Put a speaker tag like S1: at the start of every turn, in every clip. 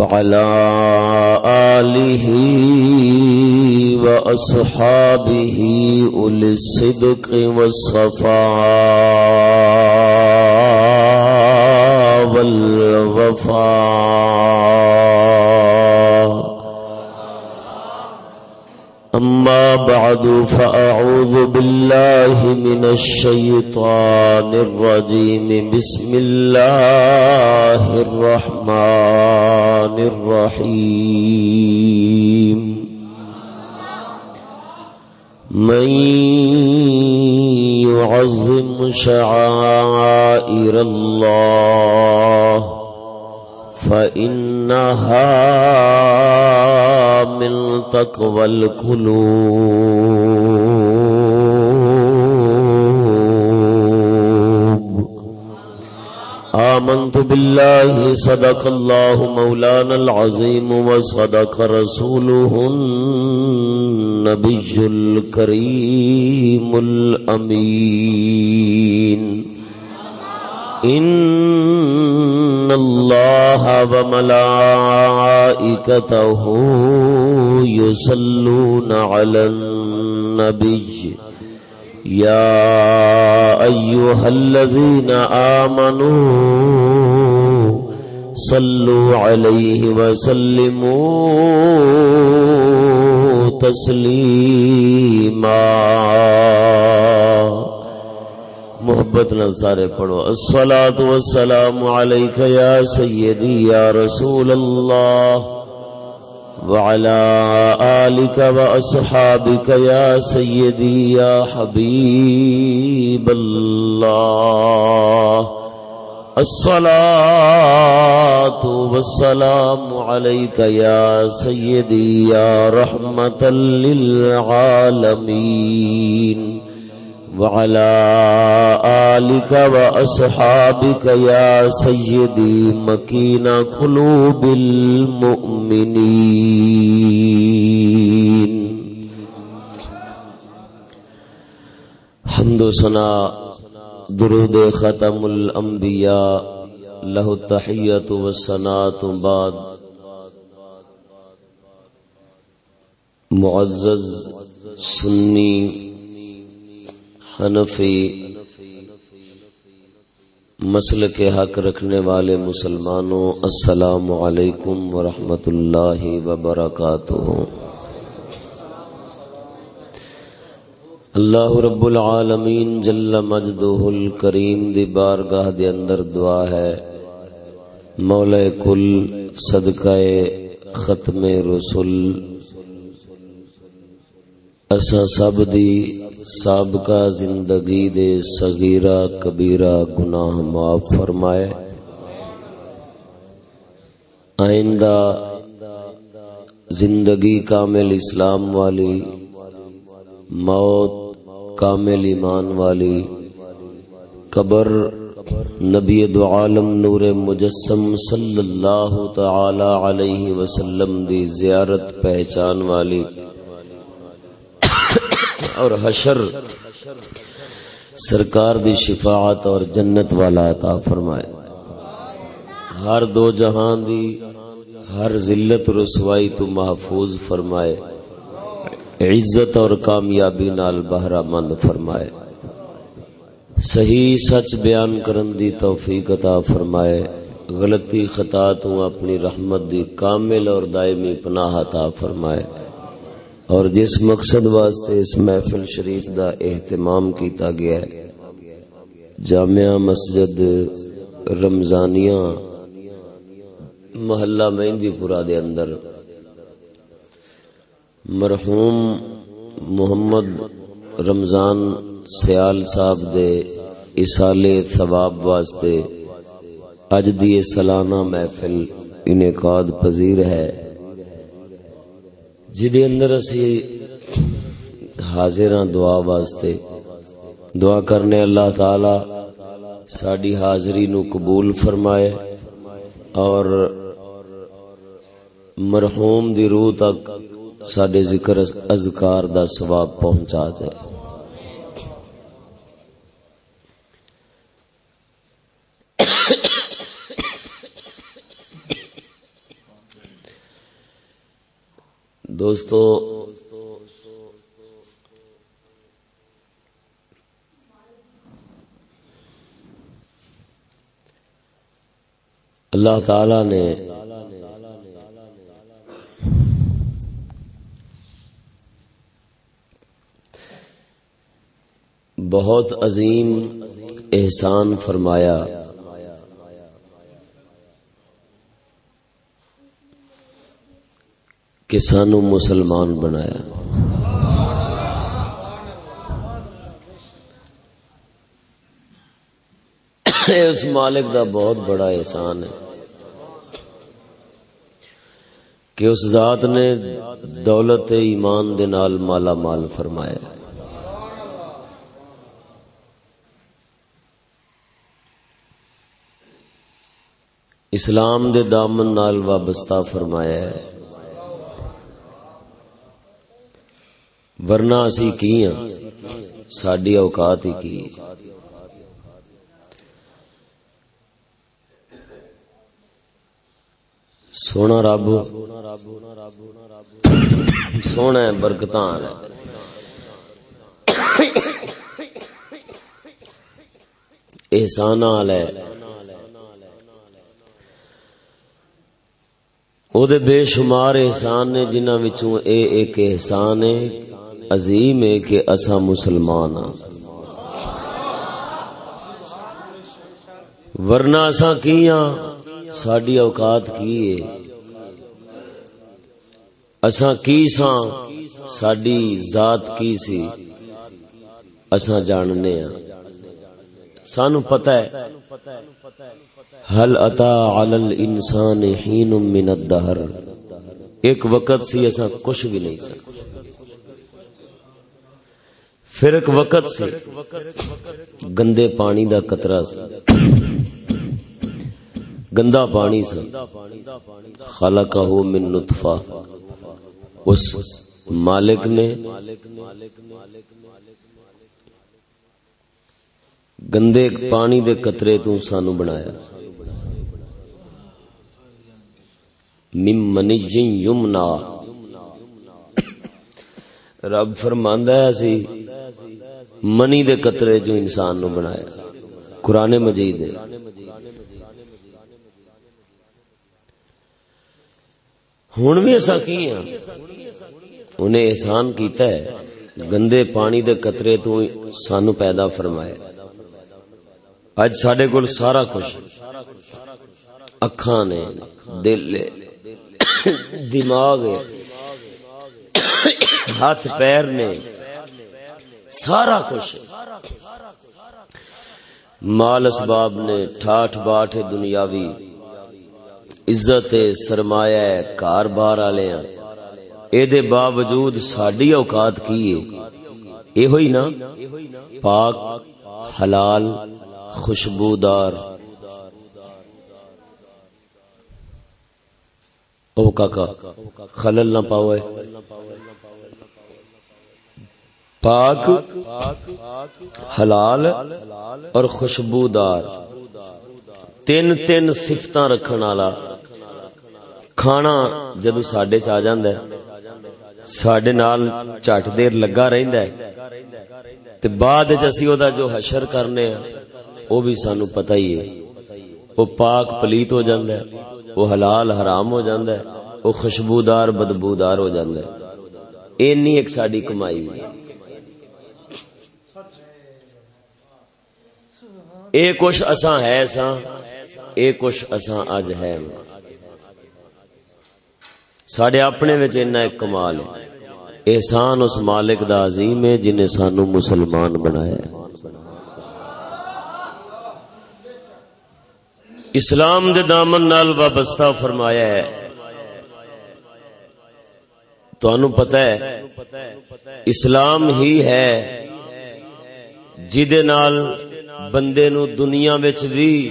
S1: وعلى آله وأصحابه أولي الصدق والصفاء والوفاء أما بعد فأعوذ بالله من الشيطان الرجيم. بسم الله الرحمن الرحيم. من يعظم شعائر الله فإنها من تقوى القلوب آمنت بالله صدق الله مولانا العظيم وصدق رسوله النبي الكريم الأمين إن الله وملائكته يصلون على النبي يا أيها الذين آمنوا صلوا عليه وسلموا تسليما محبت نل سارے پڑھو۔ الصلاة والسلام علیکہ یا سیدی یا رسول اللہ وعلى آلك وأصحابك يا سيدي يا حبيب الله الصلاة والسلام عليك يا سيدي يا رحمة للعالمين وعلى آلك وأصحابك يا سيدي مكين قلوب المؤمنين. حمد و سنا درود ختم الانبیاء له التحیت و سنات بعد. معزز سنی حنفی مسل کے حق رکھنے والے مسلمانوں، السلام علیکم ورحمۃ اللہ وبرکاتہ۔ اللہ رب العالمین جل مجدہ الکریم دی بارگاہ دے اندر دعا ہے۔ مولا کل صدقہ ختم رسول۔ اسا سب دی سابقہ زندگی دے صغیرہ کبیرہ گناہ معاف فرمائے۔ آئندہ زندگی کامل اسلام والی، موت کامل ایمان والی، قبر نبی دو عالم نور مجسم صلی اللہ تعالی علیہ وسلم دی زیارت پہچان والی۔ اور حشر سرکار دی شفاعت اور جنت والا عطا فرمائے۔ ہر دو جہان دی ہر ذلت رسوائی تو محفوظ فرمائے۔ عزت اور کامیابی نال بہرا مند فرمائے۔ صحیح سچ بیان کرن دی توفیق عطا فرمائے۔ غلطی خطا تو اپنی رحمت دی کامل اور دائمی پناہ عطا فرمائے۔ اور جس مقصد واسطے اس محفل شریف دا اہتمام کیتا گیا ہے، جامعہ مسجد رمضانیہ، محلہ مہندی پورا دے اندر۔ مرحوم محمد رمضان سیال صاحب دے اسال ثواب واسطے اج دی سالانہ محفل انعقاد پذیر ہے۔ جدے اندر اسی حاضر ہاں دعا واسطے دعا کرنے اللہ تعالی ساڈی حاضری نو قبول فرمائے اور مرحوم دی روح تک سڈے ذکر اذکار دا ثواب پہنچا دے۔ دوستو اللہ تعالی نے بہت عظیم احسان فرمایا۔ کہ سانو مسلمان بنایا۔ اس مالک دا بہت بڑا احسان ہے کہ اس ذات نے دولت ایمان دے نال مالا مال فرمایا۔ اسلام دے دامن نال وابستہ فرمایا ہے۔ ورنہ اسی کی ہاں ساڈی اوقات ہی کی؟ سونا رب، سونا ہے برکت احسان ہے او دے بے شمار احسان نے، جنہاں وچوں اے ایک احسان ہے عظیم ہے کہ اسا مسلمان ہاں۔ ورنہ اسا کیاں ساڈی اوقات کی ہے؟ اساں کی ساں؟ ساڈی ذات کی سی؟ اساں جاننے ہاں۔ سانو پتہ ہے حل اتا علی الانسان حین من الدہر۔ ایک وقت سی اساں کچھ بھی نہیں سکتے۔ پھر ایک وقت سے گندے پانی دا قطرہ سی۔ گندا پانی سے خلقہ من نطفہ۔ اس مالک نے گندے پانی دے قطرے تو سانو بنایا۔ مم منج یمنا۔ رب فرماندا ہے منی دے قطرے جو انسان نو بنایا قرآن مجید ہے ہوں بھی ایسا کی ہاں انہیں احسان کیتا ہے، گندے پانی دے قطرے تو سانو پیدا فرمائے۔ اج سڈے کول سارا کچھ اکھاں نے، دل دماغ ہاتھ، پیر نے سارا کچھ۔ مال اسباب نے ٹھاٹ باٹ دنیاوی عزت سرمایہ کار بار والے اے دے باوجود ساڈی اوقات کی اے ہوئی نا۔ پاک، حلال، خوشبودار۔ او کاکا، خلل نہ پاوے۔ پاک، حلال اور خوشبودار۔ تین تین سفتاں رکھن والا۔ کھانا جدو سڈے چ آ ہے سڈے نال چٹ دیر لگا رہندا ہے۔ تے بعد وچ اسی او دا جو حشر کرنے ہیں، او بھی سانو پتہ ہی ہے۔ او پاک پلیت ہو جاندا ہے، او حلال حرام ہو جاندا ہے، او خوشبودار بدبودار ہو جاندا ہے۔ اینی ایک ساڈی کمائی ہے۔ اے کچھ اساں ہے ساں، اے کچھ اساں اج ہے سڈے اپنے ایک کمال ہے۔ احسان اس مالک دا عظیم ہے جنہیں سانو مسلمان بنایا اسلام دے دامن نال وابستہ فرمایا ہے۔ تو پتہ ہے، اسلام ہی ہے جدے نال بندے نو دنیا وچ بھی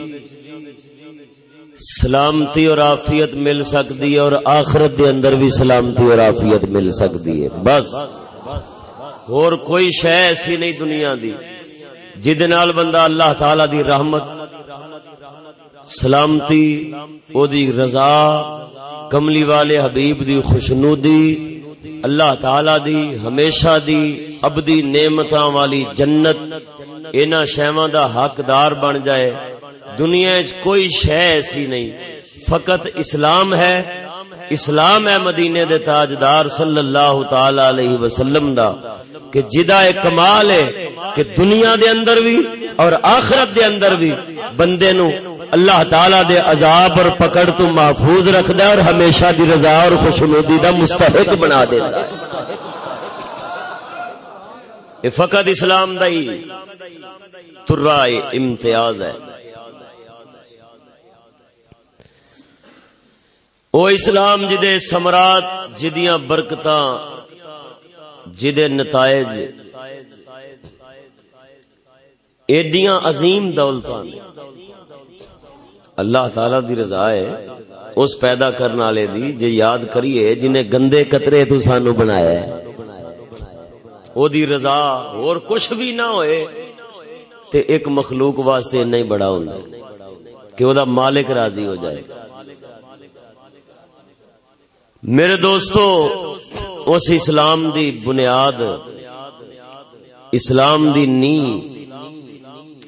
S1: سلامتی اور آفیت مل سکتی ہے اور آخرت دے اندر بھی سلامتی اور آفیت مل سکتی ہے۔ بس۔ اور کوئی شے ایسی نہیں دنیا دی جد نال بندہ اللہ تعالی دی رحمت، سلامتی، او دی رضا، کملی والے حبیب دی خوشنودی اللہ تعالی دی، ہمیشہ دی ابدی نعمتاں والی جنت انہاں شیواں دا حقدار بن جائے۔ دنیا چ کوئی شے ایسی نہیں۔ فقط اسلام ہے۔ اسلام ہے مدینے دے تاجدار صلی اللہ تعالی علیہ وسلم دا۔ کہ جدا کمال ہے کہ دنیا دے اندر بھی اور آخرت دے اندر بھی بندے نو اللہ تعالی دے عذاب اور پکڑ تو محفوظ رکھدا اور ہمیشہ دی رضا اور خوشنودی دا مستحق بنا دیندا ہے۔ یہ فقط اسلام دا ہی ترائے امتیاز ہے۔ او اسلام جدے سمرات، جدیاں برکتاں، جدے نتائج، ایڈیاں عظیم دولتاں اللہ تعالی دی رضا ہے، اس پیدا کرنے والے دی جے یاد کریے جنہیں گندے قطرے تو سانو بنایا ہے۔ او دی رضا اور کچھ بھی نہ ہوئے تے ایک مخلوق واسطے نہیں بڑا ہوندا کہ او دا مالک راضی ہو جائے۔ میرے دوستو، اس اسلام دی بنیاد، اسلام دی نی،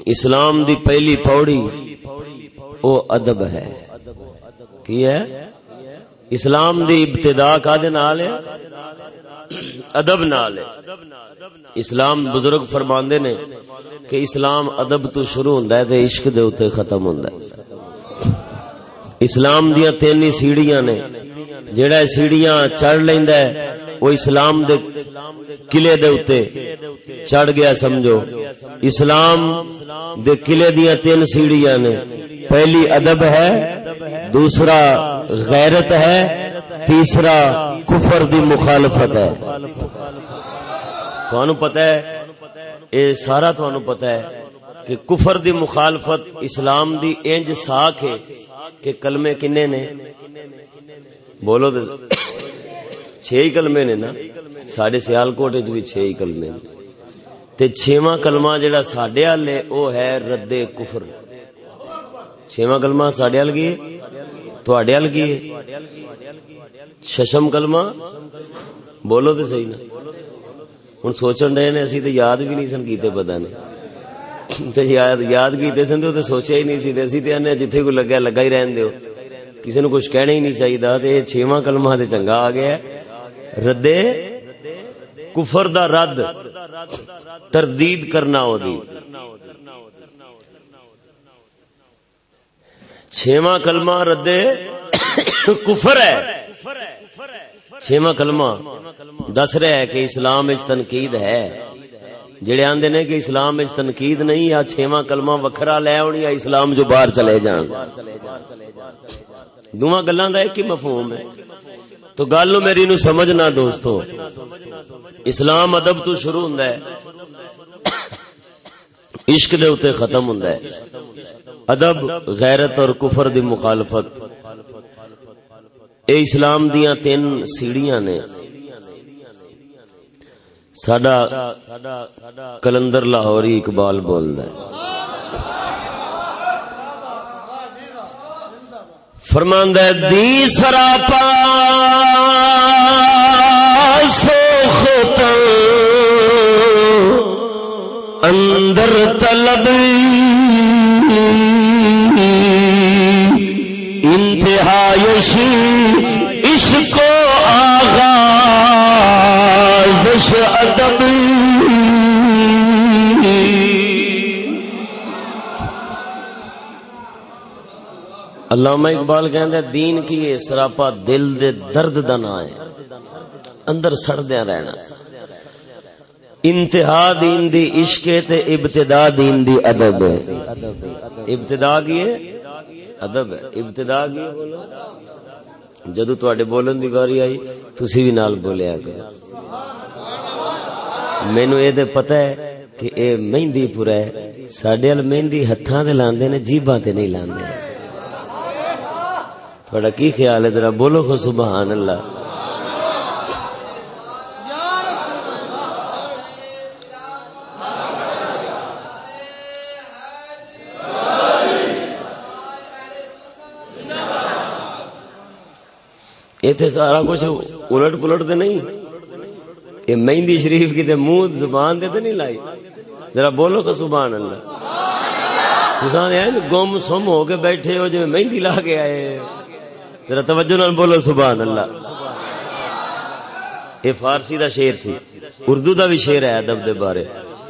S1: اسلام دی پہلی پوڑی او ادب ہے۔ کی ہے؟ اسلام دی ابتدا کا دے نال ہے؟ ادب نال ہے۔ اسلام بزرگ فرماندے نے کہ اسلام ادب تو شروع ہوندا ہے تے عشق دے اوتے ختم ہوندا ہے۔ اسلام دیاں تین سیڑھیاں نے جیڑا سیڑھیاں چڑھ لیندا ہے، وہ اسلام دے قلعے دے اوتے چڑھ گیا، سمجھو۔ اسلام دے قلعے دیاں تین سیڑھیاں نے پہلی ادب ہے، دوسرا غیرت ہے، تیسرا کفر دی مخالفت ہے۔ تھانو پتہ ہے، اے سارا تھانو پتہ ہے کہ کفر دی مخالفت اسلام دی انج ساکھ ہے کہ کلمے کنے نے؟ بولو تو چھ ہی کلمے نے نا؟ سڈے سیال کوٹ بھی چھ ہی کلمے نے۔ تے چھواں کلمہ جڑا سڈے ہل ہے وہ ہے، رد کفر۔ چھواں کلمہ سڈے ہل گئی تڈے ہل گئی ششم کلمہ بولو تو صحیح نا ہوں سوچن رہے نے اسی تو یاد بھی نہیں سن کیتے پتا نہیں تے یاد یاد کیتے سن تو سوچا ہی نہیں سی تے اسی تو جتھے کوئی لگا لگا ہی رہن دیو کسی نو کچھ کہنا ہی نہیں چاہیے چھواں کلمہ تے چنگا آ گیا ردے کفر دا رد تردید کرنا ہو دی چھواں کلمہ ردے کفر ہے۔ چھواں کلمہ دس رہا ہے کہ اسلام اس تنقید ہے۔ جڑے آندے نے کہ اسلام اس تنقید نہیں، یا چھواں کلمہ وکھرا لے آنی یا اسلام جو باہر چلے جان۔ دونوں گلا کا ایک ہی مفہوم ہے۔ تو گل میری نو سمجھنا دوستو، اسلام ادب تو شروع ہوں عشق دے اتے ختم ہوں ادب، غیرت اور کفر دی مخالفت۔ اے اسلام دیاں تین سیڑیاں نے۔ سڈا کلندر لاہوری اقبال بول ہے۔ فرماند دی سراپا سوخت اندر طلب ادب علامہ اقبال کہندے دین کی یہ سراپا دل دے درد دا نا ہے۔ اندر سڑدیاں رہنا۔ انتہا دین دی عشق تے ابتدا دین دی ادب ابتدا کی ہے؟ ادب ہے۔ ابتدا کی بولو۔ جدو تے بولن دی باری آئی، تسی بھی نال بولیا کرو مینو یہ پتا ہے کہ اے مہندی پورا ہے سڈے ال مہندی ہاتھاں تے لاندے نے جیباں تے نہیں لاندے تھوڑا کی خیال ہے ذرا بولو خو سبحان اللہ ایتھے سارا کچھ الٹ پلٹ دے نہیں یہ مہندی شریف کی تے منہ زبان دے تے نہیں لائی۔ ذرا بولو تو سبحان اللہ۔ تساں نے گم سم ہو کے بیٹھے ہو جو مہندی لا کے آئے۔ ذرا توجہ نال بولو سبحان اللہ۔ یہ فارسی دا شعر سی۔ اردو دا بھی شعر ہے ادب دے بارے۔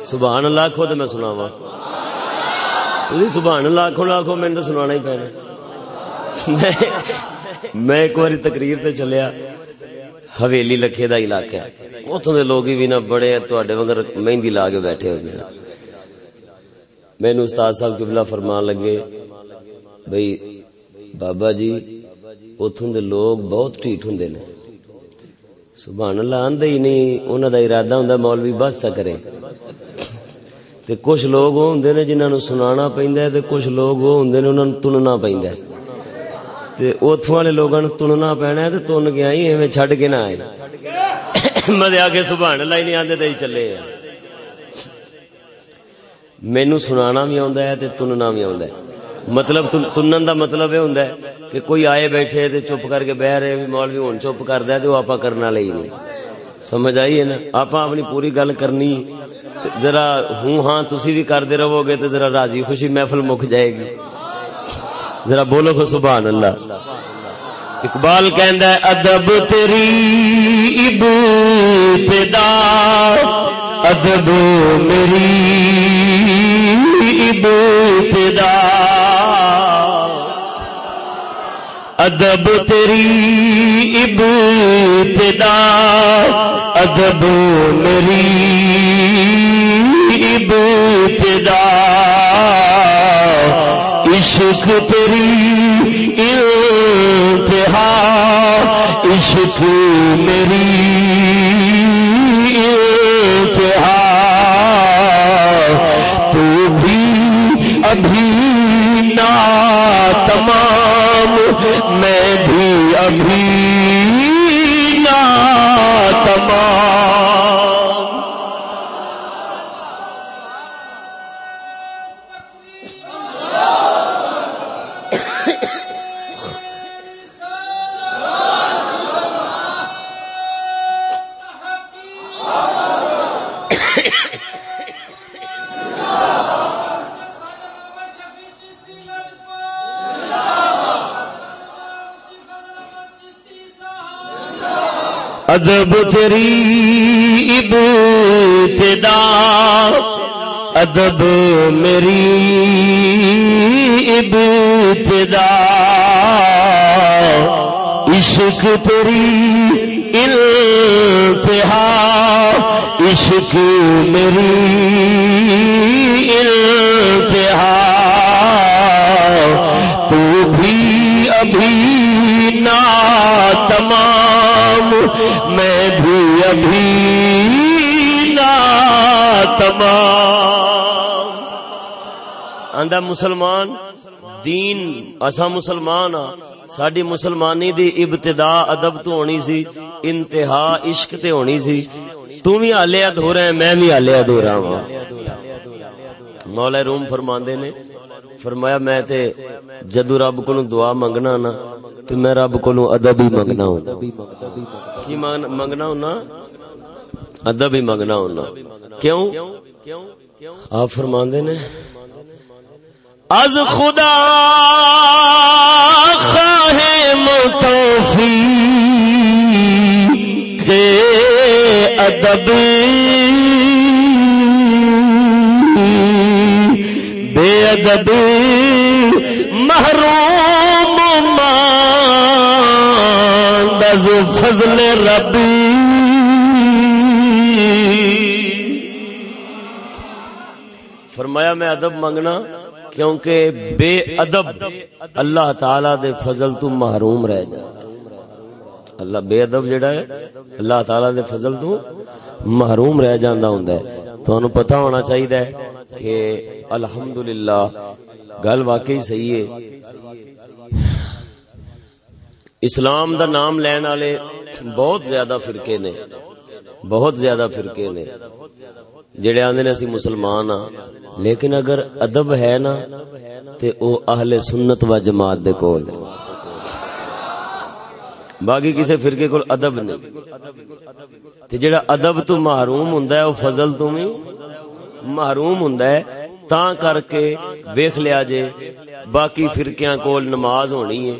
S1: سبحان اللہ آخو تو میں سناواں۔ تھی سبحان اللہ آخو نہ آخو میں تو سنانا ہی پینا۔ میں ایک بار تقریر تے چلیا۔ حویلی لکھے دا علاقہ ہے۔ اتوں دے لوگ بھی نہ بڑے تواڈے وگر مہندی لا کے بیٹھے ہوئے ہیں۔ مینوں استاد صاحب قبلہ فرمان لگے، بھئی بابا جی اتوں دے لوگ بہت ٹھیٹ ہوندے نے۔ سبحان اللہ، آندے ہی نہیں، انہاں دا ارادہ ہوندا مولوی بس چ کرے۔ تے کچھ لوگ ہوندے نے جنہاں نو سنانا پیندا ہے، تے کچھ لوگ ہوندے نے انہاں نو تننا پیندا ہے۔ تے اوتھوں والے لوگاں نو تننا پینا تے تن گیا ہی ایویں چھڈ کے نہ آئے۔ مدے آگے سبحان اللہ ہی نہیں آندے تے چلے ہیں مینوں سنانا بھی آوندا ہے تے تننا بھی آوندا ہے۔ مطلب تنن دا مطلب یہ ہوندا ہے کہ کوئی آئے بیٹھے تے چپ کر کے بہ رہے مولوی ہن چپ کردا ہے تے او آپا کرنا لئی نہیں۔ سمجھ آئی ہے نا؟ آپا اپنی پوری گل کرنی۔ ذرا ہوں ہاں تسی بھی کردے رہو گے تے ذرا راضی خوشی محفل مک جائے گی۔ ذرا بولو کو سبحان اللہ۔ اقبال کہندا ہے، ادب تیری ابتدا ادب میری ابتدا ادب تیری ابتدا ادب میری ابتدا عشق تیری انتہا عشق میری انتہا۔ تو بھی ابھی نا تمام میں ادب تیری ابتدا ادب میری ابتدا عشق تیری انتہا عشق میری انتہا تو بھی ابھی میں بھی ابھی نا تمام آندہ مسلمان، دین اسا مسلمان ہاں۔ ساڈی مسلمانی دی ابتدا ادب تو ہونی سی، انتہا عشق تے ہونی سی۔ تو بھی حالے ادھورا ہے میں بھی حالے ادھورا ہوں مولا روم فرماندے نے، فرمایا میں تے جدو رب کو دعا منگنا نا تو میں رب کو ادب ہی منگنا ہوں۔ کی منگنا ہونا ادب ہی منگنا ہونا کیوں؟ آپ فرماندے نے۔ از خدا خواہ متوفی کے ادب بے ادب محروم ماندز فضل ربی. فرمایا میں ادب منگنا کیونکہ بے ادب اللہ تعالی دے فضل تو محروم رہ جا. اللہ بے ادب جڑا ہے، اللہ تعالی دے فضل تو محروم رہ جاندا ہوندا ہے۔ تانوں پتہ ہونا چاہیے کہ الحمدللہ، گل واقعی صحیح ہے۔ اسلام دا نام لین والے بہت زیادہ فرقے نے، بہت زیادہ فرقے نے۔ جڑے آندے نے، اسی مسلمان ہاں۔ لیکن اگر ادب ہے نا، تے او اہل سنت و جماعت دے کول۔ باقی کسی فرقے کول ادب نہیں۔ تے جڑا ادب تو محروم ہوندا ہے، او فضل تو بھی محروم ہوندا ہے۔ تا کر کے ویکھ لیا جے باقی فرقیاں کول نماز ہونی ہے،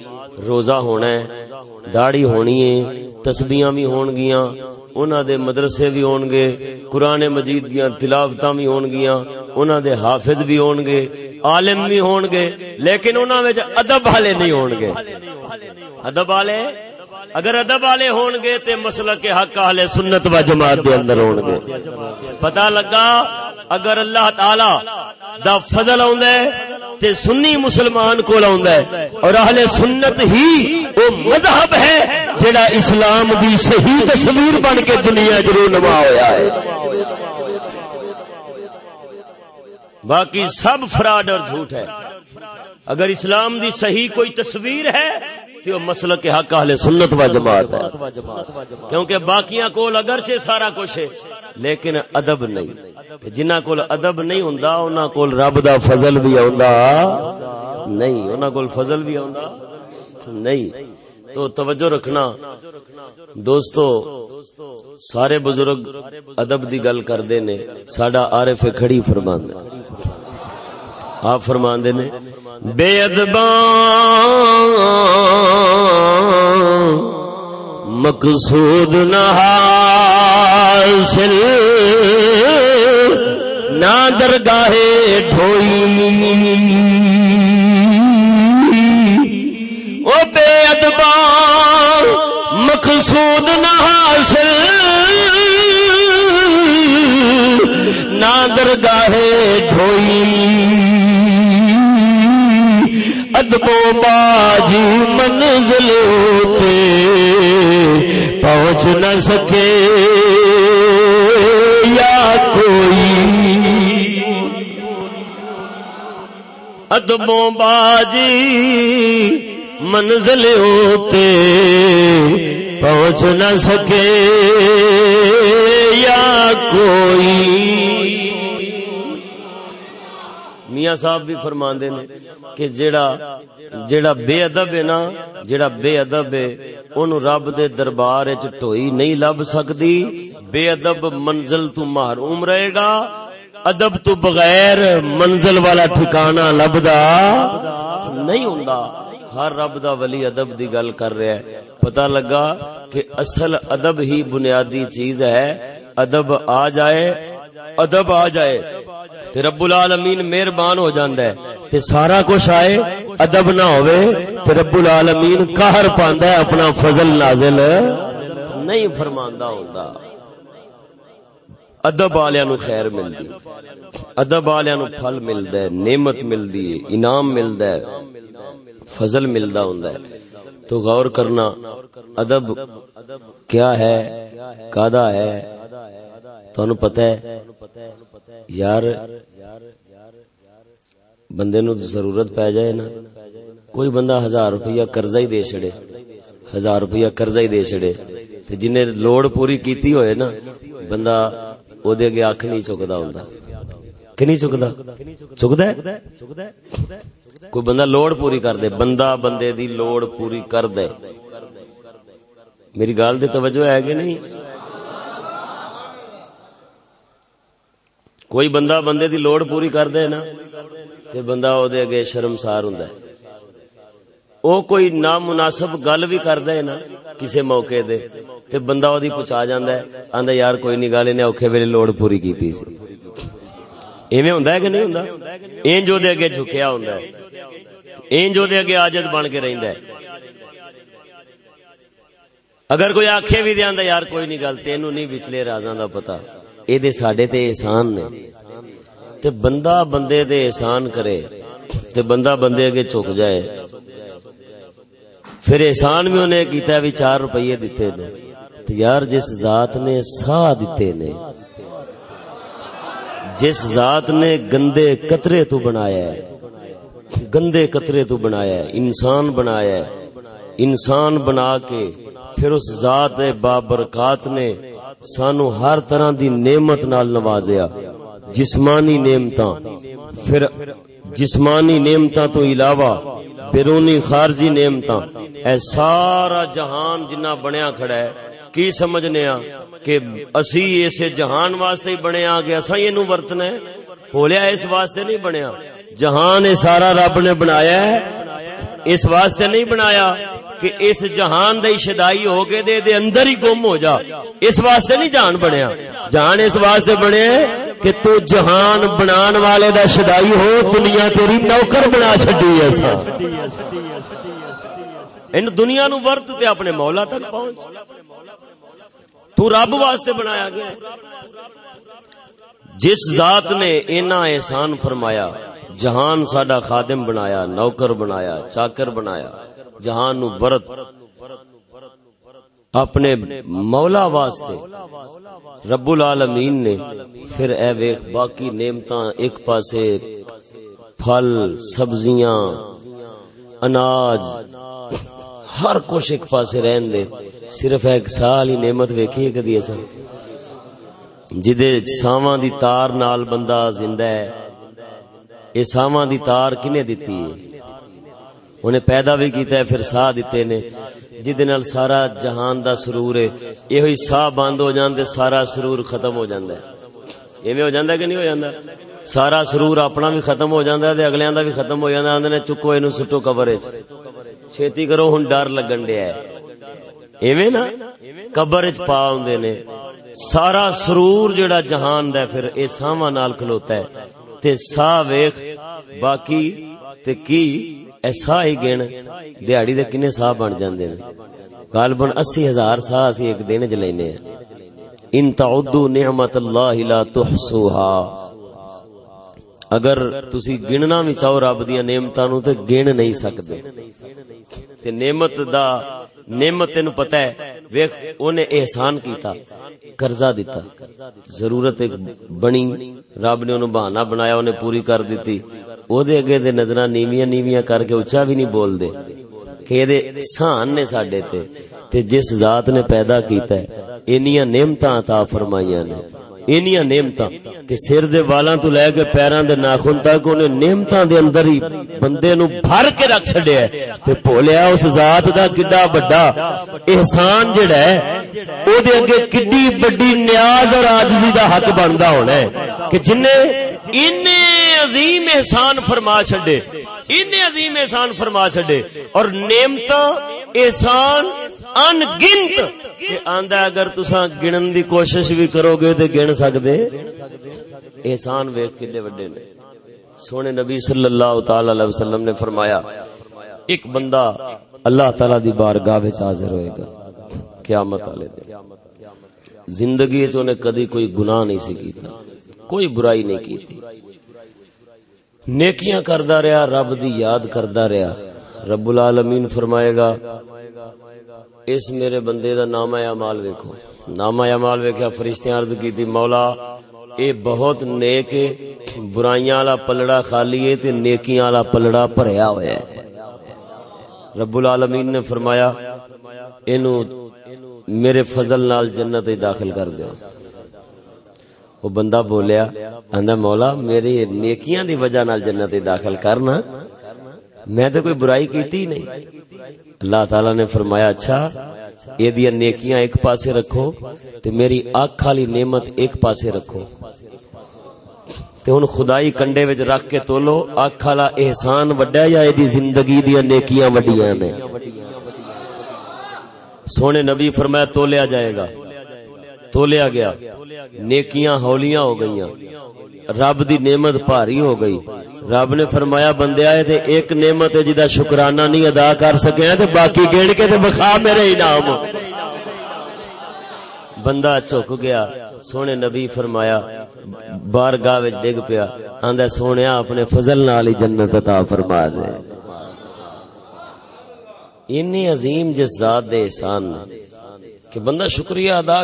S1: روزہ ہونا ہے، داڑھی ہونی ہے، تسبیحاں بھی ہون گیاں، انہاں دے مدرسے بھی ہون گے، قرآن مجید دیاں تلاوتاں بھی ہون گیاں، انہاں دے حافظ بھی ہون گے، عالم بھی ہون گے، لیکن انہاں وچ ادب والے نہیں ہون گے۔ ادب والے؟ اگر ادب والے ہون گے تے مسئلہ کے حق اہل سنت و جماعت دے اندر ہون گے۔ پتہ لگا، اگر اللہ تعالی دا فضل آوندا ہے تے سنی مسلمان کو ہے اور اہل سنت ہی وہ مذہب ہے جڑا اسلام دی صحیح تصویر بن کے دنیا جو نما ہوا ہے۔ باقی سب فراڈ اور جھوٹ ہے۔ اگر اسلام دی صحیح کوئی تصویر ہے تو مسئلہ کے حق اہل سنت و جماعت ہے۔ کیونکہ باقیاں کول اگرچہ سارا کچھ ہے لیکن ادب نہیں۔ جنہ کول ادب نہیں ہوندا، انہاں کول رب دا فضل بھی آوندا۔ نہیں، انہاں کول فضل بھی آوندا۔ نہیں۔ تو توجہ رکھنا۔ دوستو، سارے بزرگ ادب دی گل کردے نے، ساڈا عارف کھڑی فرماندا آپ فرماندے نے، بے ادباں مقصود نہ حاصل، نہ درگاہ ڈھوئی۔ او بے ادبا مقصود نہ حاصل، نہ درگاہ ڈھوئی۔ ادبو باجی منزل تے پہنچ نہ سکے یا کوئی۔ ادبو باجی منزل ہوتے پہنچ نہ سکے یا کوئی۔ میاں صاحب بھی فرماندے نے کہ جیڑا جیڑا بے ادب ہے نا، جیڑا بے ادب ہے، اونوں رب دے دربار وچ ٹوئی نہیں لب سکدی۔ بے ادب منزل تو محروم رہے گا، ادب تو بغیر منزل والا ٹھکانہ لبدا نہیں ہوندا۔ ہر رب دا ولی ادب دی گل کر رہا ہے۔ پتہ لگا کہ اصل ادب ہی بنیادی چیز ہے۔ ادب آ جائے، ادب آ جائے۔ تے رب العالمین مہربان ہو جاندا ہے۔ تے سارا کچھ آئے، ادب نہ ہوئے، تے رب العالمین قہر پاندا ہے، اپنا فضل نازل نہیں فرماندا ہوندا۔ ادب والےاں نو خیر ملدی۔ ادب والےاں نو پھل ملدا ہے، نعمت ملدی ہے، انعام ملدا ہے، فضل ملدا ہوندا ہے۔ تو غور کرنا، ادب کیا ہے، کادا ہے؟ تانوں پتہ ہے؟ یار، بندے نو ضرورت پی جائے نا۔ کوئی بندہ ہزار روپیہ قرضہ ہی دے چڑے ہزار روپیہ قرضہ ہی دے چڑے تے جن لوڑ پوری کیتی ہوئے نا، بندہ او دے اگے اکھ نہیں چکدا ہوندا۔ کہ نہیں چکدا؟ چکدا ہے؟ کوئی بندہ لوڑ پوری کر دے، بندہ بندے دی لوڑ پوری کر دے۔ میری گل تے توجہ ہے کہ نہیں؟ کوئی بندہ بندے دی لوڑ پوری کر دے نا، تے بندہ او دے اگے شرمسار ہوندا ہے۔ او کوئی نامناسب گل بھی کردا ہے نا کسے موقع دے، تے بندہ او دی پچا جاندا ہے، آندا یار کوئی نہیں گل نے اوکھے ویلے لوڑ پوری کیتی سی۔ ایویں ہوندا ہے کہ نہیں ہوندا؟ این جو دے اگے جھکیا ہوندا ہے۔ این جو دے اگے عاجز بن کے رہندا ہے۔ اگر کوئی آکھے بھی دے یار کوئی نہیں گل، تینوں نہیں وچلے رازاں دا پتہ۔ اے دے ساڈے تے احسان نے تے بندہ بندے دے احسان کرے تے بندہ بندے اگے چک جائے پھر احسان بھی انہیں کیتا ہے بھی چار روپیے دیتے نے یار جس ذات نے سا دیتے نے جس ذات نے گندے قطرے تو بنایا ہے گندے قطرے تو بنایا ہے انسان بنایا ہے انسان بنا کے پھر اس ذات بابرکات نے سانو ہر طرح دی نعمت نال نوازیا۔ جسمانی نعمتاں۔ پھر جسمانی نعمتاں تو علاوہ بیرونی خارجی نعمتاں۔ اے سارا جہان جنہ بنیا کھڑا ہے، کی سمجھنے آ کہ اسی اسے جہان واسطے ہی بنے آ کہ اسا یہ ورتنا ہے۔ بولیا اس واسطے نہیں بنیا۔ جہان سارا رب نے بنایا ہے، اس واسطے نہیں بنایا۔ کہ اس جہان دی شدائی ہو کے دے دے اندر ہی گم ہو جا۔ اس واسطے نہیں جہان بنیا۔ جہان اس واسطے بنے کہ تو جہان بنان والے دا شدائی ہو، دنیا تیری نوکر بنا چڈی ایسا ان دنیا نو ورت تے اپنے مولا تک پہنچ۔ تو رب واسطے بنایا گیا۔ جس ذات نے اینا احسان فرمایا، جہان ساڈا خادم بنایا، نوکر بنایا، چاکر بنایا۔ جہان نو ورت اپنے مولا واسطے۔ رب العالمین نے پھر اے ویخ باقی نعمتاں ایک پاسے پھل، سبزیاں، اناج، ہر کچھ ایک پاسے رہن دے۔ صرف ایک سال ہی نعمت ویکھی کدی ایسا۔ جدے ساواں دی تار نال بندہ زندہ ہے، اے ساواں دی تار کنے دتی ہے؟ انہیں پیدا بھی کیتا ہے، پھر سا دیتے نے۔ جدے نال سارا جہان دا سرور ہے۔ یہ ہوئی سا بند ہو جاندے سارا سرور ختم ہو جاندا ہے۔ ایویں ہو جاندا کہ نہیں ہو جاندا؟ سارا سرور اپنا بھی ختم ہو جاندا ہے تے اگلیاں دا بھی ختم ہو جاندا آندے نے چکو اینو سٹو کور وچ۔ چھتی کرو، ہن ڈر لگن ڈیا ہے۔ ایویں نا، قبر چ پا ہوندے نے۔ سارا سرور جڑا جہان دا پھر اے ساواں نال کھلوتا ہے۔ تے سا ویکھ، باقی تے کی؟ ایسا ہی گن دیہڑی دے کنے سا بن جاندے نے غالباً 80000 سا اسی ایک دن وچ لینے ہیں ان تعدوا نعمت اللہ لا تحصوها اگر تسی گننا بھی چاہو رب دیا نعمتاں نو تے گن نہیں سکدے تے نعمت دا نعمت تین پتہ ہے ویکھ اونے احسان کیتا قرضہ دیتا ضرورت ایک بنی رب نے انہوں بہانہ بنایا انہیں پوری کر دیتی او دے اگے دے نظرہ نیویاں نیویاں کر کے اچھا بھی نہیں بول دے کہ دے سان نے ساڈے تے تے جس ذات نے پیدا کیتا ہے انیاں نعمتاں عطا فرمائیاں نے اینیاں نعمتاں کہ سر دے والاں تو لے کے پیراں دے ناخن تک اونے نعمتاں دے اندر ہی بندے نو بھر کے رکھ چھڈیا ہے تے بھولیا اس ذات دا کڈا بڑا احسان جڑا ہے او دے اگے کڈی بڑی نیاز اور عاجزی دا حق بندا ہونا ہے کہ جن عظیم احسان فرما چھڈے اینے عظیم احسان فرما چھڈے۔ اور نعمتاں احسان ان گنت کہ آندا اگر تساں گنن دی کوشش بھی کرو گے تے گن سکدے۔ احسان ویکھ کڈے وڈے نے۔ سونے نبی صلی اللہ تعالی علیہ وسلم نے فرمایا، ایک بندہ اللہ تعالی دی بارگاہ وچ حاضر ہوئے گا۔ قیامت والے دن۔ زندگی وچ اونے کدی کوئی گناہ نہیں سی کیتا، کوئی برائی نہیں کیتی۔ نیکیاں کردا رہیا رب دی یاد کردا رہیا رب العالمین فرمائے گا، اس میرے بندے دا نام اعمال ویکھو۔ نام اعمال ویکھیا فرشتیاں عرض کیتی، مولا، اے بہت نیک برائیاں والا پلڑا خالی ہے تے نیکیاں والا پلڑا بھریا ہویا ہے۔ رب العالمین نے فرمایا، اینو میرے فضل نال جنت داخل کر دیو۔ وہ بندہ بولیا، آندا مولا، میری نیکیاں دی وجہ نال جنت داخل کرنا، میں تو کوئی برائی کیتی نہیں۔ اللہ تعالی نے فرمایا اچھا یہ نیکیاں ایک پاسے رکھو تے میری آنکھ والی نعمت ایک پاسے رکھو۔ تے ہن خدائی کنڈے وچ رکھ کے تولو، آنکھ والا احسان وڈا یا ایدی زندگی دیا نیکیاں وڈیاں نے؟ سونے نبی فرمایا، تولیا جائے گا۔ تولیا گیا۔ نیکیاں ہولیاں ہو گئیاں۔ رب دی نعمت بھاری ہو گئی۔ رب نے فرمایا بندیا تے ایک نعمت ہے جدا شکرانہ نہیں ادا کر سکے تے باقی گن کے تے بخا میرے انعام۔ بندہ چک گیا۔ سونے نبی فرمایا بار گاہ ڈگ پیا۔ آندا سونے اپنے فضل نال ہی جنت عطا فرما دے۔ انی عظیم جس ذات دے احسان۔ نے کہ بندہ شکریہ ادا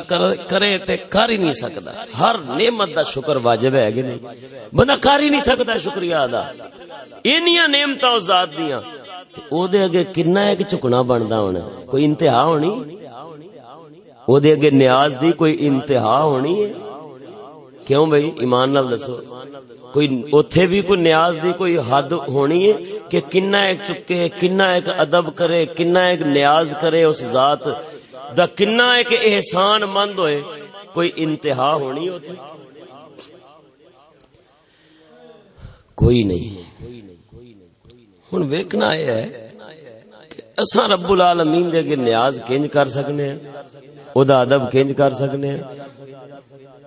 S1: کرے تے کر ہی نہیں سکتا۔ ہر نعمت دا شکر واجب ہے کہ نہیں؟ بندہ کر ہی نہیں سکتا شکریہ ادا۔ اینیاں نعمتاں اس ذات دیاں۔ تے او دے اگے کنا ہے کہ چکنا بندا ہونا۔ کوئی انتہا ہونی؟ او دے اگے نیاز دی کوئی انتہا ہونی ہے؟ کیوں بھائی ایمان نال دسو۔ کوئی اوتھے بھی کوئی نیاز دی کوئی حد ہونی ہے کہ کنا ایک چکے، کنا ایک ادب کرے، کنا ایک نیاز کرے اس ذات دا کنا ایک احسان مند ہوئے، کوئی انتہا ہونی ہوتی کوئی نہیں۔ ہوں ویکنا یہ ہے کہ اصا رب العالمین دے کے نیاز کنج کر سکنے ہیں، او دا ادب کنج کر سکنے ہیں۔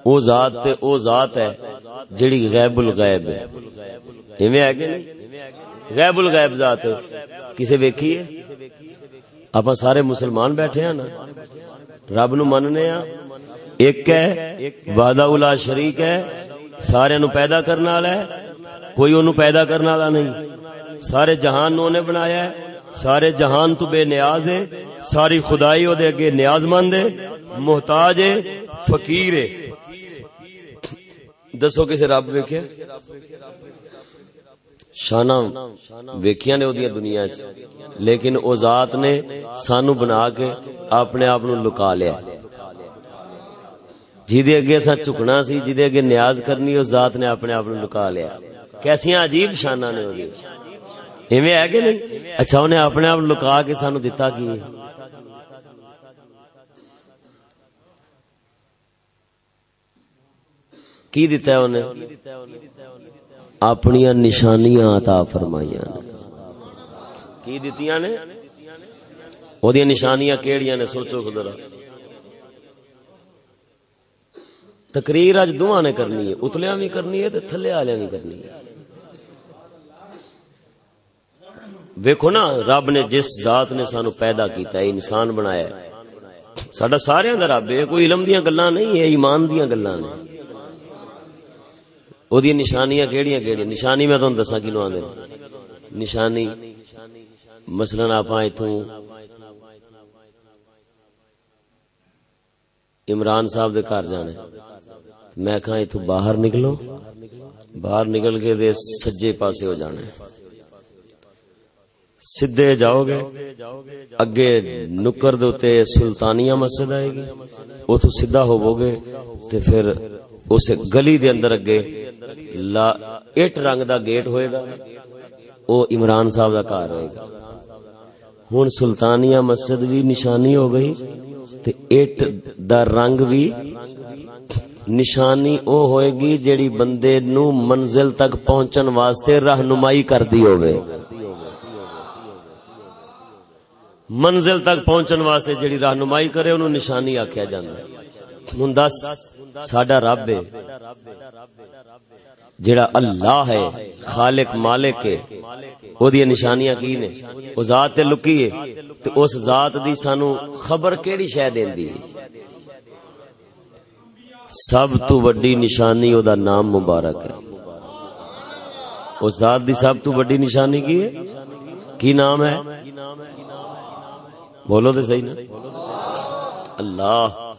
S1: او ذات تے او ذات ہے جڑی غیب الغیب ہے۔ ایویں ہے کہ نہیں؟ غیب الغیب ذات کسے ویکھی ہے آپ سارے مسلمان بیٹھے ہیں نا رب نو مننے ہاں ایک ہے وعدہ الا شریک ہے سارے نو پیدا کرنے والا کوئی اونوں پیدا کرنے والا نہیں سارے جہان نو نے بنایا ہے سارے جہان تو بے نیاز ہے ساری خدائی او دے اگے نیاز مند ہے محتاج ہے فقیر ہے دسو کسے رب ویکھیا شانہ ویکھیاں نے اودیاں دنیا چ لیکن او ذات نے سانو بنا کے اپنے آپ نو لکا لیا۔ جیدے اگے اسا چکنا سی، جیدے اگے نیاز کرنی اس ذات نے اپنے آپ نو لکا لیا۔ کیسیاں عجیب شانہ نے اودی ایویں ہے کہ نہیں؟ اچھا انہیں اپنے آپ لکا کے سانو دتا کی کی دیتا ہے انہیں؟ اپنی نشانیاں عطا فرمائیاں کی دتیاں نے؟ او نشانیاں کیڑیاں نے؟ سوچو خود تقریر اج دوواں نے کرنی ہے، اتلیاں بھی کرنی ہے تے تھلے والےاں بھی کرنی ہے۔ ویکھو نا، رب نے جس ذات نے سانو پیدا کیتا ہے، انسان بنایا ہے۔ ساڈا سارے دا رب ہے، کوئی علم دیاں گلاں نہیں ہے ایمان دیاں گلاں نے۔ او دی نشانیاں کیڑیاں کیڑیاں؟ نشانی میں تانوں دساں کینو آندے نشانی، مثلا آپ اتوں عمران صاحب دے گھر جانے میں کہا اتو باہر نکلو باہر نکل کے دے سجے پاسے ہو جانے سدھے جاؤ گے، اگے نکر دے سلطانیہ مسجد آئے گی۔ اتو سیدھا ہوو گے تے پھر اس گلی دے اندر اگے لا اٹ رنگ دا گیٹ ہوئے گا، او عمران صاحب دا گھر ہوئے گا۔ ہوں سلطانیہ مسجد بھی نشانی ہو گئی تے اٹ دا رنگ بھی نشانی او ہوئے گی جیڑی بندے نو منزل تک پہنچن واسطے رہنمائی کر دی ہوئے منزل تک پہنچن واسطے جیڑی رہنمائی کرے انہوں نشانی آکھیا جاندہ ہے۔ ہوں دس، ساڈا رب ہے جڑا اللہ ہے، خالق، مالک ہے۔ او دی نشانیاں کی نے؟ او ذات تے لکی ہے، تے اس ذات دی سانو خبر کیڑی شے دیندی ہے؟ سب تو وڈی نشانی او دا نام مبارک ہے۔ اس ذات دی سب تو وڈی نشانی کی ہے؟ کی نام ہے؟ بولو تے صحیح نا۔ اللہ۔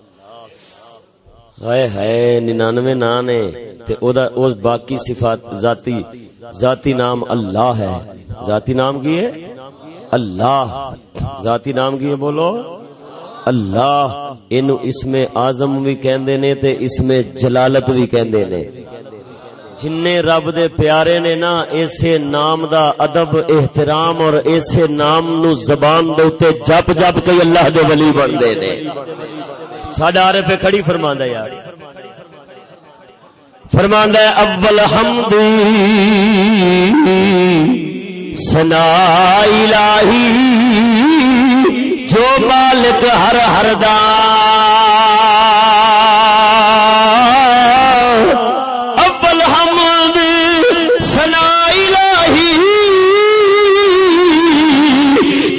S1: ہائے ہائے، ننانوے نام نے تے او دا اس باقی صفات، ذاتی ذاتی نام اللہ ہے۔ ذاتی نام کی ہے؟ اللہ۔ ذاتی نام کی ہے بولو؟ اللہ۔ اینو اسم اعظم بھی کہندے نے تے اسم جلالت بھی کہندے نے۔ جن رب دے پیارے نے نا ایسے نام دا ادب، احترام اور ایسے نام نو زبان دے اوتے جپ جپ کے اللہ دے ولی بندے نے۔ ساڈا عارف کھڑی فرماندا یار۔ فرماندا ہے، اول حمد سنا الہی، جو مالک ہر ہر دا۔ اول حمد سنا الہی،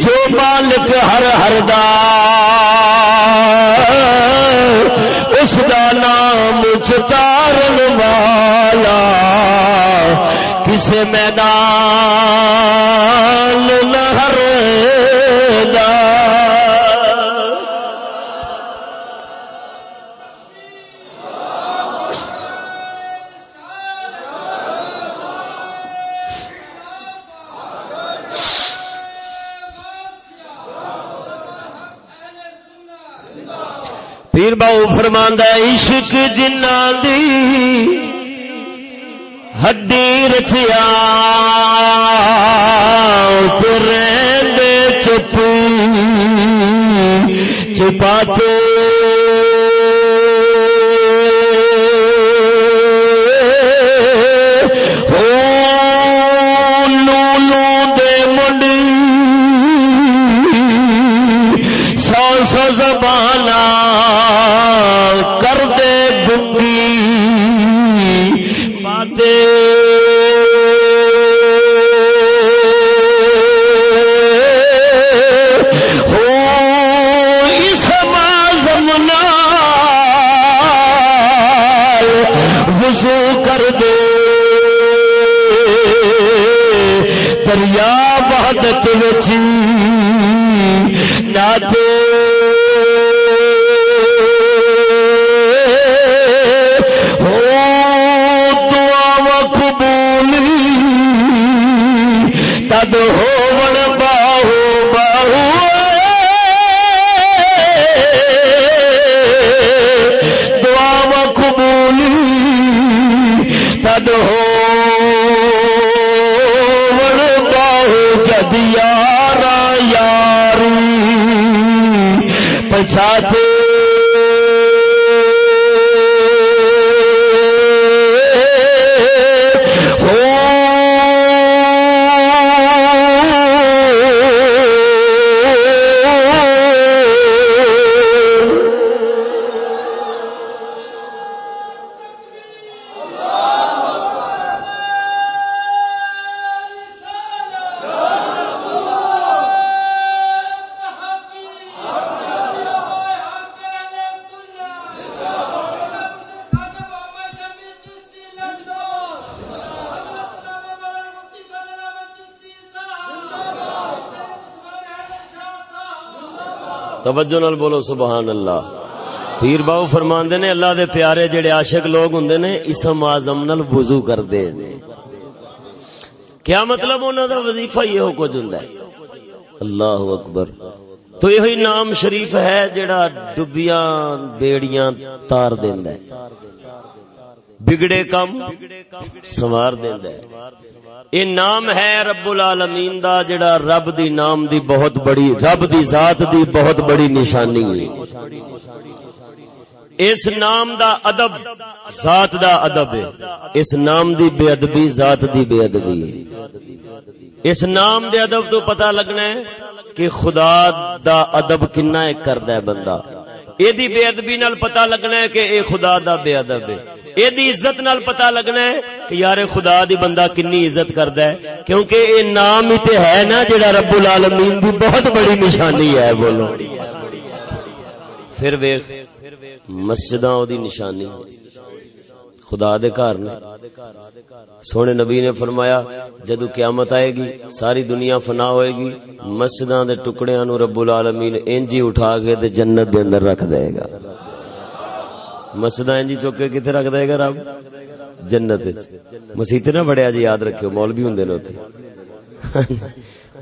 S1: جو مالک ہر ہر دا۔ میدان لہر دا۔ پیر باؤ فرماندہ عشق جنہ دی۔ ہڈی رچیا چپ چپ چپاتے توجہ نال بولو، سبحان اللہ۔ پیر باو فرماندے نے، اللہ دے پیارے جڑے عاشق لوگ ہوندے نے، اسم اعظم نال وضو کردے نے۔ کیا مطلب انہاں دا وظیفہ یہ ہو کچھ ہوندا ہے؟ اللہ اکبر۔ تو یہ نام شریف ہے جڑا ڈبیاں، بیڑیاں تار دیندا ہے۔ بگڑے کم سوار دیندا ہے۔ یہ نام ہے رب العالمین دا جڑا رب دی نام دی بہت بڑی، رب دی ذات دی بہت بڑی نشانی ہے۔ اس نام دا ادب ذات دا ادب ہے۔ اس نام دی بے ادبی ذات دی بے ادبی ہے۔ اس نام دے ادب تو پتہ لگنا ہے کہ خدا دا ادب کنا کردا ہے بندہ۔ اے بے ادبی نال پتہ لگنا ہے کہ اے خدا دا بے ادب ہے۔ اے دی عزت نال پتا لگنا ہے کہ یار خدا دی بندہ کنی عزت کردا ہے، کیونکہ اے نام ہی تے ہے نا جڑا رب العالمین دی بہت بڑی نشانی ہے، بولو۔ پھر ویکھ، مسجداں او دی نشانی۔ خدا دے گھر نے۔ سونے نبی نے فرمایا، جدو قیامت آئے گی، ساری دنیا فنا ہوئے گی، مسجداں دے ٹکڑیاں نو رب العالمین انجی اٹھا کے تے جنت دے اندر رکھ دے گا۔ مسجد جی چوک کے کتنے رکھ دے گا رب؟ جنت مسیتے نہ بڑیا جی یاد رکھو مول بھی ہوں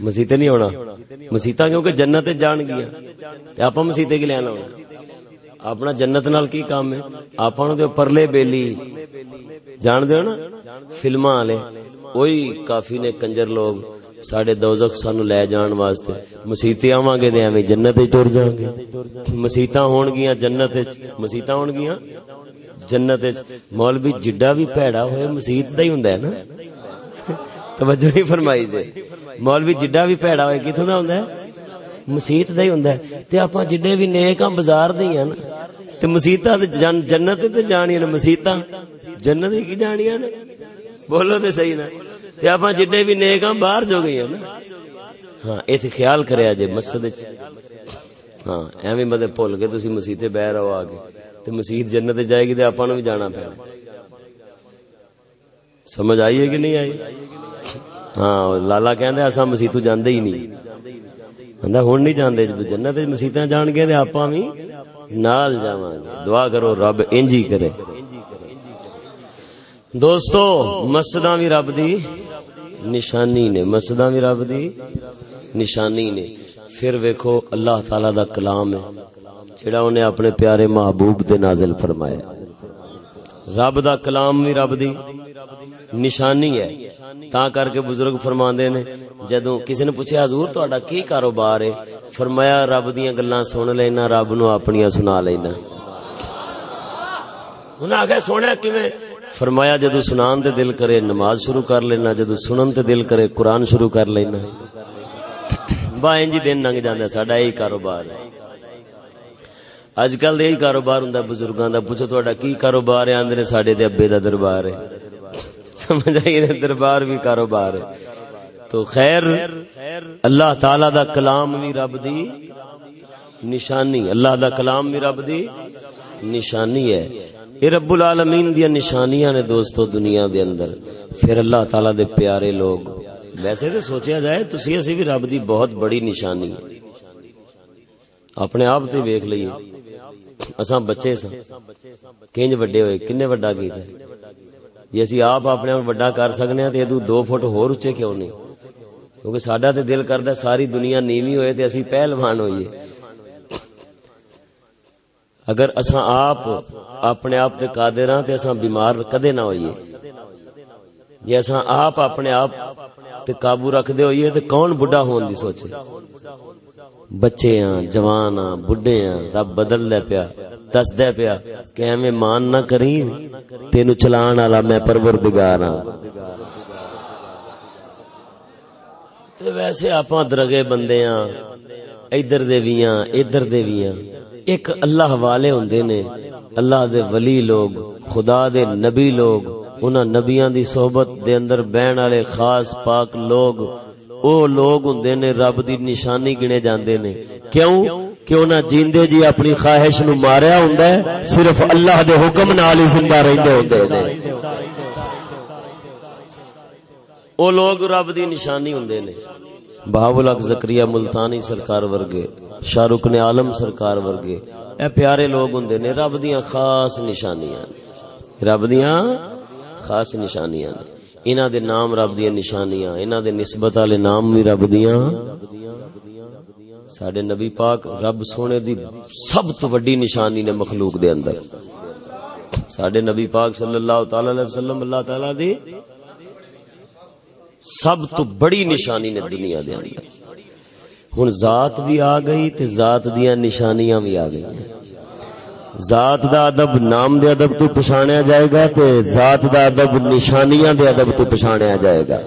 S1: مسیتے نہیں ہونا۔ مسیطا کیونکہ جنت جان گیا آپ مسیتے کی لینا ہونا اپنا جنت نال کی کام ہے؟ آپ پرلے بیلی۔ جان دے نا؟ فلما والے۔ وہی کافی نے کنجر لوگ۔ سڈے دوزخ سانو لے جان واسطے مسیتے آواں گے تے ایویں جنت وچ ٹر جان گے مسیتاں ہون گیاں جنت وچ مسیتاں ہون گیاں جنت وچ مولوی جڈا بھی پیڑا ہوئے مسیت دا ہی ہوندا ہے نا توجہ نہیں فرمائی دے مولوی جڈا بھی پیڑا ہوئے کتھوں دا ہوندا ہے مسیت دا ہی ہوندا ہے تے اپاں جڈے بھی نیک ہاں بازار دے ہاں نا تے مسیتاں تے جنت تے جانیاں نے مسیتاں جنت کی جانیاں نے بولو تے صحیح نا تے اپاں جڈے بھی نیک ہاں باہر جو گئی نا۔ ہاں ایتھے خیال کریا جے مسجد وچ۔ ہاں ایویں مدے بھول کے تسی مسیتے بہ رہو آ کے تے مسجد جنت جائے گی تے اپاں نو بھی جانا پینا۔ سمجھ آئی ہے کہ نہیں آئی؟ ہاں لالا کہندے اساں مسیتو جاندے ہی نہیں۔ ہندا ہن نہیں جاندے جدو جنت وچ مسیتاں جان گے تے آپاں وی نال جاواں گے۔ دعا کرو رب انجی کرے۔ دوستو، مسجداں وی رب دی نشانی نے، مسجداں وی رب دی نشانی نے۔ پھر ویکھو، اللہ تعالی دا کلام ہے، جڑا انہیں اپنے پیارے محبوب تے نازل فرمایا۔ رب دا کلام وی رب دی نشانی ہے۔ تا کر کے بزرگ فرماندے نے، جدوں کسی نے پوچھا حضور، تہاڈا کی کاروبار ہے؟ فرمایا، رب دیاں گلاں سن لینا، رب نو اپنیاں سنا لینا۔ انہاں آگے سونے کیویں؟ فرمایا جدو سنان تے دل کرے نماز شروع کر لینا، جدو سنن تے دل کرے قرآن شروع کر لینا۔ با انجی دن لنگ جاندا ساڈا یہی کاروبار ہے۔ اج کل دے یہی کاروبار ہوں بزرگاں دا پوچھو تہاڈا کی کاروبار ہے؟ آندے نے ساڈے تے ابے دا دربار ہے۔ سمجھ آئی؟ نے دربار بھی کاروبار ہے۔ تو خیر، اللہ تعالی دا کلام بھی رب دی نشانی۔ اللہ دا کلام بھی رب دی نشانی ہے۔ یہ رب العالمین دیا نشانیاں نے دوستو دنیا دے اندر۔ پھر اللہ تعالی دے پیارے لوگ۔ ویسے تو سوچیا جائے تسی اسی بھی رب دی بہت بڑی نشانی۔ ہے اپنے آپ تے ویکھ لئیے۔ اساں بچے سا کنج وڈے ہوئے، کنے وڈا کیتا ہے۔ جی اسی آپ اپنے آپ وڈا کر سکنے ہیں تے ادو دو فٹ ہور اچے کیوں نہیں کیونکہ ساڈا تے دل کردا ساری دنیا نیوی ہوئے تے اسی پہلوان ہوئیے۔ اگر اساں آپ اپنے آپ تے قادر ہاں تے اساں بیمار کدے نہ ہوئیے۔ جی اساں آپ اپنے آپ تے قابو رکھ دے ہوئیے تے کون بڈھا ہون دی سوچے؟ بچے ہاں جوان ہاں بڈھے ہاں رب بدل دے پیا دس دے پیا کہ ایویں مان نہ کری، تینو چلان والا میں پروردگار ہاں۔ تے ویسے اپاں درگے بندے ہاں ادھر دے وی ہاں ادھر دے وی ہاں۔ ایک اللہ والے ہوندے نے، اللہ دے ولی لوگ، خدا دے نبی لوگ، انہاں نبیاں دی صحبت دے اندر بہن والے خاص پاک لوگ، او لوگ ہوندے نے رب دی نشانی گنے جاندے نے۔ کیوں؟ کہ انہاں جیندے جی اپنی خواہش نو ماریا ہوندا ہے، صرف اللہ دے حکم نال ہی زندہ رہندے ہوندے نے۔ او لوگ رب دی نشانی ہوندے نے۔ بہاول حق زکریا ملتانی سرکار ورگے۔ شاہ رخ نے عالم سرکار ورگے۔ اے پیارے لوگ ہوندے نے، رب دیاں خاص نشانیاں۔ رب دیاں خاص نشانیاں۔ نے انہاں دے نام رب دیاں نشانیاں۔ انہاں دے نسبت والے نام بھی رب دیاں۔ ساڈے نبی پاک رب سونے دی سب تو وڈی نشانی نے مخلوق دے اندر۔ ساڈے نبی پاک صلی اللہ تعالی علیہ وسلم، اللہ تعالی دی سب تو بڑی نشانی نے دنیا دے اندر۔ ہن ذات بھی آ گئی تے ذات دیاں نشانیاں بھی آ گئی۔ ذات دا ادب، نام دے ادب تو پچھاڑیا جائے گا تے ذات دا ادب، نشانیاں دے ادب تو پچھاڑیا جائے گا۔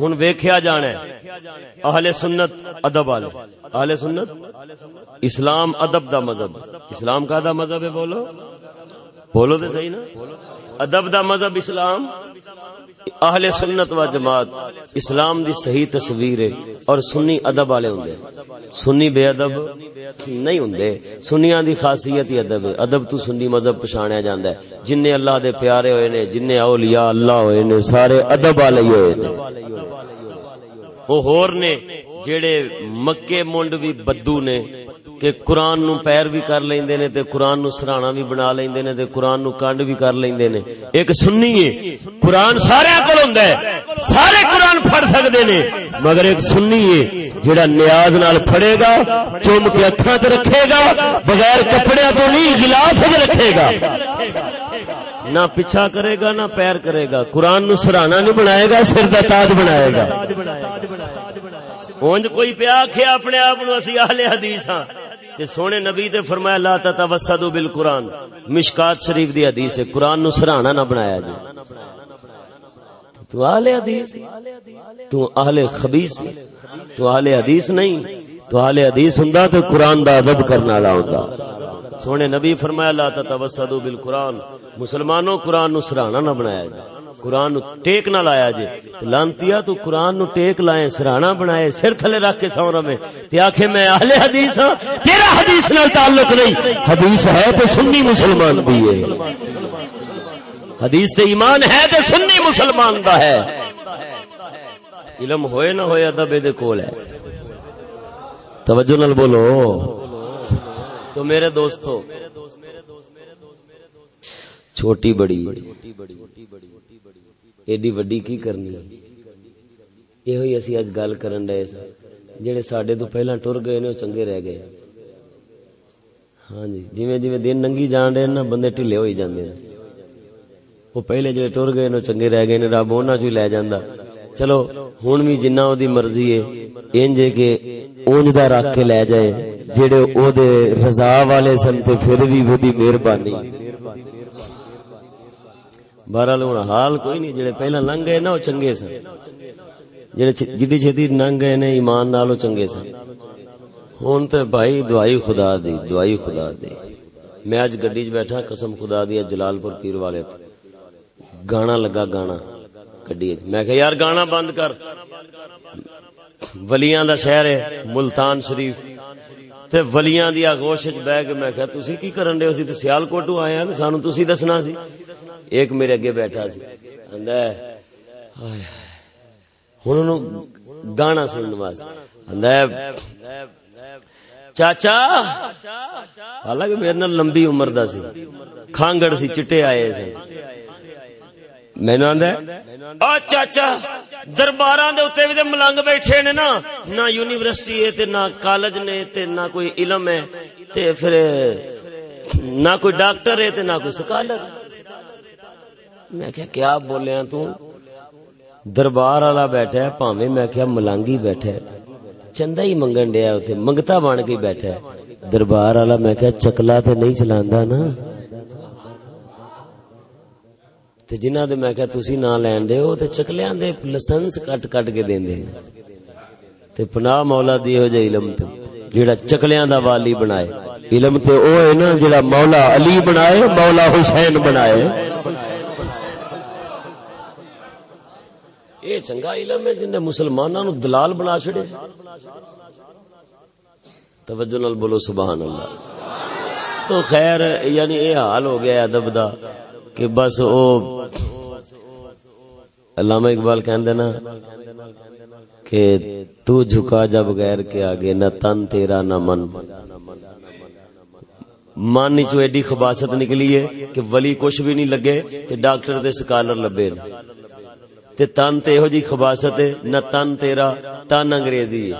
S1: ہن ویکھیا جانا ہے، اہل سنت ادب والے۔ اہل سنت؟ اسلام ادب دا مذہب۔ اسلام کا دا مذہب ہے بولو۔ بولو تے صحیح نا۔ ادب دا مذہب اسلام۔ اہل سنت و جماعت اسلام دی صحیح تصویر ہے اور سنی ادب والے ہوندے سنی بے ادب نہیں ہوندے سنیاں دی خاصیت ہی ادب ہے۔ ادب تو سنی مذہب پچھاڑیا جاندا ہے۔ جن نے اللہ دے پیارے ہوئے نے جن نے اولیاء اللہ ہوئے نے، سارے ادب والے ہوئے نے۔ او ہور نے جڑے مکے منڈ بھی بدو نے کہ قرآن نو پیر بھی کر لیندے نے تے قرآن نو سرانا بھی بنا لیندے نے تے قرآن نو کانڈ بھی کر لیندے نے۔ ایک سنی ہے، قرآن سارے کول ہوندا ہے، سارے قرآن پڑھ سکدے نے، مگر ایک سنی ہے، جڑا نیاز نال پھڑے گا، چوم کے اکھاں تے رکھے گا، بغیر کپڑے تو نہیں غلاف وچ رکھے گا۔ نہ پیچھا کرے گا، نہ پیر کرے گا۔ قرآن نو سرانا نہیں بنائے گا، سر دا تاج بنائے گا۔ اونج کوئی پیا آکھیا اپنے آپ نو اسی اہل حدیث ہاں۔ تے سونے نبی تے فرمایا، لا تتوسدوا بالقران مشکات شریف دی حدیث ہے قران نو سرانا نہ بنایا جی تو اہل حدیث، تو اہل خبیث، تو اہل حدیث نہیں، تو اہل حدیث ہوندا تے قران دا ادب کرنا والا ہوندا۔ سونے نبی فرمایا، لا تتوسدوا بالقران مسلمانوں قران نو سرانا نہ بنایا جی قرآن ٹیک نہ لایا جے۔ لانتیا تو قرآن نو ٹیک لائے سرانا بنائے، سر تھلے رکھ کے سو رہے تے آخے میں اہل حدیث ہاں تیرا حدیث نال تعلق نہیں۔ حدیث ہے تو سنی مسلمان بھی ہے۔ حدیث تے ایمان ہے تو سنی مسلمان دا ہے۔ علم ہوئے نہ ہوئے ادب دے کول ہے۔ توجہ نال بولو۔ تو میرے دوستو، چھوٹی بڑی ایڈی وڈی کی کرنی یہ ہوئی اسی اج گل کرن رہے سا جڑے ساڈے تو پہلا ٹر گئے نے چنگے رہ گئے ہاں جی جویں جویں دن ننگی جان رہے نا بندے ٹھلے ہوئی جاندے ہیں وہ پہلے جڑے ٹر گئے نے چنگے رہ گئے نے رب انہاں چوں لے جاندا چلو ہن بھی جنہ او مرضی ہے انج کہ اونج دا رکھ کے لے جائے جڑے او دے رضا والے سن تے پھر بھی وہ مہربانی بہرحال ہن حال کوئی نہیں، جڑے پہلا لنگ گئے نا او چنگے سن۔ جڑے جدی چھتی لنگ گئے نے ایمان نال او چنگے سن۔ ہن تے بھائی دعائی خدا دی، دعائی خدا دی۔ میں اج گڈی وچ بیٹھا، قسم خدا دی جلال پور پیر والے تے گانا لگا گانا گڈی میں کہ یار گانا بند کر۔ ولیاں دا شہر ہے، ملتان شریف۔ تے ولیاں دی آغوش وچ بیٹھ کے میں کہ تسی کی کرن دے ہو؟ سی تے سیال کوٹو آئے ہیں سانو تسی دسنا سی۔ ایک میرے اگے بیٹھا سی، آندا ہے ہن انہوں گانا سنن واسطے، آندا ہے، چاچا، حالانکہ میرے نال لمبی عمر دا سی، کھانگڑ سی، چٹے آئے سی مینو آدھا چاچا دربار ملنگ بیٹھے نے نا، نہ یونیورسٹی نہ کالج نے نہ کوئی علم ہے نہ کوئی ڈاکٹر ہے نہ کوئی سکالر۔ میں کیا کیا بولیا تو? دربار والا بیٹھا ہے پاوے میں کیا ملانگی بیٹھا ہے. چندہ ہی منگن ڈیا اتنے منگتا بن کے بیٹھا ہے۔ دربار والا میں کیا چکلا تے نہیں چلاندا نا? تے جنہ دے میں کہ تسی نہ لین دے او تے چکلیاں دے لائسنس کٹ کٹ کے دیندے تے پناہ مولا دی ہو جے علم تے جڑا چکلیاں دا والی بنائے۔ علم تے او ہے نا جڑا مولا علی بنائے، مولا حسین بنائے۔ اے چنگا علم ہے جن نے مسلماناں نو دلال بنا چھڑے۔ توجہ نال بولو سبحان اللہ تو خیر یعنی اے حال ہو گیا ادب دا کہ بس او علامہ اقبال کہندے نا کہ تو جھکا جب غیر کے آگے، نہ تن تیرا، نہ من۔ من چو ایڈی خباست نکلی ہے کہ ولی کچھ بھی نہیں لگے تے ڈاکٹر دے سکالر لبے۔ تے تن تے ہو جی خباست ہے، نہ تن تیرا، تن انگریزی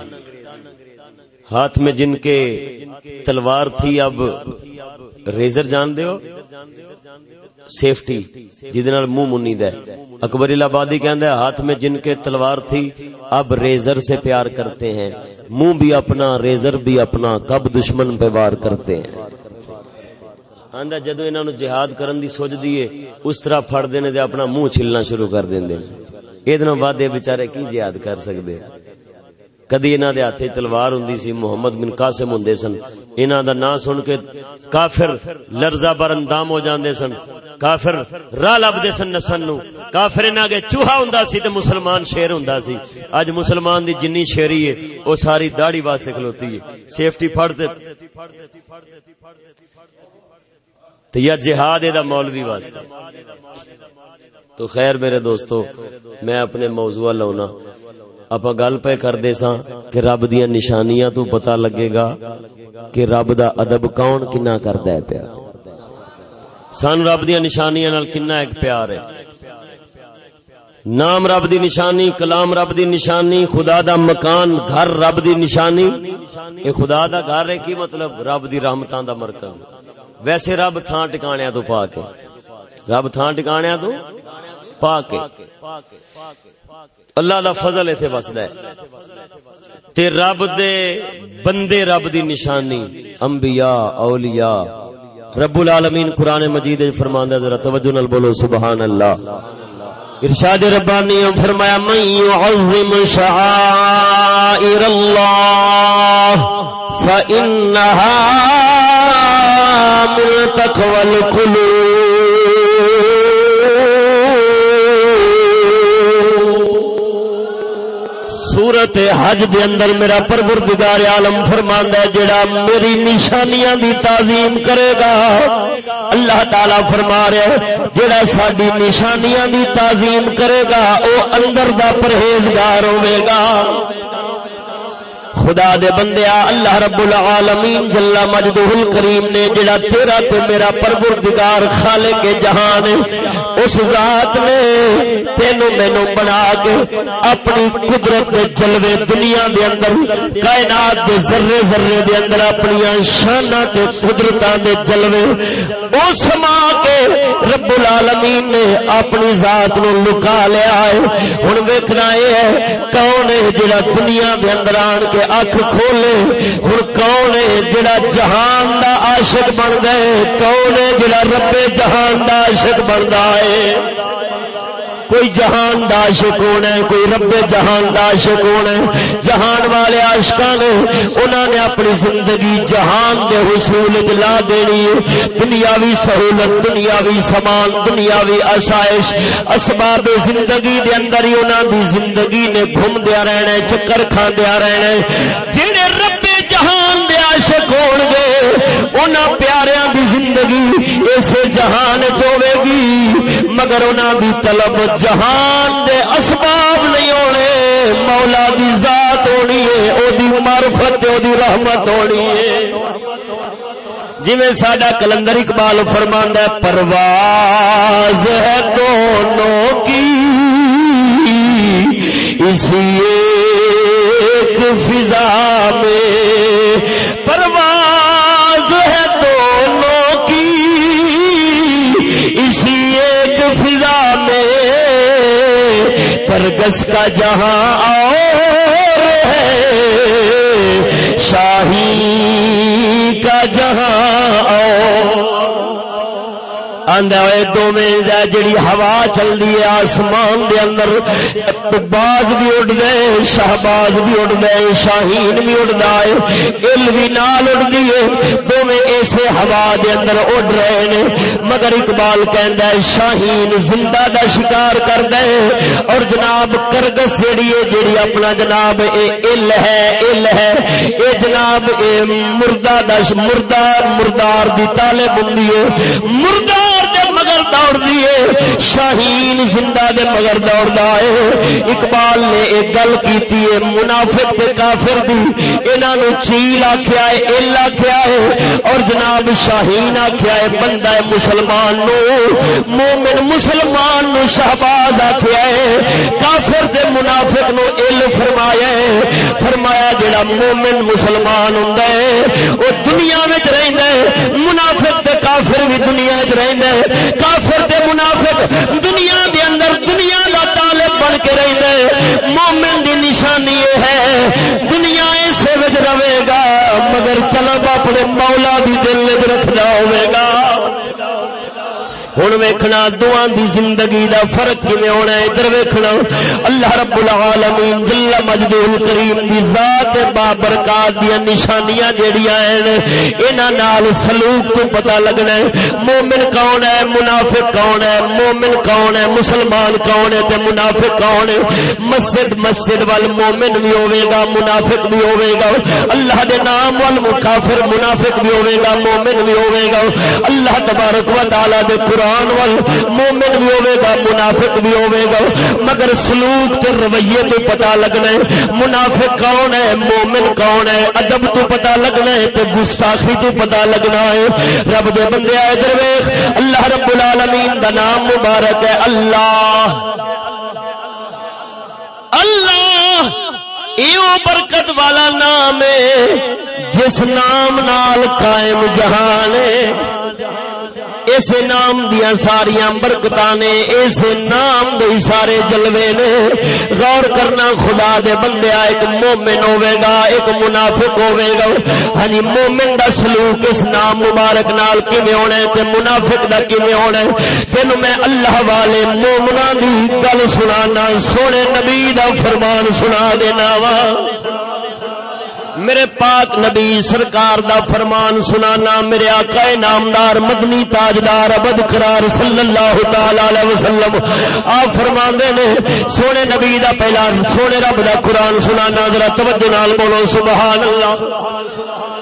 S1: ہاتھ میں جن کے تلوار تھی، اب ریزر جان دیو سیفٹی جہد منہ منی دے۔ اکبر آبادی کہندا ہے ہاتھ میں جن کے تلوار تھی، اب ریزر سے پیار کرتے ہیں۔ منہ بھی اپنا، ریزر بھی اپنا، کب دشمن پہ وار کرتے ہیں۔ آندا جدو انہاں نو جہاد کرن دی سوچ دیے اس طرح پھڑ دینے دے، اپنا منہ چھلنا شروع کر دیندے۔ اے دنوں بعد اے بیچارے کی جہاد کر سکدے؟ کدی انہاں دے ہاتھے تلوار ہوندی سی، محمد بن قاسم ہوندے سن۔ انہاں دا نام سن کے کافر لرزہ بر اندام ہو جاندے سن۔ کافر راہ لبدے سن نسن نو۔ کافر انہاں کے چوہا ہوندا سی تے مسلمان شیر ہوندا سی۔ اج مسلمان دی جنی شیری ہے، او ساری داڑھی واسطے کھلوتی ہے۔ سیفٹی پھڑ تے تے یا جہاد دا مولوی واسطے۔ تو خیر میرے دوستو، میں اپنے موضوع لاؤنا آپ گل پہ کرتے سا کہ رب دیا نشانیاں تو پتا لگے گا کہ رب دا ادب کون کنا کرد ہے پیا۔ سان رب دیا نشانیاں نال کنا ایک پیار ہے۔ نام رب دی نشانی، کلام رب دی نشانی، خدا دا مکان، گھر رب دی نشانی۔ اے خدا دا گھر ہے، کی مطلب؟ رب دی رحمتاں دا مرکز۔ ویسے رب تھان ٹکانیاں تو پا کے رب تھان ٹکانیاں تو پا کے اللہ دا فضل ایتھے وسدا ہے۔ تے رب دے بندے رب دی نشانی، انبیاء، اولیاء۔ رب العالمین قرآن مجید فرماندا ذرا توجہ نال بولو سبحان اللہ ارشاد ربانی فرمایا، من يعظم شعائر اللہ فانها من تقوى القلوب سورت حج دے اندر میرا پروردگار عالم فرماندا ہے، جڑا میری نشانیاں دی تعظیم کرے گا۔ اللہ تعالی فرما رہا ہے جڑا ساڈی نشانیاں دی تعظیم کرے گا، او اندر دا پرہیزگار ہوے گا۔ خدا دے بندیا اللہ رب العالمین جل مجدہ الکریم نے جڑا تیرا تے میرا پروردگار خالق جہان اس ذات نے تینو مینو بنا کے اپنی قدرت دے جلوے دنیا دے اندر، کائنات دے ذرے ذرے دے اندر اپنی شاناں تے قدرتاں دے جلوے، او سما کے رب العالمین نے اپنی ذات نو لکا لیا ہے۔ ہن ویکھنا اے ہے، کون ہے جڑا دنیا دے اندر آن کے اکھ کھولے۔ ہوں کون ہے جڑا جہان دا عاشق بن گئے کون ہے جڑا رب جہان دا عاشق بنتا ہے؟ کوئی جہان دا عاشق ہونا ہے، کوئی رب جہان دا عاشق ہونا ہے۔ جہان والے عاشقاں نے، انہاں نے اپنی زندگی جہان دے حصول وچ لا دینی ہے۔ دنیاوی سہولت، دنیاوی سامان، دنیاوی آسائش، اسباب زندگی دے اندر ہی انہاں دی زندگی نے گھوم دیا رہنا ہے، چکر کھاندیا رہنا ہے۔ جڑے رب جہان دے عاشق ہون گے، انہاں پیاریاں دی زندگی اس جہان چوے گی مگر انہاں دی طلب جہان دے اسباب نہیں ہونے۔ مولا دی ذات ہونی ہے، او دی معرفت او دی رحمت ہونی ہے۔ جی ساڈا کلندر اقبال فرماندا ہے، پرواز ہے دونوں کی۔ اسی ایک فضا میں برگس کا جہاں اور ہے شاہی کا جہاں اور جڑی ہوا چل رہی ہے آسمان دے اندر باز بھی اڈ گئے شہباز بھی اڈ گئے شاہین بھی اڈتا ہے ال بھی نال اڈ ہے۔ دونوں اسے ہوا دے اندر اڈ رہے نے۔ مگر اقبال کہندا ہے، شاہین زندہ دا شکار کر دے اور جناب کرگس جیڑی ہے جیڑی اپنا جناب اے ال ہے ال ہے۔ اے جناب اے مردہ دا مردہ مردار دی طالب ہوندی ہے۔ مردار دے مگر دوڑ دیے شاہین زندہ دے مگر دوڑ ہے۔ اقبال نے ایک گل کیتی ہے، منافق تے کافر دی۔ انہاں نو چیل آکھیا ہے ال آکھیا ہے۔ اور جناب شاہین آکھیا ہے، بندہ مسلمان نو۔ مومن مسلمان نو شہباز آکھیا ہے۔ کافر تے منافق نو ال فرمایا ہے۔ فرمایا جڑا مومن مسلمان ہوندا ہے، او دنیا وچ رہندا ہے۔ منافق تے کافر بھی دنیا وچ رہندا ہے۔ کافر تے منافق، دنیا دے اندر دنیا دا طالب بن کے رہتے مومن دی نشانی یہ ہے، دنیا اسے وچ رہے گا، مگر طلب اپنے مولا بھی دل وچ رکھدا ہوے گا۔ ہوں ویکھنا دعا دی زندگی دا فرق کیویں ہونا ہے، ادھر ویکھنا۔ اللہ رب العالمین جل مجدول کریم دی ذات بابرکات دی نشانیاں جیڑیاں ہیں، انہاں نال سلوک تو پتہ لگنا ہے۔ مومن کون ہے؟ منافق کون ہے؟ مومن کون ہے؟ مسلمان کون ہے؟ تے منافق کون ہے؟ مسجد مسجد وال مومن بھی ہوے گا، منافق بھی ہوے گا۔ اللہ دے نام وال کافر منافق بھی ہوے گا، مومن بھی ہوے گا۔ اللہ تبارک و تعالی دے قرآن قرآن وال مومن بھی ہوے گا، منافق بھی ہوے گا۔ مگر سلوک تے رویے تو پتا لگنا ہے، منافق کون ہے، مومن کون ہے؟ ادب تو پتا لگنا ہے تے گستاخی تو پتا لگنا ہے۔ رب دے بندے ادھر ویکھ اللہ رب العالمین دا نام مبارک ہے، اللہ۔ اللہ، ایو برکت والا نام ہے، جس نام نال قائم جہان ہے۔ اس نام دیا ساریا برکت نے اس نام دے سارے جلوے نے۔ غور کرنا خدا دے بندے ایک مومن ہوے گا ایک منافق ہوے گا۔ ہاں جی، مومن دا سلوک اس نام مبارک نال کیویں ہونا ہے تے منافق دا کیویں ہونا ہے۔ تینو میں اللہ والے مومنا دی گل سنانا سونے نبی دا فرمان سنا دینا وا۔ میرے پاک نبی سرکار دا فرمان سنانا، میرے آقا نامدار، مدنی تاجدار، ابد قرار صلی اللہ تعالی علیہ وسلم، آپ فرما نے، سونے نبی دا پہلا سونے رب دا قرآن سنانا، ذرا توجہ نال بولو سبحان اللہ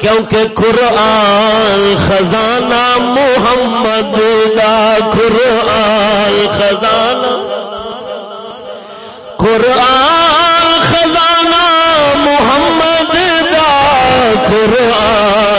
S1: کیونکہ قرآن خزانہ محمد دا قرآن خزانہ۔ قرآن قرآن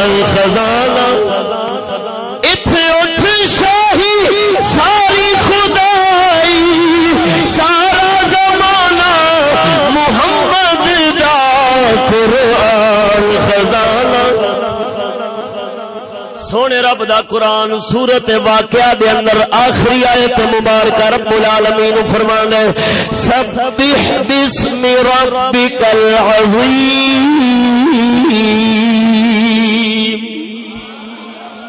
S1: رب دا قرآن سورت واقعہ دے اندر آخری آیت مبارکہ رب العالمین فرمانا ہے سبح بسم ربک العظیم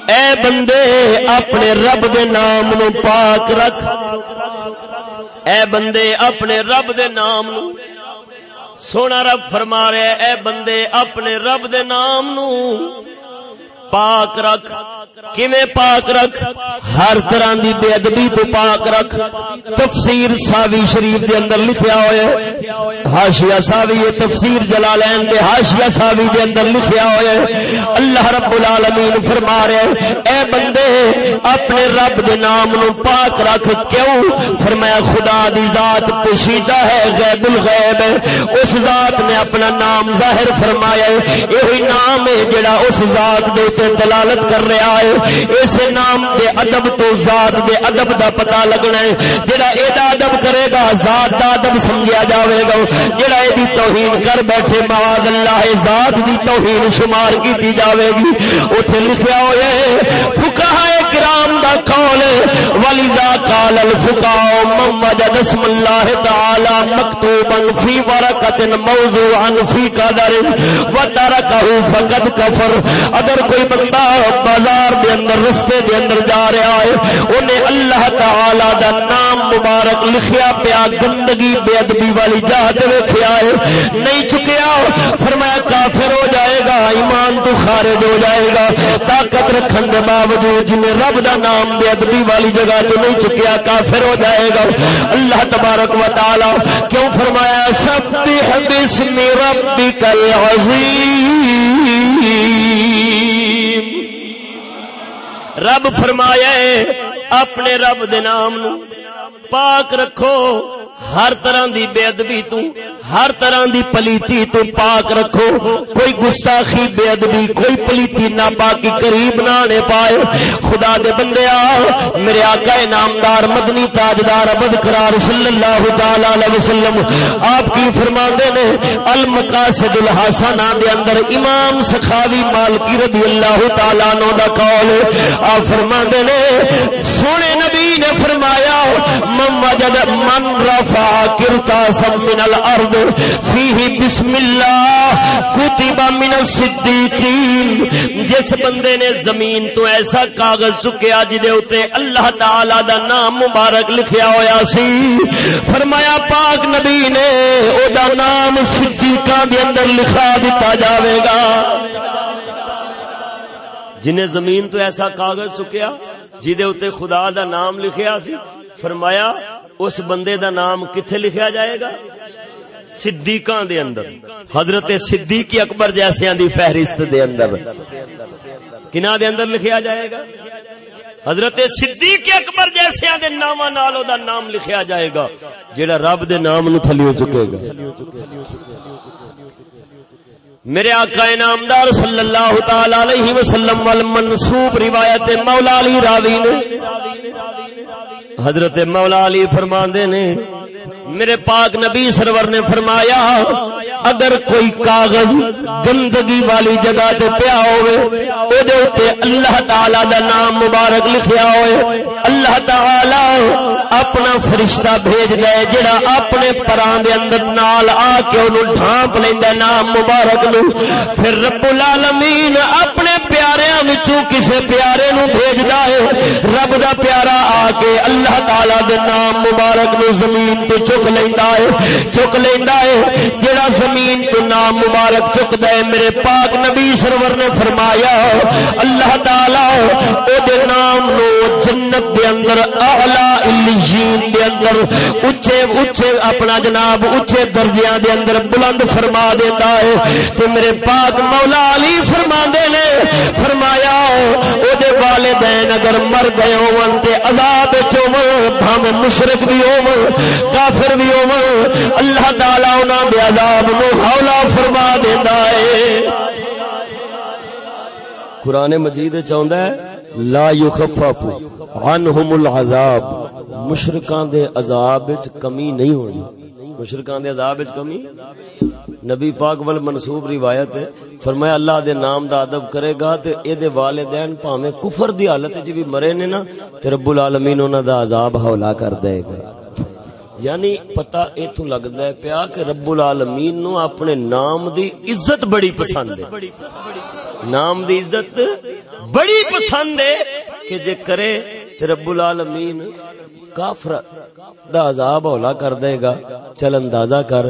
S1: اے بندے، اپنے رب دے نام نو پاک رکھ۔ اے بندے، اپنے رب دے نام نو۔ سونا رب فرما رہے، اے بندے، اپنے رب دے نام نو۔ پاک رکھ۔ کیویں پاک رکھ؟ ہر طرح دی بے ادبی تو پاک رکھ۔ تفسیر ساوی شریف دے اندر لکھیا ہوئے۔ حاشیہ ساوی یہ تفسیر جلالین دے حاشیہ ساوی دے اندر لکھیا ہوئے۔ اللہ رب العالمین فرما رہے اے بندے، اپنے رب دے نام نو پاک رکھ۔ کیوں؟ فرمایا، خدا دی ذات پوشیدہ ہے، غیب الغیب۔ ہے اس ذات نے اپنا نام ظاہر فرمایا ہے۔ یہی نام ہے جڑا اس ذات دے تے دلالت کر رہا ہے۔ اس نام دے ادب تو ذات دے ادب دا پتہ لگنا ہے۔ جڑا اے دا ادب کرے گا، ذات دا ادب سمجھیا جاوے گا۔ جڑا اے دی توہین کر بیٹھے معاذ اللہ ذات دی توہین شمار کیتی جاوے گی۔ اوتھے لکھیا ہوئے فقہاء کرام دا قول ولذا قال الفقهاء من وجد اسم الله تعالى مكتوبا في ورقه موضوعا في قدر وتركه فقد كفر اگر کوئی بندہ بازار دے اندر، رستے دے اندر جا رہا ہے، انہیں اللہ تعالی دا نام مبارک لکھیا پیا، گندگی بے ادبی والی جہت ویکھیا ہے۔ نہیں چکیا، فرمایا کافر ہو جائے گا، ایمان تو خارج ہو جائے گا۔ طاقت رکھن دے باوجود جن رب دا نام بے ادبی والی جگہ تو نہیں چکیا، کافر ہو جائے گا۔ اللہ تبارک و تعالی کیوں فرمایا، سبح بسم ربک العظیم۔ رب فرمایا اپنے رب دے نام نو پاک رکھو، ہر طرح دی بے ادبی تو ہر طرح دی پلیتی تو پاک رکھو۔ کوئی گستاخی، بے ادبی، کوئی پلیتی نہ پاکی قریب نہ آنے پائے۔ خدا دے بندے آ، میرے آقا نامدار، مدنی تاجدار ابد قرار صلی اللہ تعالی علیہ وسلم، آپ کی فرما دے نے، المقاصد الحسنہ دے اندر امام سخاوی مالکی رضی اللہ تعالی عنہ دا قول۔ آپ فرما دے نے، سونے نبی نے فرمایا، من وجد، من رفع کرتاسا من الارض فیہ بسم اللہ. کتب من الصدیقین. جس بندے نے زمین تو ایسا کاغذ چکیا جدے اتے اللہ تعالی دا نام مبارک لکھیا ہویا سی. فرمایا پاک نبی نے او دا نام صدیقاں دے اندر لکھا دیتا جاوے گا. جنہیں زمین تو ایسا کاغذ چکیا جدے اتے خدا دا نام لکھیا سی. فرمایا اس بندے دا نام کتھے لکھیا جائے گا؟ صدیقاں دے اندر، حضرت صدیق اکبر جیسے دی فہرست دے اندر۔ کنا دے اندر لکھیا جائے گا؟ حضرت صدیق اکبر جیسے دے نام نالو دا نام لکھیا جائے گا، جیڑا رب دے نام نو تھلیو چکے گا۔ میرے آقا نامدار صلی اللہ تعالی علیہ وسلم والمنصوب روایت مولا علی راوی نے، حضرت مولا علی فرماندے نے میرے پاک نبی سرور نے فرمایا اگر کوئی کاغذ گندگی والی جگہ تے پیا ہوئے او دے اوتے اللہ تعالی دا نام مبارک لکھیا ہوئے، اللہ تعالی اپنا فرشتہ بھیج دے، جڑا اپنے پران دے اندر نال آ کے انہوں ڈھانپ لیندا نام مبارک نو۔ پھر رب العالمین اپنے پیاریاں وچوں کسے پیارے نو بھیجدا ہے۔ رب دا پیارا آ کے اللہ تعالی دے نام مبارک نو زمین تے چک لیندا ہے، چک لیندا ہے، جڑا زمین تو نام مبارک چکدا ہے میرے پاک نبی سرور نے فرمایا، اللہ تعالی، او دے نام نو جنت دے اندر، اعلی الیین دے اندر، اونچے اونچے اپنا جناب، اونچے درجیاں دے اندر بلند فرما دیتا ہے۔ تے میرے پاک مولا علی فرماندے نے، فرمایا، او دے والدین اگر مر گئے ہون تے عذاب وچ ہون بھاویں مشرک بھی ہون، کافر بھی ہون، اللہ تعالی انہاں دے عذاب نو ہولا فرما دیندا ہے۔ قرآن مجید چاہتا ہے، لا یخفف عنہم العذاب۔ مشرکان دے عذاب وچ کمی نہیں ہونی۔ مشرکان دے عذاب وچ کمی؟ نبی پاک ول منسوب روایت ہے، فرمایا اللہ دے نام دا ادب کرے گا تے اے دے والدین بھاویں کفر دی حالت وچ بھی مرے نے نا، تے رب العالمین انہاں دا عذاب ہولا کر دے گا۔ یعنی پتا ایتھوں لگدا ہے پیا کہ رب العالمین نو اپنے نام دی عزت بڑی پسند ہے۔ نام دی عزت بڑی پسند ہے کہ جے کرے تے رب العالمین کافر دا عذاب اولا کر دے گا، چل اندازہ کر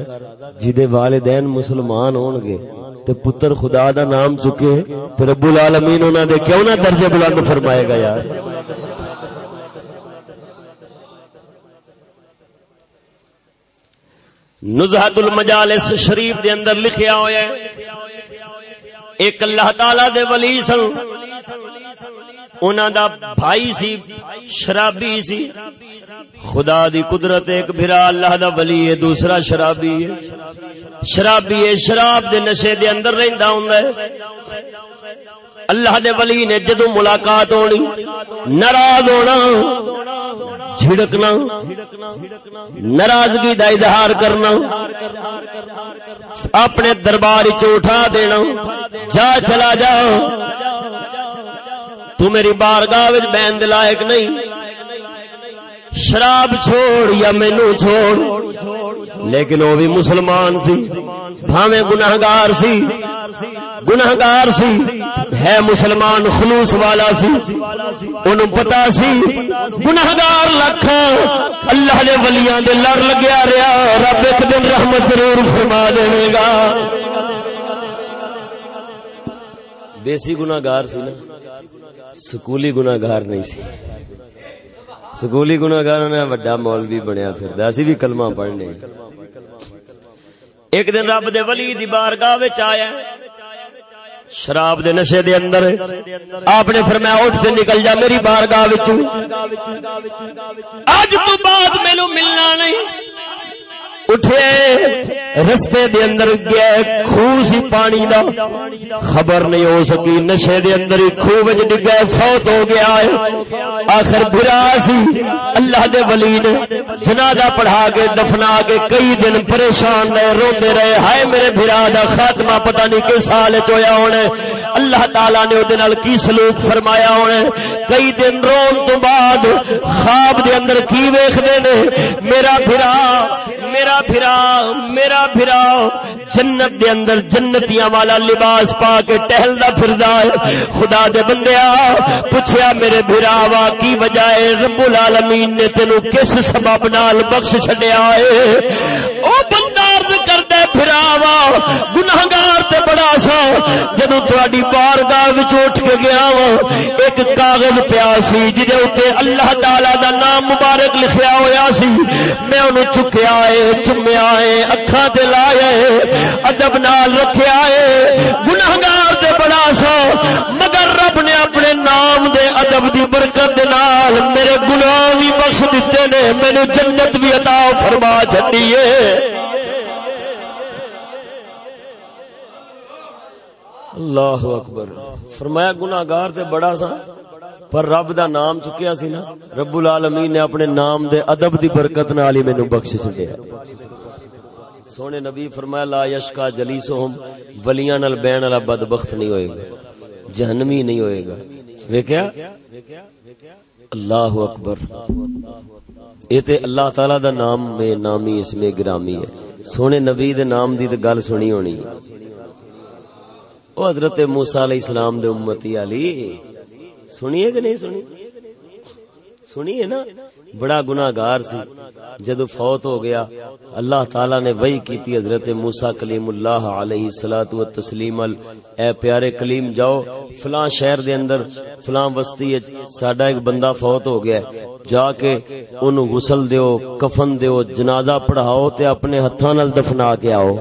S1: جدے والدین مسلمان ہون گے تے پتر خدا دا نام چکے تے رب العالمین انہاں دے کیوں نہ درجے بلند فرمائے گا یار؟ نزہت المجالس شریف دے اندر لکھیا ہویا ہے۔ ایک اللہ تعالی دے ولی سن۔ انہاں دا بھائی سی، شرابی سی۔ خدا دی قدرت ایک بھرا اللہ دا ولی ہے، دوسرا شرابی ہے۔ شرابی ہے، شراب دے نشے دے اندر رہندا ہوندا ہے۔ اللہ دے ولی نے جدو ملاقات ہونی، ناراض ہونا۔ جھڑکنا، ناراضگی دا اظہار کرنا، اپنے دربار اٹھا دینا، جا چلا جا، تو میری بارگاہ بہن دلائق نہیں۔ شراب چھوڑ یا مینو چھوڑ، لیکن وہ بھی مسلمان سی بھاوے گناہگار سی۔ گناہگار سی، ہے مسلمان خلوص والا سی، انہوں پتا سی، گناہگار لکھ، اللہ دے ولیاں دے لڑ لگیا رہا، رب ایک دن رحمت ضرور فرما دے گا۔ دیسی گناہگار سی نا، سکولی گناہگار نہیں سی۔ سکولی گناہگار نے وڈا مولوی بنیا پھر اسی بھی کلمہ پڑھنے۔ ایک دن رب دے ولی دی بارگاہ وچ آیا شراب دے نشے دے اندر آپ نے فرمایا، اٹھ سے نکل جا میری بارگاہ وچوں۔ اج تو بعد مینوں ملنا نہیں۔ اٹھے، رستے دے اندر گیا، خوہ سی پانی دا۔ خبر نہیں ہو سکی، نشے دے اندر ہی خوہ وچ ڈگا، فوت ہو گیا ہے۔ آخر بھرا سی، اللہ دے ولی نے جنازہ پڑھا کے، دفنا کے، کئی دن پریشان رہے روندے رہے۔ ہائے میرے بھرا دا خاتمہ، پتہ نہیں کس سال وچ ہویا ہونا اللہ تعالی نے اودے نال کی سلوک فرمایا ہونا کئی دن رون تو بعد خواب دے اندر کی ویکھدے نے؟ میرا بھرا، میرا بھرا، میرا بھرا۔ جنت دے اندر جنتیاں والا لباس پا کے ٹہلدا پھردا ہے۔ خدا دے بندیا پوچھیا میرے بھرا وا کی وجہ ہے؟ رب العالمین نے تینو کس سبب نال بخش چھڈیا ہے؟ او بندے عرض وا گناہگار تے بڑا سا۔ جدوں تہاڈی بارگاہ وچ اٹھ کے گیا وا، ایک کاغذ پیا سی، جدے اوتے اللہ تعالی دا نام مبارک لکھیا ہویا سی۔ میں اونوں چکیا ہے چمیا ہے اکھا تے لایا ہے ادب نال رکھیا ہے گناہگار تے بڑا سا۔ مگر رب نے اپنے نام دے ادب دی برکت دے نال میرے گناہ بھی بخش دتے نے، مینوں جنت بھی عطا فرما چھڈی ہے اللہ اکبر۔ فرمایا گناہگار تے بڑا سا، پر رب دا نام چکیا سی نا۔ رب العالمین نے اپنے نام دے ادب دی برکت نال ہی مینوں بخش چھڈیا سونے نبی فرمایا، لا یشکا جلیسہم، ولیاں نال بین والا بدبخت نہیں ہوئے گا، جہنمی نہیں ہوئے گا۔ ویکھیا اللہ اکبر۔ یہ تے اللہ تعالی دا نام میں، نامی اس میں گرامی ہے۔ سونے نبی دے نام دی تے گل سنی ہونی ہے۔ او حضرت موسی علیہ السلام دے امتی علی، سنیے کہ نہیں سنی سنیے نا، بڑا گناہگار سی۔ جدو فوت ہو گیا، اللہ تعالی نے وحی کیتی حضرت موسی کلیم اللہ علیہ الصلات و تسلیم اے پیارے کلیم، جاؤ، فلاں شہر دے اندر، فلاں بستی وچ ساڈا ایک بندہ فوت ہو گیا۔ جا کے اونوں غسل دیو، کفن دیو، جنازہ پڑھاؤ تے اپنے ہتھاں نال دفنا کے آؤ۔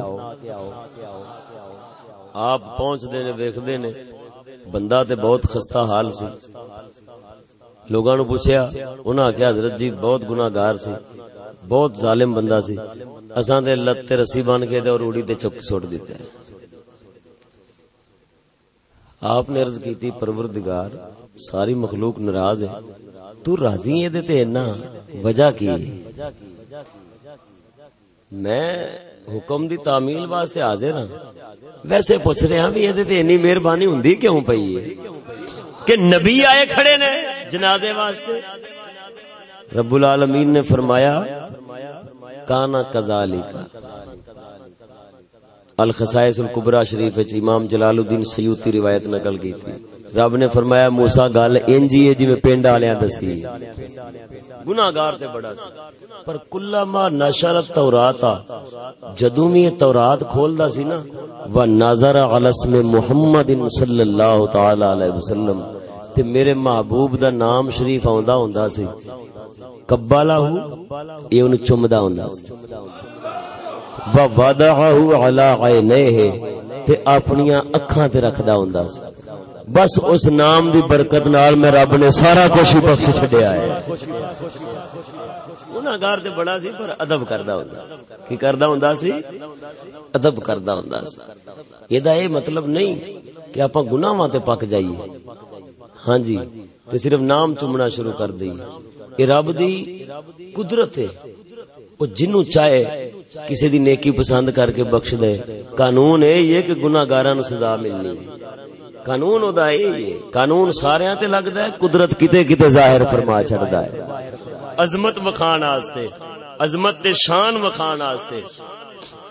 S1: آپ پہنچ دے نے ویکھدے نے بندہ تے بہت خستہ حال سی۔ لوگاں نو پوچھیا، انہاں کہیا حضرت جی بہت گناہگار سی۔ بہت ظالم بندہ سی۔ اساں دے لت تے رسی بن کے تے اور اوڑی تے چپ سٹ دتا ہے آپ نے عرض کیتی، پروردگار، ساری مخلوق ناراض ہے۔ تو راضی ہے دے تے اتنا وجہ کی میں حکم دی تعمیل واسطے حاضر ہاں۔ ویسے پوچھ رہے ہاں بھی یہ تے اتنی مہربانی ہوندی کیوں پئی ہے؟ کہ نبی آئے کھڑے نے جنازے واسطے۔ رب العالمین نے فرمایا، کانا کزالی کا الخصائص القبرہ شریف امام جلال الدین سیوتی روایت نقل کی تھی۔ رب نے فرمایا موسا گل انجی ہے جی میں پنڈ والے دسی گناگار تے بڑا سی۔ پر کلا ما نشرت تورات جدوں میں تورات کھولدا سی نا، و نظر علی اسم محمد صلی اللہ تعالی علیہ وسلم، تے میرے محبوب دا نام شریف آندا ہوندا سی۔ کبالا ہو اے اون چمدا ہوندا سی۔ و وضعه علی عینیہ، تے اپنیاں اکھاں تے رکھدا ہوندا سی۔ بس اس نام دی برکت نال میں رب نے سارا کچھ ہی بخش چھڈیا ہے۔ گناہگار تے بڑا سی پر ادب کردا ہوندا کی کردا ہوندا سی؟ ادب کردا ہوندا سی۔ ایدا اے مطلب نہیں کہ اپا گناہاں تے پک جائیے۔ ہاں جی تے صرف نام چومنا شروع کر دئی اے رب دی قدرت ہے۔ او جنوں چاہے کسی دی نیکی پسند کر کے بخش دے۔ قانون ہے یہ کہ گناہگاراں نو سزا ملنی۔ قانون ادا ہے قانون سارے تے لگدا ہے، قدرت کتے کتے ظاہر فرما چھڑدا ہے۔ عظمت مخان واسطے، عظمت دے شان مخان واسطے،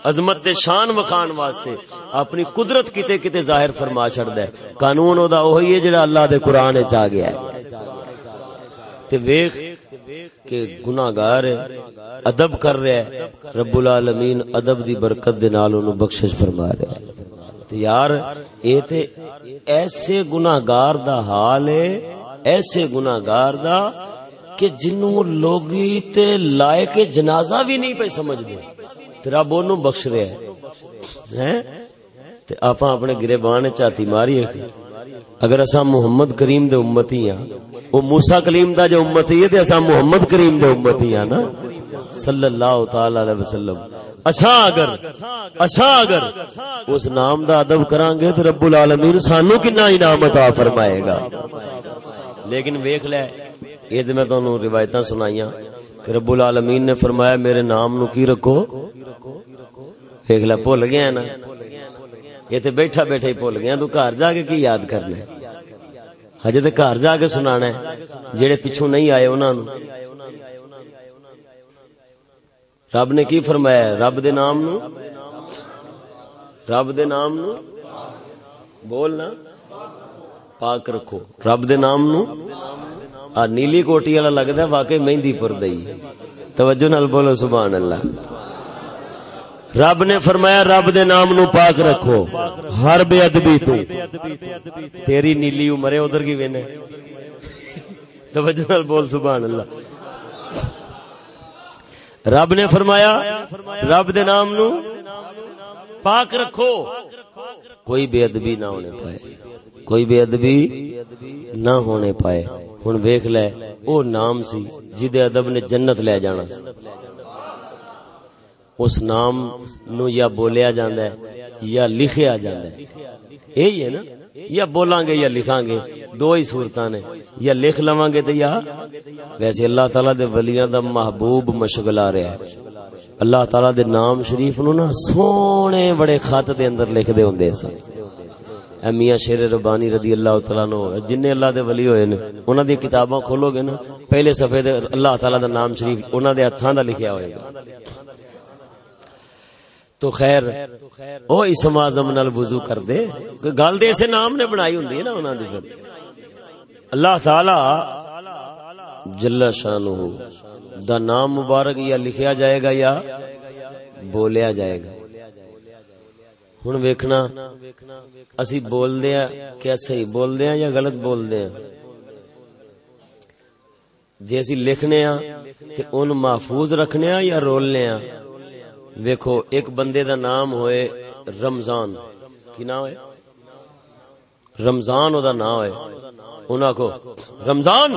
S1: عظمت دے شان مخان واسطے اپنی قدرت کتے کتے ظاہر فرما چھڑدا ہے۔ قانون ادا وہی ہے جڑا اللہ دے قران وچ آ گیا ہے۔ تے ویکھ کہ گناہگار ادب کر رہا ہے، رب العالمین ادب دی برکت دے نال اونوں بخشش فرما رہا ہے۔ یار اے تے ایسے گناہگار دا حال ہے، ایسے گناہگار دا کہ جنوں لوگی تے لائق جنازہ بھی نہیں پہ سمجھ دے تیرا بونوں بخش رہے ہیں؟ تے آپ اپنے گریبان چاتی ماری ہے۔ اگر اسا محمد کریم دے امتی ہاں او موسی کلیم دا جو امتی ہے، تے اسا محمد کریم دے امتی ہاں نا۔ صلی اللہ تعالی علیہ وسلم۔ اچھا اگر اچھا اگر اس نام دا ادب کران گے تے رب العالمین سانو کنا انعام عطا فرمائے گا۔ لیکن ویکھ لے، یہ تے میں تانوں روایتاں سنائیاں کہ رب العالمین نے فرمایا میرے نام نو کی رکھو؟ ویکھ لے، بھول گیا نا۔ یہ تے بیٹھا بیٹھا ہی بھول گیا۔ تو گھر جا کے کی یاد کرنا ہے؟ ہجے تے گھر جا کے سنانا ہے۔ جڑے پیچھے نہیں آئے انہاں نو رب نے کی فرمایا رب دے نام نو؟ رب دے نام نو؟ بولنا پاک رکھو۔ رب دے نام نو؟ آ، نیلی کوٹی والا لگدا واقعی مہندی پور دئی توجہ نال بولو، سبحان اللہ۔ رب نے فرمایا، رب دے نام نو پاک رکھو۔ ہر بے ادبی تو۔ تیری نیلی عمر ہے، ادھر کی وینے۔ توجہ نال بول، سبحان اللہ۔ رب نے فرمایا، رب دے نام نو پاک رکھو۔ کوئی بے ادبی نہ ہونے پائے۔ کوئی بے ادبی نہ ہونے پائے۔ ہن ویکھ لے، او نام سی جدے ادب نے جنت لے جانا سی۔ اس نام نو یا بولیا جاندا ہے یا لکھیا جاندا ہے۔ یہی ہے نا۔ یا بولاں گے یا لکھاں گے دو ہی صورتاں نے۔ یا لکھ لواں گے تے یا ویسے اللہ تعالی دے ولیاں دا محبوب مشغل آ رہا ہے۔ اللہ تعالی دے نام شریف نو نا سونے بڑے خط دے اندر لکھ دے ہوندے سن۔ میاں شیر ربانی رضی اللہ تعالی نو جن اللہ دے ولی ہوئے نے، انہاں دی کتاباں کھولو گے نا، پہلے صفحے تے اللہ تعالی دا نام شریف انہاں دے ہتھاں دا لکھیا ہوئے گا۔ تو خیر، او اسم اعظم نال وضو کر دے۔ گل دے اسے نام نے بنائی ہوندی ہے نا انہاں دی پھر۔ اللہ تعالی جل شانہ دا نام مبارک یا لکھیا جائے گا یا بولیا جائے گا۔ ہن ویکھنا، اسی بول دیا ہاں کیا صحیح بول دیا ہاں یا غلط بول دیا ہاں؟ جی اسی لکھنے ہاں تے اون محفوظ رکھنے ہاں یا رولنے ہاں؟ ویکھو، ایک بندے دا نام ہوئے رمضان۔ کی نام ہے رمضان او دا نام ہے انہاں کو رمضان!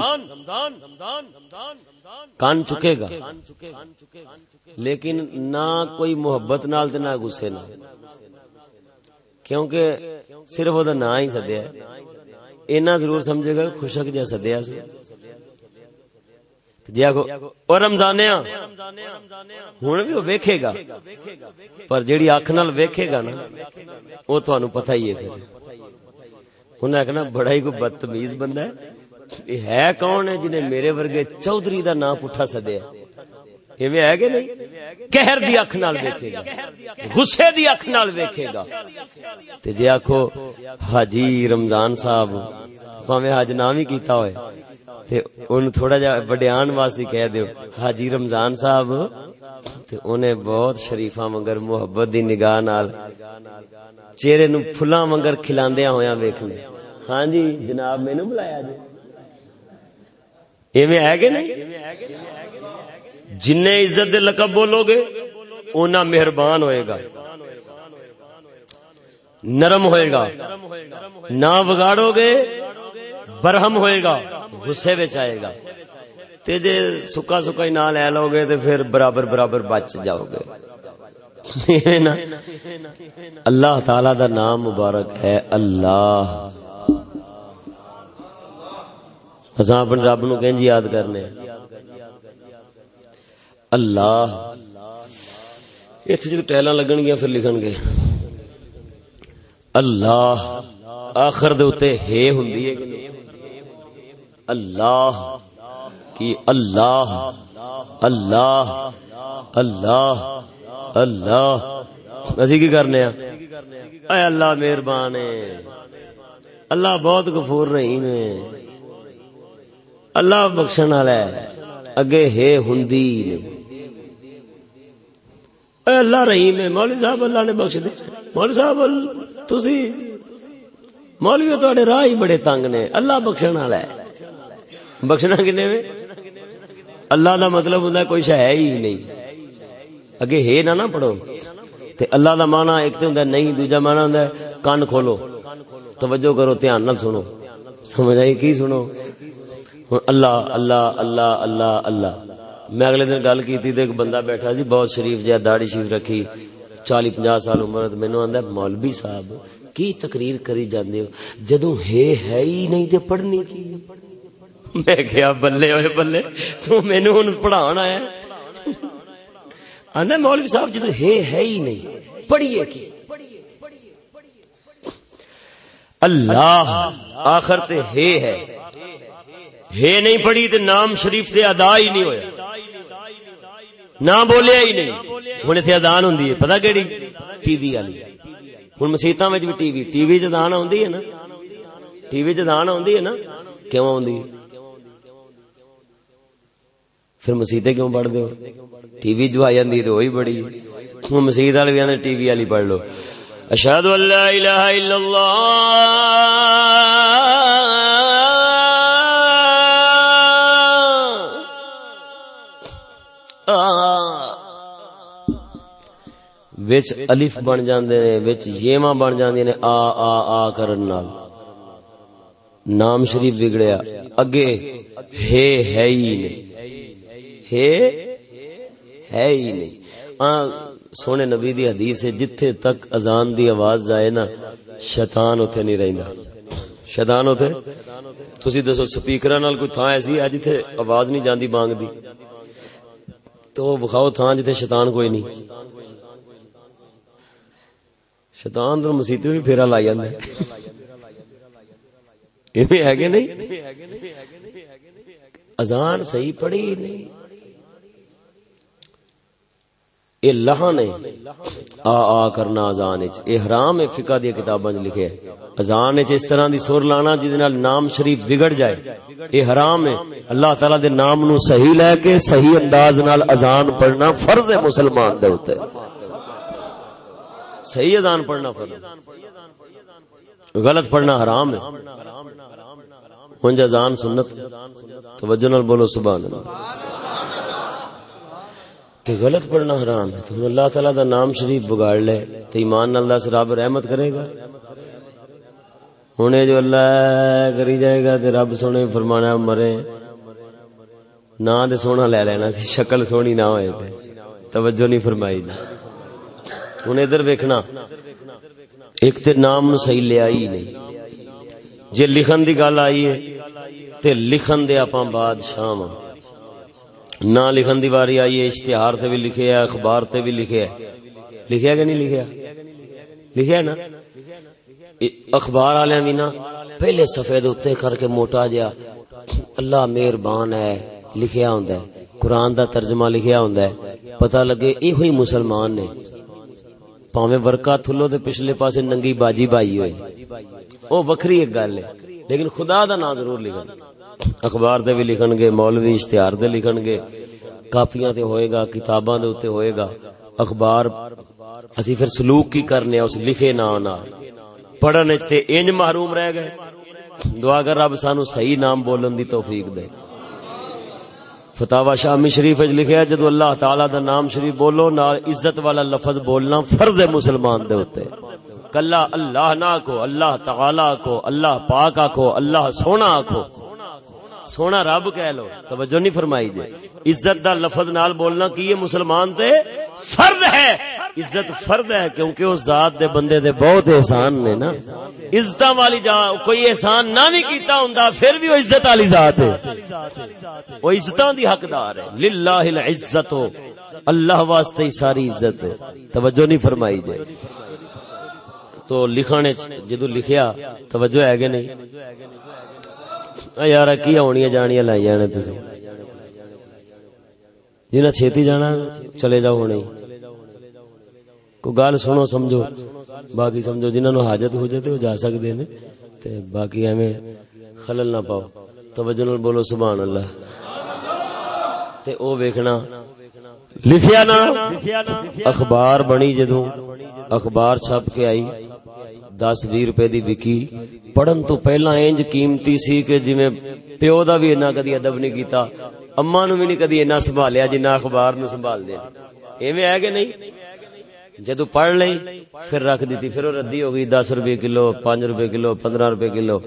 S1: کان چکے گا۔ لیکن نہ کوئی محبت نال تے نہ غصے نال۔ کیونکہ صرف وہ نام ہی سدیا۔ اینا ضرور سمجھے گا، خوشک جا سدیا سی جی اور رمضان ہوں بھی ویکھے گا، پر جیڑی اکھ نال ویکھے گا نا وہ تہن پتہ ہی ہے پھر۔ انہیں آخنا بڑا ہی کوئی بدتمیز بندہ ہے۔ یہ ہے کون ہے جنہیں میرے ورگے چودھری دا نام پٹھا سدیا؟ ایویں ہے کہ نہیں؟ قہر دی اکھ نال ویکھے گا، غصے دی اکھ نال ویکھے گا۔ تے جے آکھو، حاجی رمضان صاحب پاویں حج نام ہی کیتا ہوئے۔ تے اون تھوڑا جا وڈیان واسطے کہہ دیو۔ حاجی رمضان صاحب، تے اونے بہت شریفہ مگر محبت دی نگاہ نال چہرے نو پھلاں مگر کھلاندیاں ہویاں ویکھنے۔ ہاں جی جناب مینوں بلایا جی۔ ایویں ہے کہ نہیں؟ جن عزت دے لقب بولو گے، اونا مہربان ہوئے گا۔ نرم ہوئے گا۔ نہ بگاڑو گے۔ برہم ہوئے گا، غصے بچ آئے گا۔ تے جے سکا سکا ہی نہ لے لو گے تے پھر برابر برابر بچ جاؤ گے اللہ تعالی دا نام مبارک ہے اللہ۔ اصا اپنے رب نو کہ جی یاد کرنے۔ اللہ۔ اتنے جب ٹہل لگن گیا پھر لکھن گے۔ اللہ۔ آخر دے ہے ہوں اللہ کی اللہ اللہ اللہ اللہ۔ اسی کی کرنے اے اللہ مہربان اللہ بہت غفور رحیم ہے۔ اللہ بخشن والا ہے۔ اگے ہے ہندی نہیں اے اللہ رحیم ہے۔ مولوی صاحب اللہ نے بخش دے۔ مولوی صاحب، تسی، مولوی تواڈے راہ ہی بڑے تنگ نے۔ اللہ بخشن والا ہے۔ بخشنا کنے میں؟ اللہ دا مطلب ہوندا کوئی شے ہے ہی نہیں۔ اگے ہے نہ نہ پڑھو۔ تے اللہ دا معنی ایک تے ہوندا نہیں، دوجا معنی ہوندا ہے کان کھولو۔ توجہ کرو، دھیان نال سنو۔ سمجھ آئی کی سنو؟ ہن اللہ اللہ اللہ اللہ اللہ۔ میں اگلے دن گل کی ایک بندہ بیٹھا جی بہت شریف جہاں داڑی شریف رکھی۔ چالی پنجا سال عمر مینو آدھا مولوی صاحب، کی تقریر کری جاندے ہو؟ جدو ہے ہے ہی نہیں تے پڑھنی کی؟ میں کیا بلے ہوئے بلے تو مینو ہوں پڑھان آیا آدھا مولوی صاحب جدو ہے ہے ہی نہیں پڑھیے کی اللہ آخر تے ہے ہے ہے نہیں پڑھی تے نام شریف تے ادا ہی نہیں ہویا نہ بولیا ہی نہیں ہوں اتنے ادان ہوں پتا کہڑی ٹی وی والی ہوں مسیت بھی ٹی وی ٹی وی چدان ہے نا ٹی وی چدان ہے نا کیوں آ پھر مسیطے کیوں پڑھ دو ٹی وی جو آ جاتی تو وہی بڑی۔ ہوں مسیت والے بھی آدھے ٹی وی والی پڑھ لو۔ اشہد اللہ الہ الا اللہ۔ وچ الف بن جاندے نے، وچ یما بن جاندی نے، آ آ آ کرن نال۔ نام شریف بگڑیا۔ اگے، ہے ہے ہی نہیں۔ ہے ہے ہی نہیں۔ آ سونے نبی دی حدیث ہے، جتھے تک اذان دی آواز جائے نا، شیطان اوتھے نہیں رہندا۔ شیطان اوتھے؟ تسی دسو، سپیکراں نال کوئی تھاں ایسی ہے جتھے آواز نہیں جاندی بانگ دی؟ تو بخاؤ تھاں جتھے شیطان کوئی نہیں۔ شیطان تو مسیطے بھی پھیرا لائی جاندے ہے۔ کہ نہیں؟ اذان صحیح پڑھی نہیں۔ یہ لہن ہے آ آ کرنا اذان وچ۔ اے حرام ہے فقہ دی کتاباں وچ لکھیا ہے اذان وچ اس طرح دی سر لانا جس نال نام شریف بگڑ جائے۔ اے حرام ہے اللہ تعالی دے نام نو صحیح لے کے صحیح انداز نال اذان پڑھنا فرض ہے مسلمان دے اوتے صحیح اذان پڑھنا فرض غلط پڑھنا حرام ہے۔ ہن اذان سنت۔ توجہ نال بولو سبحان اللہ۔ کہ غلط پڑھنا حرام ہے تو اللہ تعالیٰ دا نام شریف بگاڑ لے تو ایمان اللہ سے رب رحمت کرے گا۔ ہونے جو اللہ کری جائے گا تو رب سونے فرمانا مرے، نہ دے سونا لے لینا تھی شکل سونی نہ ہوئے تھے توجہ نہیں فرمائی دا ہوں ادھر ویکھنا۔ ایک تے نام نو صحیح لیا ہی نہیں۔ جے لکھن دی گل آئی ہے، تے لکھن دے اپاں بادشاہ ہاں۔ نہ لکھن دی واری آئی ہے، اشتہار تے بھی لکھے ہے، اخبار تے بھی لکھے ہے۔ لکھیا کہ نہیں لکھیا؟ لکھیا نا؟ اخبار والے بھی نا، پہلے سفید اتنے کر کے موٹا جیا اللہ مہربان ہے، لکھیا ہوندا ہے۔ قرآن دا ترجمہ لکھیا ہوندا ہے۔ پتہ لگے یہ ہوئی مسلمان نے۔ پاویں ورکا تھلو تے پچھلے پاسے ننگی باجی بائی ہوئے۔ او وکھری ایک گل ہے، لیکن خدا دا نام ضرور لکھنا اخبار دے بھی لکھن گے، مولوی اشتہار دے لکھن گے کاپیاں تے ہوئے گا، کتاباں دے اوتے ہوئے گا۔ اخبار، اسی پھر سلوک کی کرنے، اس لکھے نا نا پڑھن وچ تے انج محروم رہ گئے۔ دعا کر رب سانو صحیح نام بولن دی توفیق دے۔ فتاوا شامی شریف وچ لکھیا جدو اللہ تعالی دا نام شریف بولو، نال عزت والا لفظ بولنا فرض ہے مسلمان دے اوتے۔ کلا اللہ نہ کو اللہ تعالی کو، اللہ پاک آکھو اللہ سونا آکھو سونا رب کہہ لو۔ توجہ نہیں فرمائی جے عزت دا لفظ نال بولنا کی یہ مسلمان تے فرد ہے۔ عزت فرد ہے کیونکہ اس ذات دے بندے دے بہت احسان نے نا۔ عزت والی جا کوئی احسان نہ بھی کیتا ہوندا، پھر بھی وہ عزت والی ذات ہے۔ وہ عزتاں دی حقدار ہے۔ للہ العزت۔ اللہ واسطے ہی ساری عزت ہے۔ توجہ نہیں فرمائی جے تو لکھانے جدو لکھیا، توجہ ہے کہ نہیں؟ یار کی آنیا جانیا لائی جانے تھی جنہیں چھتی جانا چلے جاؤ ہونے کو گال سنو سمجھو باقی سمجھو جنہوں نے حاجت ہو جاتے وہ جا سکتے ہیں تے باقی ایویں خلل نہ پاؤ توجہ نال بولو سبحان اللہ تے او ویکھنا لکھیا نا اخبار بنی جدوں اخبار چھپ کے آئی دس بھی روپے دی وکی۔ پڑھن تو پہلا انج قیمتی سی کہ جی پیو دا بھی اینا کدی ادب نہیں کیتا۔ اما نو بھی نہیں کدی اینا سنبھالیا جنہ اخبار نو سنبھال دیا۔ ایویں ہے کہ نہیں؟ جدو پڑھ لئی، پھر رکھ دیتی، پھر وہ ردی ہو گئی، دس روپے کلو، پانچ روپے کلو، پندرہ روپے کلو۔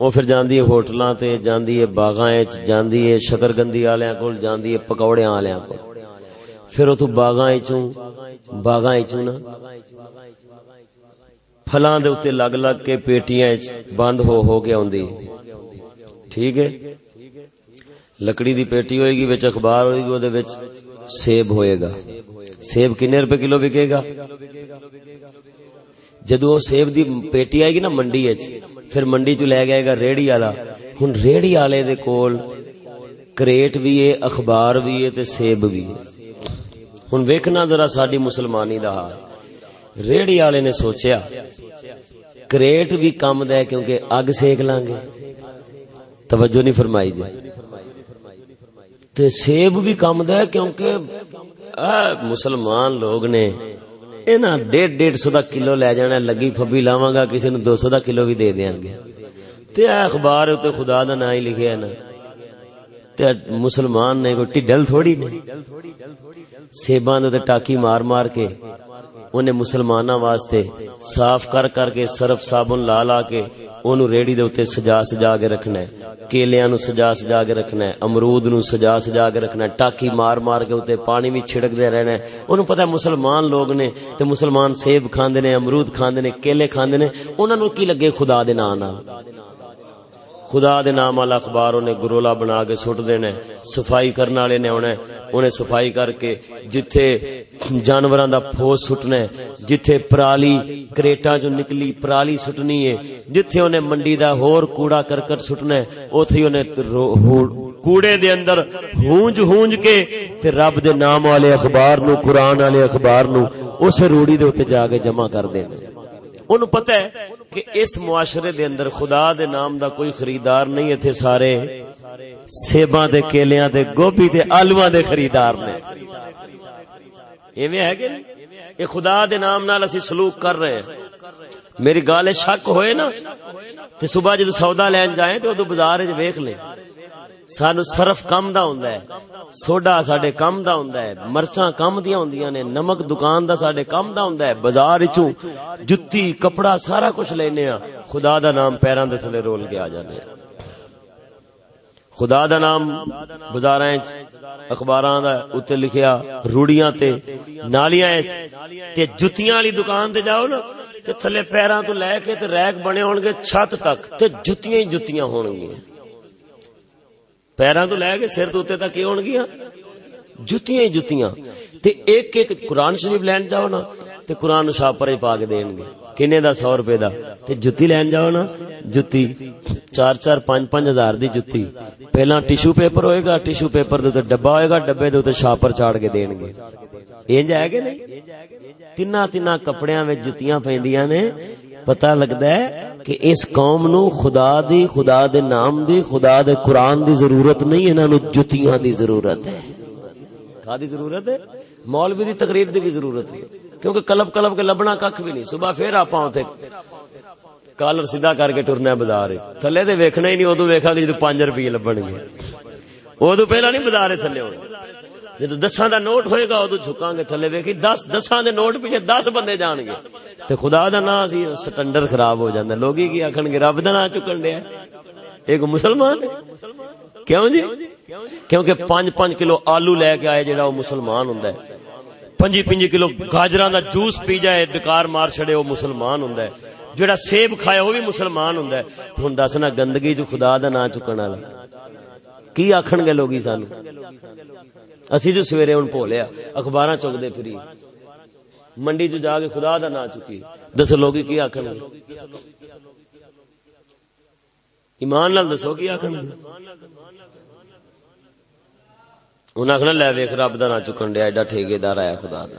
S1: وہ پھر جاندی ہے ہوٹلاں تے، جاندی ہے باغاں وچ، جاندی ہے شکرگندی والےاں کول، جاندی ہے پکوڑیاں والےاں کول۔ پھر او تو باغاں وچوں باغاں وچوں نا فلاں دے اوتے لگ لگ کے پیٹیاں بند ہو ہو کے اوندی ٹھیک ہے؟ لکڑی دی پیٹی ہوئے گی وچ اخبار ہوئے گی اودے وچ سیب ہوئے گا سیب کنے روپے کلو وکے گا؟ جدو سیب دی پیٹی آئے گی نا منڈی وچ، پھر منڈی چ لے گئے گا ریڑی والا۔ ہن ریڑی والے دے کول کریٹ بھی ہے اخبار بھی ہے تے سیب بھی ہے ہن ویکھنا ذرا ساڈی مسلمانی دا حال۔ ریڑی والے نے سوچیا، کریٹ بھی کم دے کیونکہ اگ سیک لیں گے توجہ نہیں فرمائی جی۔ تے سیب بھی کم دے کیونکہ مسلمان لوگ نے اینا ڈیڑھ ڈیڑھ سو دا کلو لے جانا لگی پھبی لاواں گا، کسی نے دو سو دا کلو بھی دے دیاں گے۔ تے اخبار تے خدا دا نام ہی لکھیا ہے نا۔ تے مسلمان نے کوئی ٹڈل تھوڑی نے۔ سیباں دے ٹاکی مار مار کے انہیں مسلمانوں واسطے صاف کر کر کے سرف صابن لا لا کے اونوں ریڑی دے اوتے سجا سجا کے رکھنا ہے۔ کیلیاں نو سجا سجا کے رکھنا ہے۔ امرود نو سجا سجا کے رکھنا ہے۔ ٹاکی مار مار کے اوتے پانی بھی چھڑک دے رہنا ہے۔ اونوں پتہ ہے مسلمان لوگ نے تے مسلمان سیب کھاندے نے، امرود کھاندے نے، کیلے کھاندے نے، انہاں نو کی لگے خدا دے نام نال خدا دے نام والا اخبار انہیں گرولا بنا کے سٹ دینا صفائی کرنے والے نے آنا انہیں صفائی کر کے جتھے جانوراں دا پھوس سٹنا ہے جتھے پرالی کریٹاں جو نکلی، پرالی سٹنی ہے، جتھے انہیں منڈی دا ہور کوڑا کر کر سٹنا ہے اوتھے انہیں کوڑے دے اندر ہونج ہونج کے تے رب دے نام والے اخبار نو، قرآن والے اخبار نو اس روڑی دے اوتے جا کے جمع کر دینا ان پتہ ہے کہ اس معاشرے دے اندر خدا دے نام دا کوئی خریدار نہیں ایتھے سارے سیباں دے، کیلیاں دے، گوبھی دے، آلواں دے خریدار نے۔ ایویں ہے کہ یہ خدا دے نام نال اسی سلوک کر رہے ہیں۔ میری گال شک ہوئے نا، تے صبح جد سودا لین جائیں تے او بازار وچ ویکھ لیں۔ سانو صرف کم دا ہوندا ہے، سوڈا ساڈے کم دا ہوندا ہے، مرچاں کم دیاں ہوندیاں نے، نمک دکان دا ساڈے کم دا ہوندا ہے، بازار وچوں جُتی، کپڑا سارا کچھ لینے ہاں خدا دا نام پیراں دے تھلے رول کے آ جانے ہاں خدا دا نام بازاراں وچ، اخباراں دا اوتے لکھیا، روڑیاں تے، نالیاں وچ، تے جُتیاں والی دکان تے جاؤ نا، تے تھلے پیراں تو لے کے تے ریک بنے ہون گے چھت تک، تے جُتیاں ہی جُتیاں ہون گیاں پیروں تو لے کے سر تو تک کی ہون گیا جتیاں ہی جتیاں۔ تے ایک ایک قرآن شریف لین جاؤ نا، تے قرآن شاپر پا کے دین گے۔ کنے دا سو روپے دا؟ تے جتی لین جاؤ نا، جتی۔ چار چار پانچ پانچ ہزار دی جتی۔ پہلا ٹیشو پیپر ہوئے گا ٹیشو پیپر دے ڈبا ہوئے گا، ڈبے دے تے شاپر چاڑ کے دین گے۔ انج ہے کہ نہیں؟ تینا تینا کپڑیاں وچ جتیاں پیندیاں نے پتا لگتا ہے کہ اس قوم نو خدا دی، خدا دے نام دی، خدا دے قرآن دی ضرورت نہیں، انہاں نو جتیاں دی ضرورت ہے۔ کا دی ضرورت ہے؟ مولوی دی تقریر دی بھی ضرورت ہے۔ کیونکہ کلب کلب کے لبنا ککھ بھی نہیں۔ صبح پھر آپاں اوتے کالر سیدھا کر کے ٹرنا بازار تھلے تے ویکھنا ہی نہیں اودوں ویکھا گے جدوں 5 روپے لبن گے۔ اودوں پہلا نہیں بازار تھلے ہونے جی جدو دساں دا نوٹ ہوئے گا ادو جھکاں گے تھلے۔ ویکھی دس دساں دے نوٹ پیچھے دس بندے جان گے۔ تے خدا دا نا سی، سٹنڈر خراب ہو جاندا لوگی کی آکھن گے، رب دا نا چکن دیا ایک مسلمان کیوں جی؟ کیونکہ پانچ پانچ کلو آلو لے کے آئے جڑا وہ مسلمان ہوندا ہے۔ پنجی پنجی کلو گاجراں دا جوس پی جائے ڈکار مار چھڑے وہ مسلمان ہوندا ہے۔ جڑا سیب کھایا وہ بھی مسلمان ہوندا ہے۔ تو ہن دسنا گندگی جو خدا دا نا چکن والا۔ کی آکھن گے لوگی سانو؟ اسی جو سویرے ہوں بولیا اخبار چکتے فری منڈی چ جا کے خدا دا نا چکی۔ دس لوگ کی آخر ایمان لال دسو کی آخر انہیں آخنا لے ویخ رب کا نا چکن ڈیا، ایڈا ٹھیکے دار آیا خدا دا۔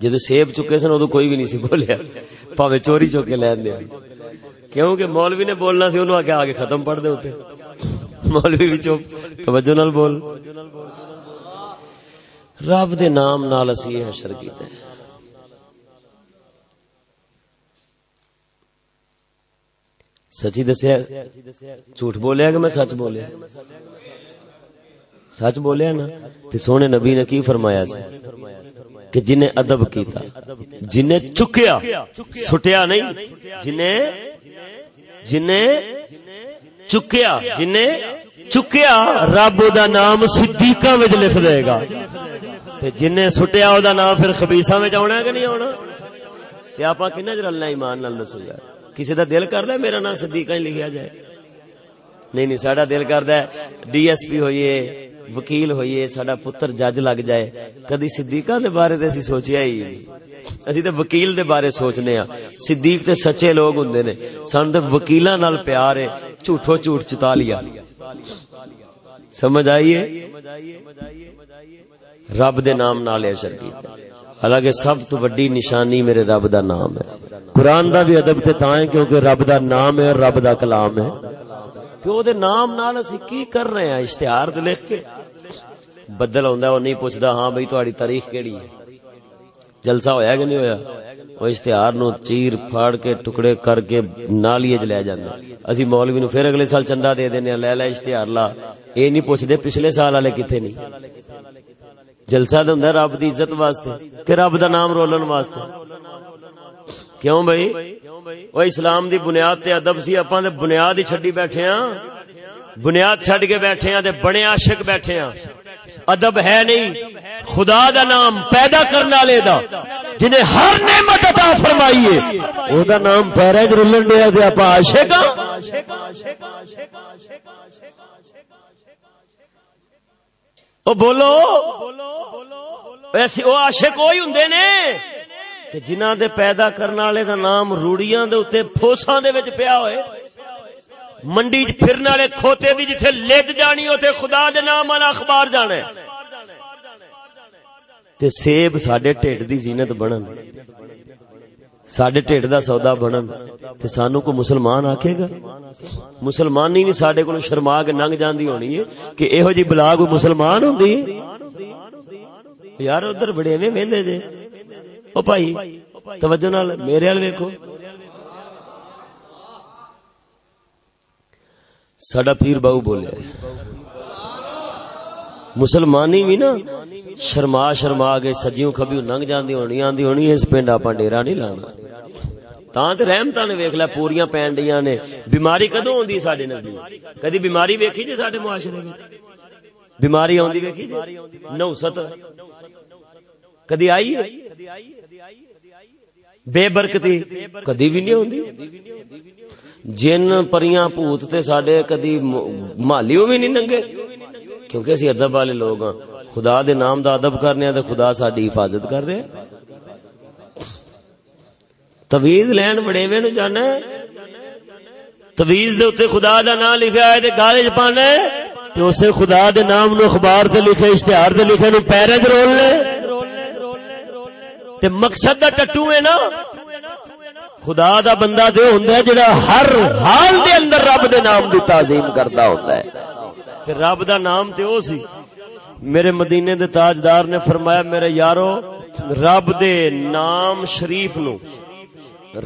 S1: جد سیب چکے سن ادو کوئی بھی نہیں سی بولیا۔ پاوے چوری چوک کے لین دیا۔ کیونکہ مولوی نے بولنا سی انہوں آ کے ختم پڑھ دے اتنے مولوی بھی چوپ توجہ نال بول۔ رب دے نام نال اسی یہ حشر کیتا ہے سچی دسیا، جھوٹ بولیا کہ میں سچ بولیا؟ سچ بولیا نا؟ تے سونے نبی نے کی فرمایا سی؟ کہ جنہیں ادب کیتا، جنہیں چکیا، سٹیا نہیں، جنہیں جنہیں چکیا جنہیں چکیا، رب دا نام صدیقہ وچ لکھ دے گا۔ تے جن سٹیا او دا نام پھر خبیثاں وچ آونا کہ نہیں آونا؟ تے آپا کنے چ ایمان نال دسو یار کسی دا دل کردا ہے میرا نام صدیقہ ہی لکھیا جائے؟ نہیں نہیں، ساڈا دل کردا ہے ڈی ایس پی ہوئیے، وکیل ہوئیے، ساڈا پتر جج لگ جائے۔ کدی صدیقہ دے بارے تے اسی سوچیا ہی اسی تے وکیل دے بارے سوچنے ہاں۔ صدیق تے سچے لوگ ہوندے نے۔ سن تے وکیلاں نال پیار ہے، جھوٹو جھوٹ چتا لیا۔ سمجھ آئیے؟ رب دے نام نال اشر کیتا حالانکہ سب تو بڑی نشانی میرے رب دا نام ہے۔ قرآن دا بھی ادب تے تاں ہے کیونکہ رب دا نام ہے اور رب دا کلام ہے۔ کہ او دے نام نال اسی کی کر رہے ہیں اشتہار دے لکھ کے؟ بدل ہوندا او نہیں پوچھدا ہاں بھئی تہاڈی تاریخ کیڑی ہے؟ جلسہ ہویا کہ نہیں ہویا؟ وہ اشتہار نو چیر پھاڑ کے ٹکڑے کر کے نالیے چ لے جاندے اسی مولوی نو پھر اگلے سال چندہ دے دینے لے لے اشتہار، لا۔ اے نہیں پوچھدے، پچھلے سال والے کتنے نہیں؟ جلسہ تو ہوں رب دی عزت واسطے کہ رب دا نام رولن واسطے۔ کیوں بھائی؟ وہ اسلام دی بنیاد تے ادب سی، اپاں تے بنیاد ہی چھڈی بیٹھے ہاں۔ بنیاد چھڈ کے بیٹھے ہاں تے بڑے عاشق بیٹھے ہاں۔ ادب ہے نہیں، خدا دا نام پیدا کرنے والے دا، جنہیں ہر نعمت عطا فرمائی ہے۔ او دا نام پیرا چ رلن دیا تے اپا عاشق ہاں۔ او بولو، ویسے او عاشق وہی ہوندے نے کہ جنہاں دے پیدا کرنے والے دا نام روڑیاں دے اوتے پھوساں دے وچ پیا ہوئے، منڈی چ پھرنے والے کھوتے بھی جتھے لد جانی اوتے خدا دے نام والا اخبار جانا ہے۔ تے سیب ساڈے ٹھڈ دی زینت بنن۔ ساڈے ٹھڈ دا سودا بنن۔ تے سانو کو مسلمان آکھے گا؟ مسلمان نہیں ساڈے کولوں شرما کے ننگ جاندی ہونی ہے کہ ایہو جی بلا کوئی مسلمان ہوندی یار ادھر بڑے میں ویندے جے او بھائی، توجہ نال میرے ال ویکھو۔ ساڈا پیر باو بولے مسلمانی بھی نا، شرما شرما کے سجیوں کبھی ننگ جاندی ہونی، آندی ہونی، اس پنڈ آپ ڈیرا نہیں لانا تاں تے رحمتاں نے ویکھ لے، پوریاں پین ڈیاں نے۔ بیماری کدوں ہوندی ساڈے نزدیک؟ کدی بیماری ویکھی جی ساڈے معاشرے وچ؟ بیماری اوندی ویکھی جی نوست کدی آئی ہے؟ بے برکتی کدی بھی نہیں ہوندی؟ جن پریاں پوت تے ساڈے کدی مالیو بھی نہیں ننگے۔ کیونکہ اسی ادب والے لوگ ہاں۔ خدا دے نام دا ادب کرنے ہاں تے خدا ساڈی حفاظت کر رہے تویز لین بڑے وے نو جانا تویز دے اوتے خدا دا نام لکھا ہے تے گالے چ پانا ہے۔ تے اسے خدا دے نام نو اخبار تے لکھے، اشتہار تے لکھے نو پیرے تے رول لے۔ تے مقصد دا ٹٹو ہے نا۔ خدا دا بندہ تے ہوندا ہے جڑا ہر حال دے اندر رب دے نام دی تعظیم کردا ہوندا ہے۔ تے رب دا نام تے او سی۔ میرے مدینے دے تاجدار نے فرمایا، میرے یارو، رب دے نام شریف نو۔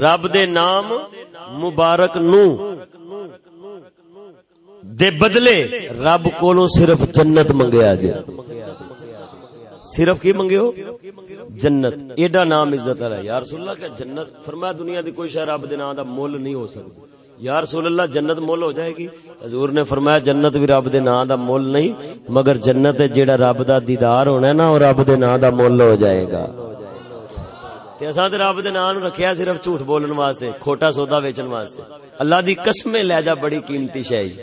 S1: رب دے نام مبارک نو۔ دے بدلے رب کولوں صرف جنت منگیا جے صرف کی منگیو جنت۔ ایڈا نام عزت ہے۔ یا رسول اللہ کہ جنت؟ فرمایا، دنیا دی کوئی شے رب دے نام دا مول نہیں ہو سکتی یا رسول اللہ جنت مول ہو جائے گی؟ حضور نے فرمایا جنت بھی رب دے نام دا مول نہیں، مگر جنت ہے جیڑا رب دا دیدار ہونا ہے نا، وہ رب دے نام دا مول ہو جائے گا۔ تے اساں تے رب دے نام رکھیا صرف جھوٹ بولن واسطے، کھوٹا سودا ویچن واسطے۔ اللہ دی قسم لے جا بڑی قیمتی شے جی۔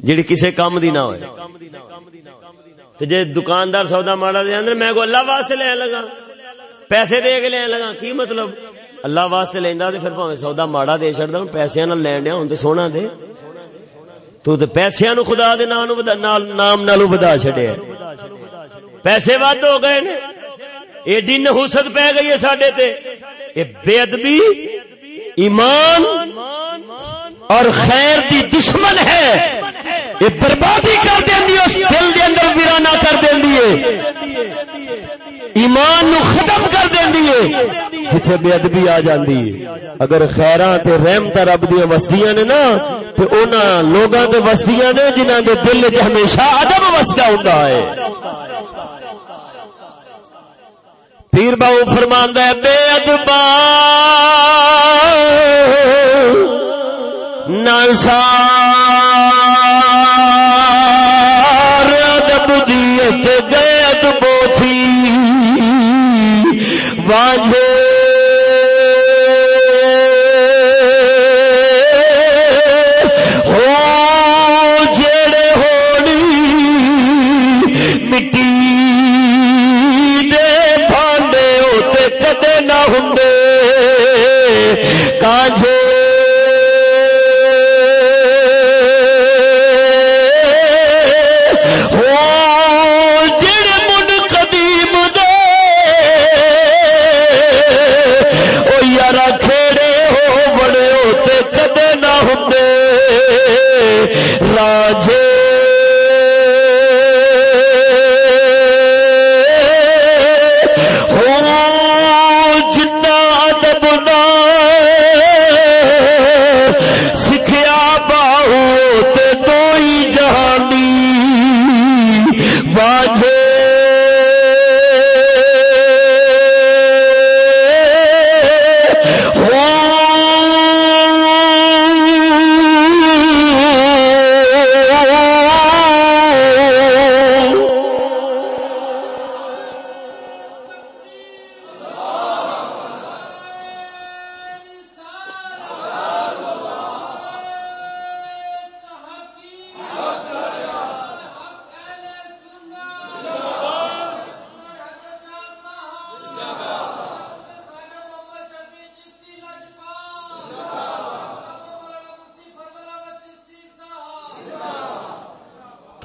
S1: جڑی کسے کام دی نہ ہوئے۔ تے جے دکاندار سودا ماڑا دے اندر میں کو اللہ واسطے لے لگا، پیسے دے کے لے لگا، کی مطلب؟ اللہ واسطے لیندا تے پھر بھاویں سودا ماڑا دے چھڑدا پیسے نال لین دیا، ہن تے سونا دے۔ تو تے پیسے نو خدا دے نام نو نام نالو بدا چھڈیا پیسے ود ہو گئے نے۔ ایڈی نحوست پہ گئی ہے ساڈے تے۔ اے بے ادبی، ایمان اور خیر دی دشمن ہے۔ یہ بربادی کر دینی اس دل دے اندر ویرانا کر دینی ہے۔ ایمان نو ختم کر دینی ہے۔ جتھے بے ادبی آ جاندی ہے۔ اگر خیراں تے رحمت رب دی وسدیاں نے نا، تے انہاں لوگاں دے وسدیاں نے، جنہاں دے دل وچ ہمیشہ ادب وسدا ہوندا ہے۔ پیر باؤ فرماندا ہے، بے ادبا نسار ادب دیت گئے۔ لاجے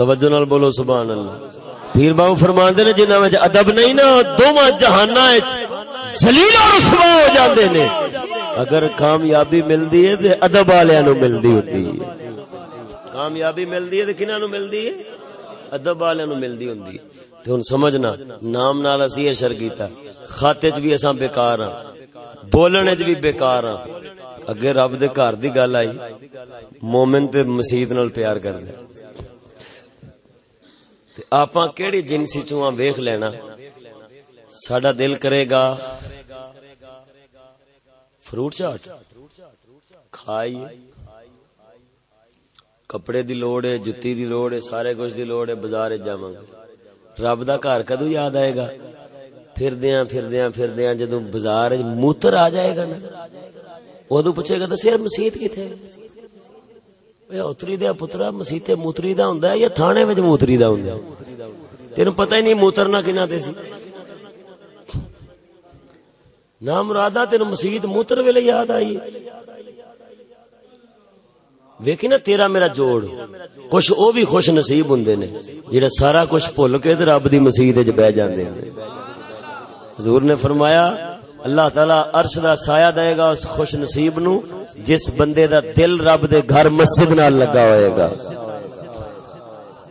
S1: توجہ نال بولو سبحان اللہ۔ پیر باو فرماندے نے جنہاں وچ ادب نہیں نا، دوواں جہاناں وچ ذلیل اور رسوا ہو جاندے نے۔ اگر کامیابی ملدی ہے تے ادب والےاں نو ملدی ہوندی ہے۔ کامیابی ملدی ہے تے کناں نو ملدی ہے؟ ادب والےاں نو ملدی ہوندی ہے۔ تے ہن سمجھنا، نام نال اسی اشر کیتا۔ خاتے وچ بھی اساں بیکار ہاں بولنے وچ بھی بیکار ہاں۔ اگے رب دے گھر دی گل آئی، مومن تے مسجد نال پیار کردے تے آپاں کیڑی جنسی چواں ویکھ لینا؟ ساڈا دل کرے گا فروٹ چاٹ، کھائیے۔ کپڑے دی لوڑ ہے، جتی دی لوڑ ہے، سارے کچھ دی لوڑ ہے بازار جاواں۔ گے رب دا گھر کدو یاد آئے گا؟ پھردیاں پھردیاں پھردیاں، جدوں بازار موتر آ جائے گا نا ادو پوچھے گا دس یار مسیت کتنے اتری دیا پترا مسیتے موتری دا ہوں یا تھانے وچ موتری دا ہوں تین پتہ ہی نہیں موترنا کنا تے سی نہ مرادا تین مسیت موتر ویلے یاد آئی ویکھی نا تیرا میرا جوڑ کچھ او بھی خوش نصیب ہوں نے جڑا سارا کچھ بھول کے رب دی مسیت بہ جاندے حضور نے فرمایا اللہ تعالی عرش دا سایہ دے گا اس خوش نصیب نو، جس بندے دا دل رب دے گھر مسجد نال لگا ہوئے گا۔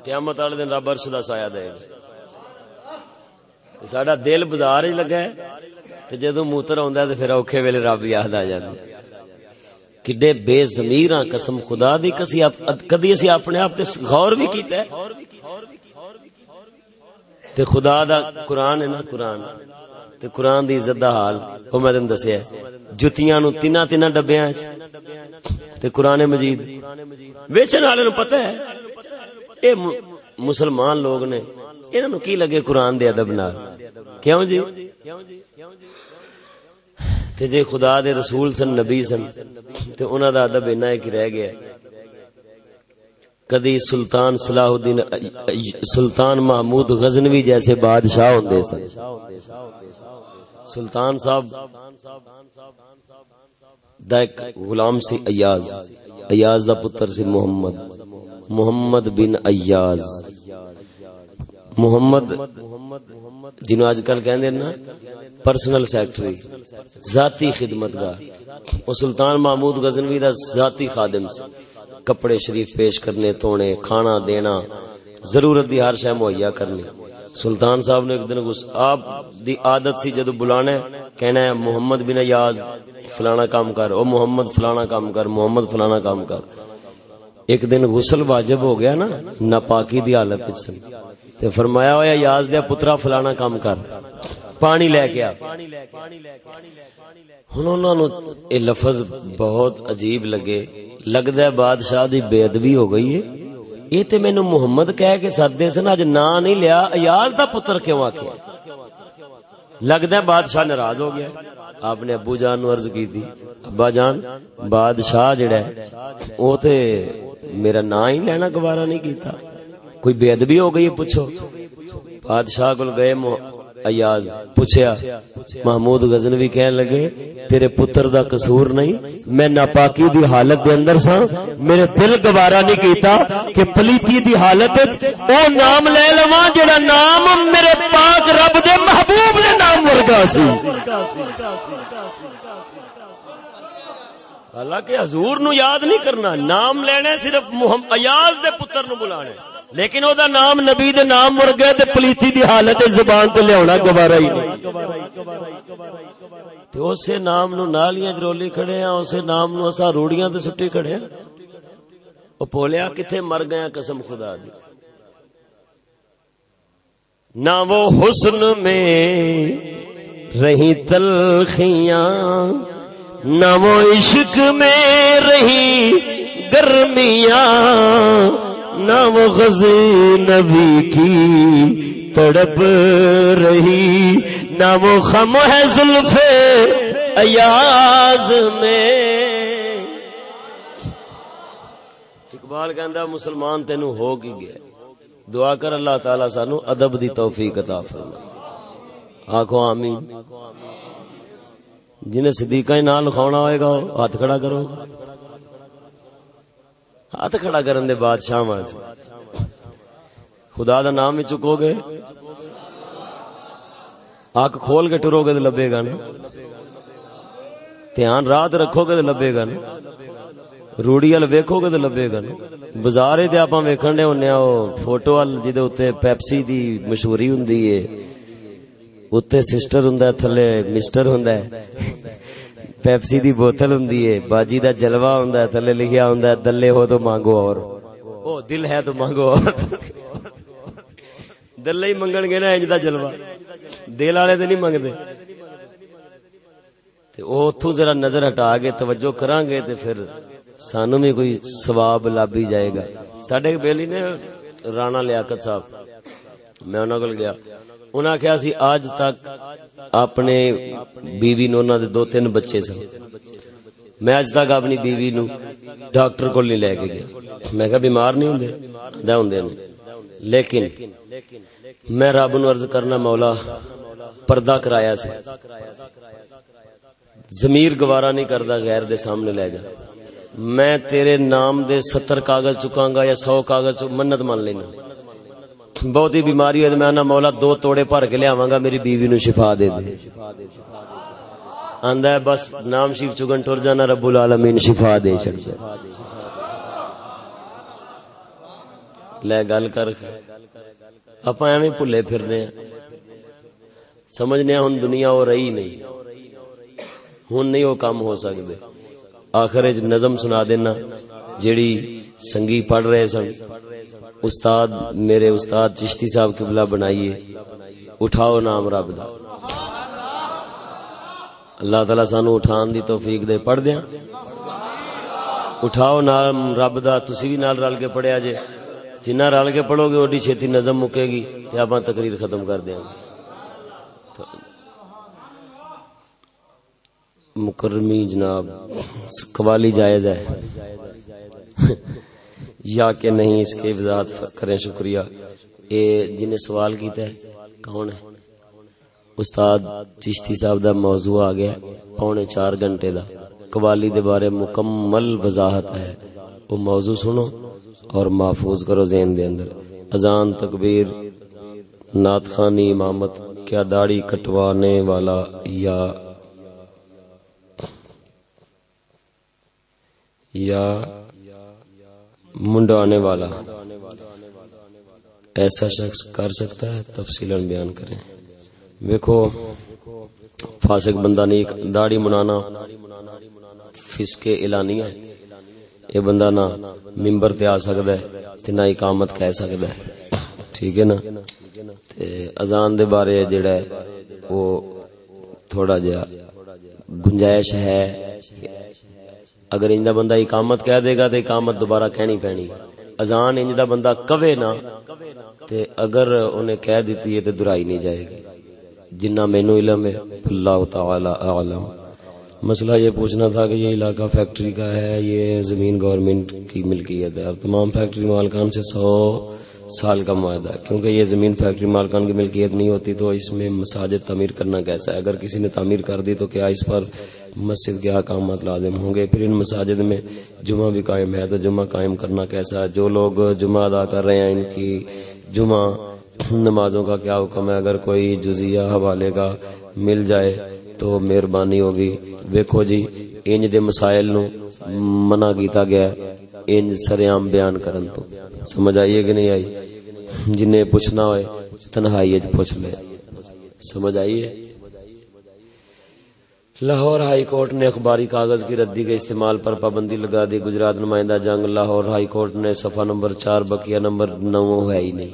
S1: قیامت والے دن رب عرش دا سایہ دے گا۔ ساڈا دل بازار وچ لگا ہے، تے جدوں موتر ہوندا ہے تے پھر اوکھے ویلے رب یاد آ جاندا کڈے بے ضمیر ہاں قسم خدا دی کسی کدی اسی اپنے آپ تے غور بھی کیتا ہے۔ تے خدا دا قرآن ہے نا، قرآن۔ تے قرآن دی عزت دا حال او میں تینوں دسیا جتیاں نو تینا تینا ڈبیاں وچ تے قرآن مجید۔ ویچن والے نو پتہ ہے۔ اے مسلمان لوگ نے، انہاں نو کی لگے قرآن دے ادب نال؟ کیوں جی؟ تے جے خدا دے رسول سن، نبی سن، تے انہاں دا ادب اینا ہے کہ رہ گیا۔ کدی سلطان صلاح الدین سلطان محمود غزنوی جیسے بادشاہ ہوندے سن۔ سلطان صاحب، دا ایک غلام سی ایاز ایاز دا پتر سی محمد محمد بن ایاز۔ محمد، جنہوں آج کل کہندے نا پرسنل سیکٹری ذاتی خدمت گاہ وہ سلطان محمود غزنوی دا ذاتی خادم سی۔ کپڑے شریف پیش کرنے تونے کھانا دینا، ضرورت دی ہر شے مہیا کرنی۔ سلطان صاحب نے ایک دن گس آپ دی عادت سی جدو بلانے کہنا ہے، محمد بن یاز فلانا کام کر، او محمد فلانا کام کر، محمد فلانا کام کر۔ ایک دن غسل واجب ہو گیا نا، ناپاکی دی حالت سن۔ تے فرمایا ہوا یاز دیا پترا فلانا کام کر۔ پانی لے کے آ۔ ہن انہاں نو اے لفظ بہت عجیب لگے۔ لگدا ہے بادشاہ دی بے ادبی ہو گئی ہے۔ یہ تے مینو محمد کہہ کے سدے سن اج نا نہیں لیا، ایاز دا پتر کیوں آخیا لگتا ہے بادشاہ ناراض ہو گیا۔ آپ نے ابو جان نو عرض کی تھی، ابا جان، بادشاہ جڑا ہے، او تے میرا نا ہی لینا گوارا نہیں کیتا۔ کوئی بے ادبی ہو گئی پوچھو۔ بادشاہ کو گئے ایاز پوچھیا، محمود غزنوی کہنے لگے، تیرے پتر دا قصور نہیں، میں ناپاکی دی حالت دے اندر سا میرے دل گوارا نہیں کیتا کہ پلیتی دی حالت او نام لے لواں جڑا نام میرے پاک رب دے محبوب دے نام ورگا سی۔ حالانکہ حضور نو یاد نہیں کرنا، نام لینے صرف محمد ایاز دے پتر نو بلانے۔ لیکن او دا نام نبی دے نام مر گئے تے پلیتی دی حالت زبان تے لیاونا گوارا ہی نہیں۔ تے اسے نام نو نالیاں جرولی کھڑے ہیں، اسے نام نو اسا روڑیاں تے سٹی کھڑے ہیں۔ او پولیا کتھے مر گیا قسم خدا دی۔ نہ وہ حسن میں رہی تلخیاں، نہ وہ عشق میں رہی گرمیاں۔ نہ وہ غزی نبی کی تڑپ رہی، نہ وہ خم ہے زلف ایاز میں۔ اقبال کہندا مسلمان تینو ہو کی گیا۔ دعا کر اللہ تعالی سانو ادب دی توفیق عطا فرمائے۔ آکھو آمین۔ جنہیں صدیقہ نال لکھاونا ہوئے گا ہاتھ کھڑا کرو۔ ہاتھ کھڑا کرن دے بادشاہ واسطے خدا دا نام بھی چکو گے۔ اک کھول کے ٹرو گے تو لبے گا نا۔ دھیان رات رکھو گے تو لبے گا نا۔ روڑی وال ویکھو گے تو لبے گا نا۔ بازار تے آپ ویکھن دے ہونے او فوٹو وال جدے اوتے پیپسی دی مشہوری ہوندی ہے اوتے سسٹر ہوندا ہے، تھلے مسٹر ہوندا ہے۔ پیپسی دی بوتل ہوندی ہے، باجی دا جلوہ ہوندا ہے، تھلے لکھیا ہوندا ہے، دلے ہو تو مانگو اور۔ او دل ہے تو مانگو اور۔ دلے ہی منگن گے نا انج دا جلوہ۔ دل والے تے نہیں منگدے تے او اتھوں ذرا نظر ہٹا کے توجہ کران گے تے پھر سانو بھی کوئی ثواب لابی جائے گا۔ سڈے بیلی نے رانا لیاقت صاحب، میں انہوں کو گیا۔ انہاں کیا سی آج تک اپنے بیوی نو دے دو تین بچے سن۔ میں اج تک اپنی بیوی نو ڈاکٹر کو نہیں لے کے گیا۔ میں کہا بیمار نہیں ہوندے، دا ہوندے لیکن میں رب نو عرض کرنا مولا، پردہ کرایا سے ضمیر گوارا نہیں کردا، غیر دے سامنے لے جا۔ میں تیرے نام دے ستر کاغذ چکاں گا یا سو کاغذ منت مان لینا۔ بہت ہی بیماری ہے میں آنا مولا دو توڑے بھر کے لیا گا میری بیوی نو شفا دے دے۔ آندا ہے بس نام شیف چگن ٹر جانا، رب العالمین شفا دے چھڑ لے گل کر اپا ایویں بھلے پھرنے ہیں سمجھنے ہن دنیا ہو رہی نہیں۔ ہن نہیں وہ کام ہو سکتے آخر نظم سنا دینا، جیڑی سنگی پڑھ رہے سن۔ استاد، میرے استاد چشتی صاحب قبلہ بنائیے۔ اٹھاؤ نام رب دا۔ اللہ تعالی سانو اٹھان دی توفیق دے۔ پڑھ دیا۔ اٹھاؤ نام رب دا۔ تسی بھی نال رل کے پڑھیا جے۔ جنہ رل کے پڑھو گے اوڈی چھتی نظم مکے گی تے آپ تقریر ختم کر دیا گے۔ مکرمی جناب، قوالی جائز ہے۔ یا کہ نہیں اس کے وضاحت کریں شکریہ۔ اے جنہیں سوال کیتا ہے، کون ہے؟ استاد چشتی صاحب دا موضوع آ گیا پونے چار گھنٹے دا۔ قوالی دے بارے مکمل وضاحت ہے۔ وہ موضوع سنو اور محفوظ کرو ذہن دے اندر۔ اذان، تکبیر، نعت خانی، امامت، کیا داڑھی کٹوانے والا یا یا منڈانے والا۔ ایسا شخص کر سکتا ہے؟ تفصیل بیان کریں۔ دیکھو فاسق بندہ نہیں داڑھی منانا، فسق اعلانیہ۔ یہ بندہ نہ ممبر تے آ سکتا ہے تے نہ اقامت کہہ سکتا ہے۔ ٹھیک ہے نا؟ تے اذان دے بارے جڑا ہے، وہ تھوڑا جہا گنجائش ہے۔ اگر انج دا بندہ اقامت کہہ دے گا تے اقامت دوبارہ کہنی پینی اذان انج دا بندہ کہے نا، تے اگر انہیں کہہ دیتی ہے تے درائی نہیں جائے گی۔ جنہ مینو علم ہے، اللہ تعالی اعلم۔ مسئلہ یہ پوچھنا تھا کہ یہ علاقہ فیکٹری کا ہے، یہ زمین گورنمنٹ کی ملکیت ہے۔ اور تمام فیکٹری مالکان سے سو سال کا معاہدہ ہے۔ کیونکہ یہ زمین فیکٹری مالکان کی ملکیت نہیں ہوتی تو اس میں مساجد تعمیر کرنا کیسا ہے؟ اگر کسی نے تعمیر کر دی تو کیا اس پر مسجد کے احکامات لازم ہوں گے؟ پھر ان مساجد میں جمعہ بھی قائم ہے تو جمعہ قائم کرنا کیسا ہے؟ جو لوگ جمعہ ادا کر رہے ہیں ان کی جمعہ نمازوں کا کیا حکم ہے؟ اگر کوئی جزیہ حوالے کا مل جائے تو مہربانی ہوگی۔ ویکھو جی انج دے مسائل نو منع کیتا گیا انج سریام بیان کرن تو۔ سمجھ آئیے کہ نہیں آئی؟ جنہیں پوچھنا ہوئے، تنہائی پوچھ لے۔ سمجھ آئیے لاہور ہائی کورٹ نے اخباری کاغذ کی ردی کے استعمال پر پابندی لگا دی۔ گجرات نمائندہ جنگ لاہور ہائی کورٹ نے صفحہ نمبر چار، بقیہ نمبر نو ہے ہی نہیں۔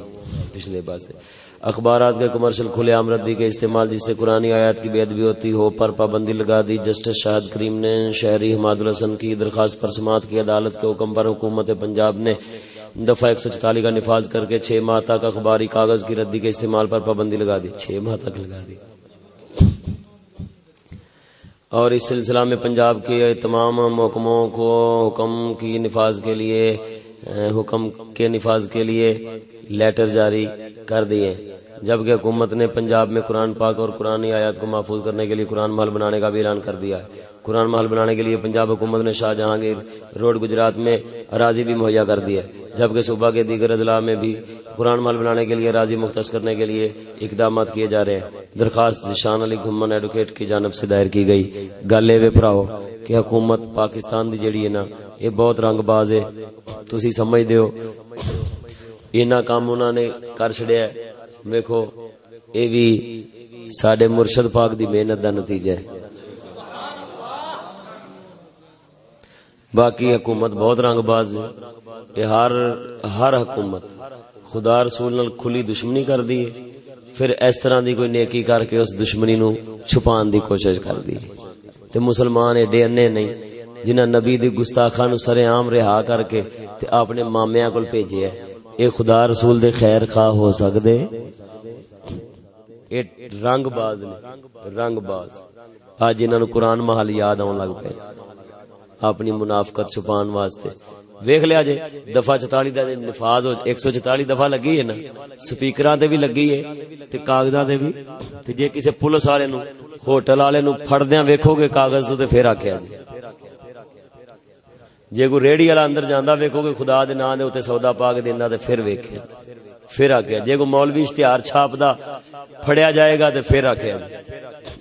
S1: پچھلے بات سے اخبارات کے کمرشل کھلے آمردی کے استعمال جس سے قرآن آیات کی بے ادبی ہوتی ہو، پر پابندی لگا دی۔ جسٹس شاہد کریم نے، شہری حماد الحسن کی درخواست پر سماعت کی عدالت کے حکم پر حکومت پنجاب نے دفعہ ایک سو چالی کا نفاذ کر کے چھ ماہ تک اخباری کاغذ کی ردی کے استعمال پر پابندی لگا دی۔ چھ ماہ تک لگا دی۔ اور اس سلسلہ میں پنجاب کے تمام محکموں کو حکم کی نفاذ کے لیے، حکم کے نفاذ کے لیے لیٹر جاری کر دیے جبکہ حکومت نے پنجاب میں قرآن پاک اور قرآن آیات کو محفوظ کرنے کے لیے قرآن محل بنانے کا بھی اعلان کر دیا ہے۔ قرآن محل بنانے کے لیے پنجاب حکومت نے شاہ جہانگیر روڈ گجرات میں اراضی بھی مہیا کر دی ہے۔ جبکہ صوبہ کے دیگر اضلاع میں بھی قرآن محل بنانے کے لیے اراضی مختص کرنے کے لیے اقدامات کیے جا رہے ہیں۔ درخواست شان علی گھمن ایڈوکیٹ کی جانب سے دائر کی گئی۔ گل اے پراؤ کہ حکومت پاکستان دی جڑی ہے نا، یہ بہت رنگ باز ہے۔ تسی سمجھ دیو اینا کام انہوں نے کر چڑیا ویکھو، اے بھی سڈے مرشد پاک دی محنت دا نتیجہ ہے۔ باقی حکومت بہت رنگ باز ہے۔ یہ ہر ہر حکومت خدا رسول نال کھلی دشمنی کر دی پھر اس طرح دی کوئی نیکی کر کے اس دشمنی نو چھپان دی کوشش کر دی تے مسلمان ایڈے انے نہیں جنہ نبی دی گستاخاں نو سر عام رہا کر کے تے اپنے مامیاں کول بھیجیا ہے۔ اے خدا رسول دے خیر خواہ ہو سکدے۔ اے رنگ باز نے، رنگ باز۔ آج جنہاں نو قرآن محل یاد آن لگ پے۔ اپنی منافقت چھپان واسطے۔ ویکھ لیا جے، دفعہ 44 دا نفاذ 144 دفعہ لگی ہے نا۔ سپیکراں تے بھی لگی ہے تے کاغذاں تے بھی۔ تے جے کسے پولیس والے نو، ہوٹل والے نو پھڑدیاں ویکھو گے کاغذ تو تے پھر آکھیا جی جے کوئی ریڑی والا اندر جاندا ویکھو گے خدا دے نام دے اوتے سودا پا کے دیندا تے پھر ویکھیا پھر آکھیا جے کوئی مولوی اشتہار چھاپدا، پھڑیا جائے گا تے پھر آکھیا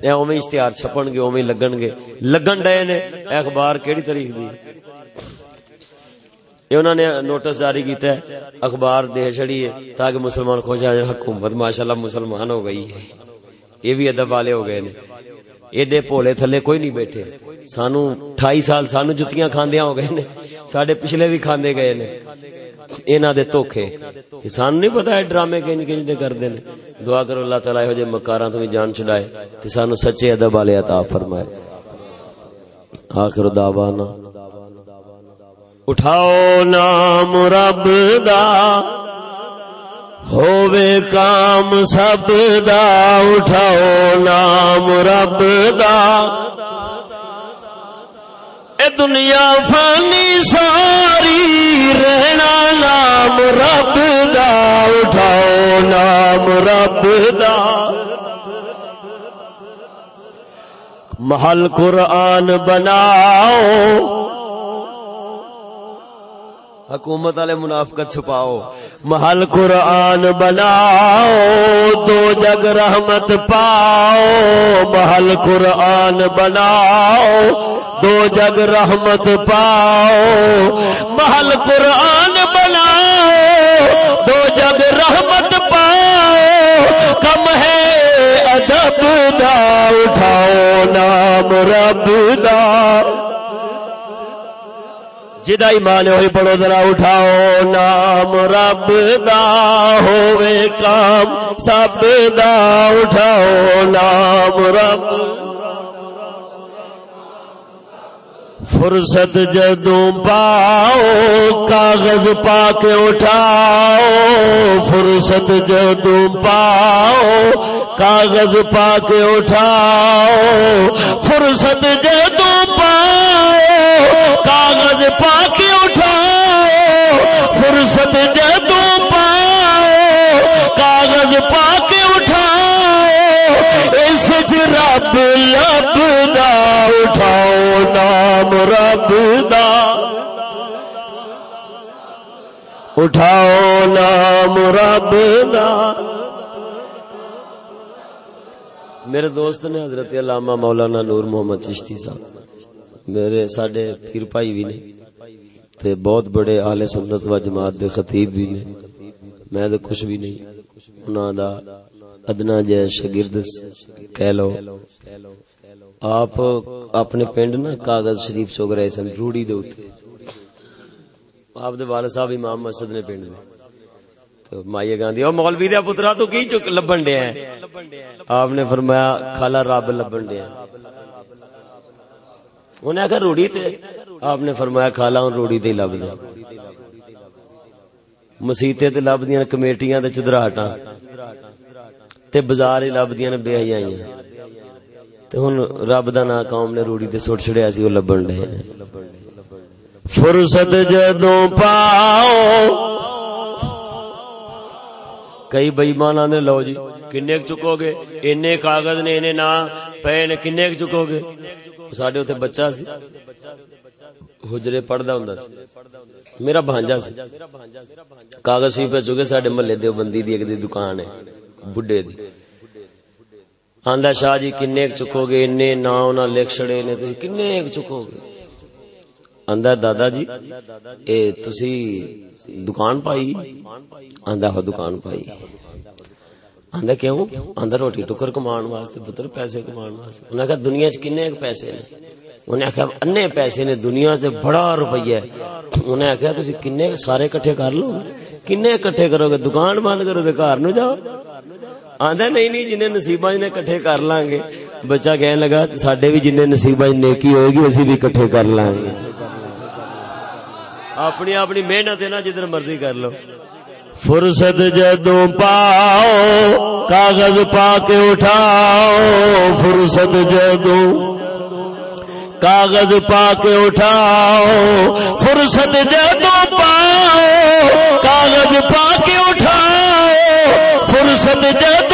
S1: اے اوویں اشتہار چھپن گے، اوویں لگن گے۔ لگن ڈے نے اخبار کیڑی تاریخ دی؟ یہ انہوں نے نوٹس جاری کیتا ہے، اخبار دے چڑی ہے تاکہ مسلمان خوش آ جائے۔ حکومت ماشاءاللہ مسلمان ہو گئی ہے۔ یہ بھی ادب والے ہو گئے نے۔ ایڈے پولے تھلے کوئی نہیں بیٹھے۔ سانو اٹھائی سال سانو جتیاں کھاندیاں ہو گئے نے۔ ساڈے پچھلے بھی کھاندے گئے نے۔ انہاں دے دھوکھے سانو نہیں پتا ہے ڈرامے کنج کنج دے کردے نے۔ دعا کرو اللہ تعالی ہو جے مکاراں تو جان چھڑائے تے سانو سچے ادب والے عطا فرمائے۔ آخر دعوانا۔ اٹھاؤ نام رب دا۔ ہووے کام سب دا اٹھاؤ، نام رب دا۔ اے دنیا فانی ساری رہنا، نام رب دا۔ اٹھاؤ، نام رب دا۔ محل قرآن بناؤ حکومت والے منافقت چھپاؤ۔ محل قرآن بناؤ، دو جگ رحمت پاؤ۔ محل قرآن بناؤ، دو جگ رحمت پاؤ۔ محل قرآن بناؤ، دو جگ رحمت پاؤ۔ کم ہے ادب دا، اٹھاؤ نام رب دا۔ جدا ایمان ہوئی پڑھو ذرا اٹھاؤ، نام رب دا ہوئے کام، سب دا اٹھاؤ، نام رب. فرصت جدوں پاؤ، کاغذ پا کے اٹھاؤ، فرصت جدوں پاؤ، کاغذ پا کے اٹھاؤ، فرصت جدوں کاغذ پا کے اٹھاؤ، فرصت جدوں پاؤ، کاغذ پا کے اٹھاؤ، اس رب لب دا اٹھاؤ، نام رب دا اٹھاؤ، نام رب دا میرے دوست نے حضرت علامہ مولانا نور محمد چشتی صاحب میرے ساڈے پیر بھائی بھی نے تے بہت بڑے اہل سنت و جماعت دے خطیب بھی نے۔ میں تے کچھ بھی نہیں۔ انہاں دا ادنا جے شاگرد کہہ لو۔ آپ اپنے پنڈ نا کاغذ شریف چوک رہے سن، روڑی دے اوتے۔ آپ دے والد صاحب امام مسجد نے پنڈ میں تو مائیے گاندھی، او مولوی دے پترا، تو کی چک لبن ڈے ہیں؟ آپ نے فرمایا، کھالا رب لبن ڈے ہیں۔ انہیں آخر روڑی تے آپ نے فرمایا کھالا، ہوں روڑی تے لب دیا مسیتے تے لب دیا، کمیٹیاں تے چدراہٹاں۔ تے بازار ہی لب دیا، بے حیائیاں تے ہن رب دا نا قوم نے روڑی تے سٹ چھڑیا سی او لبن ڈے۔ ہیں فرصت جدوں پاؤ۔ کئی بئیمانا نے، لو جی کنے چکو گے؟ اینے کاغذ نے، اینے نا پے نے کنے چکو گے؟ سڈے اتنے بچہ سی، حجرے پڑھتا ہوں میرا بھانجا سی۔ کاغذ سی پہ چکے سڈے محلے دیو بندی دی، ایک دی دکان ہے، بڈھے دی۔ آندا شاہ جی کنے چکو گے انے نا انہاں لکھ چھڑے نے تے کنے چکو گے آندا دادا جی اے تسی دکان پائی؟ آندا ہو دکان پائی۔ آندا کیوں آندا روٹی ٹکر کمان واسطے، پتر پیسے کمان واسطے۔ انہاں کہا دنیا وچ کنے پیسے نے؟ انہیں آخیا انے پیسے نے، دنیا سے بڑا روپیہ انہیں آخیا تھی کنے سارے کٹھے کر لو۔ کنے کٹھے کرو گے دکان بند کرو گے گھر نو جاؤ۔ آدھا نہیں نہیں جن نصیبا نے کٹھے کر لیں گے۔ بچہ کہنے لگا سڈے بھی جن نصیبا جی نیکی ہوئے گی، اسی بھی کٹھے کر لیں گے۔ اپنی اپنی محنت ہے نا جدھر مرضی کر لو۔ فرصت جدو پاؤ، کاغذ پا کے اٹھاؤ، فرصت جدو کاغذ پا کے اٹھاؤ، فرصت جدو پاؤ، کاغذ پا کے اٹھاؤ، فرصت جدو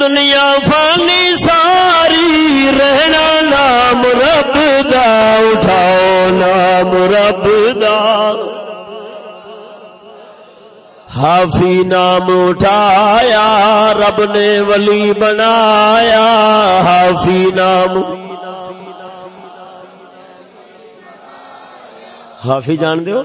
S1: دنیا فانی ساری، رہنا نام رب دا، اٹھاؤ نام رب دا۔ حافی نام اٹھایا، رب نے ولی بنایا۔ حافی نام۔ حافی جان دیو؟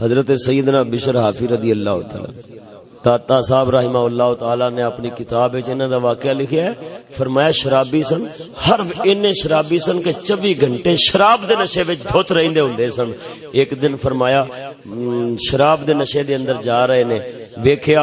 S1: حضرت سیدنا بشر حافی رضی اللہ تعالی۔ تاتا صاحب رحمہ اللہ تعالی نے اپنی کتاب دا واقعہ لکھیا ہے، فرمایا شرابی سن، ہر ان شرابی سن کے چوبی گھنٹے شراب دے نشے وچ دھوت رہندے ہوندے سن۔ ایک دن فرمایا شراب دے نشے دے اندر جا رہے نے۔ ویکھیا،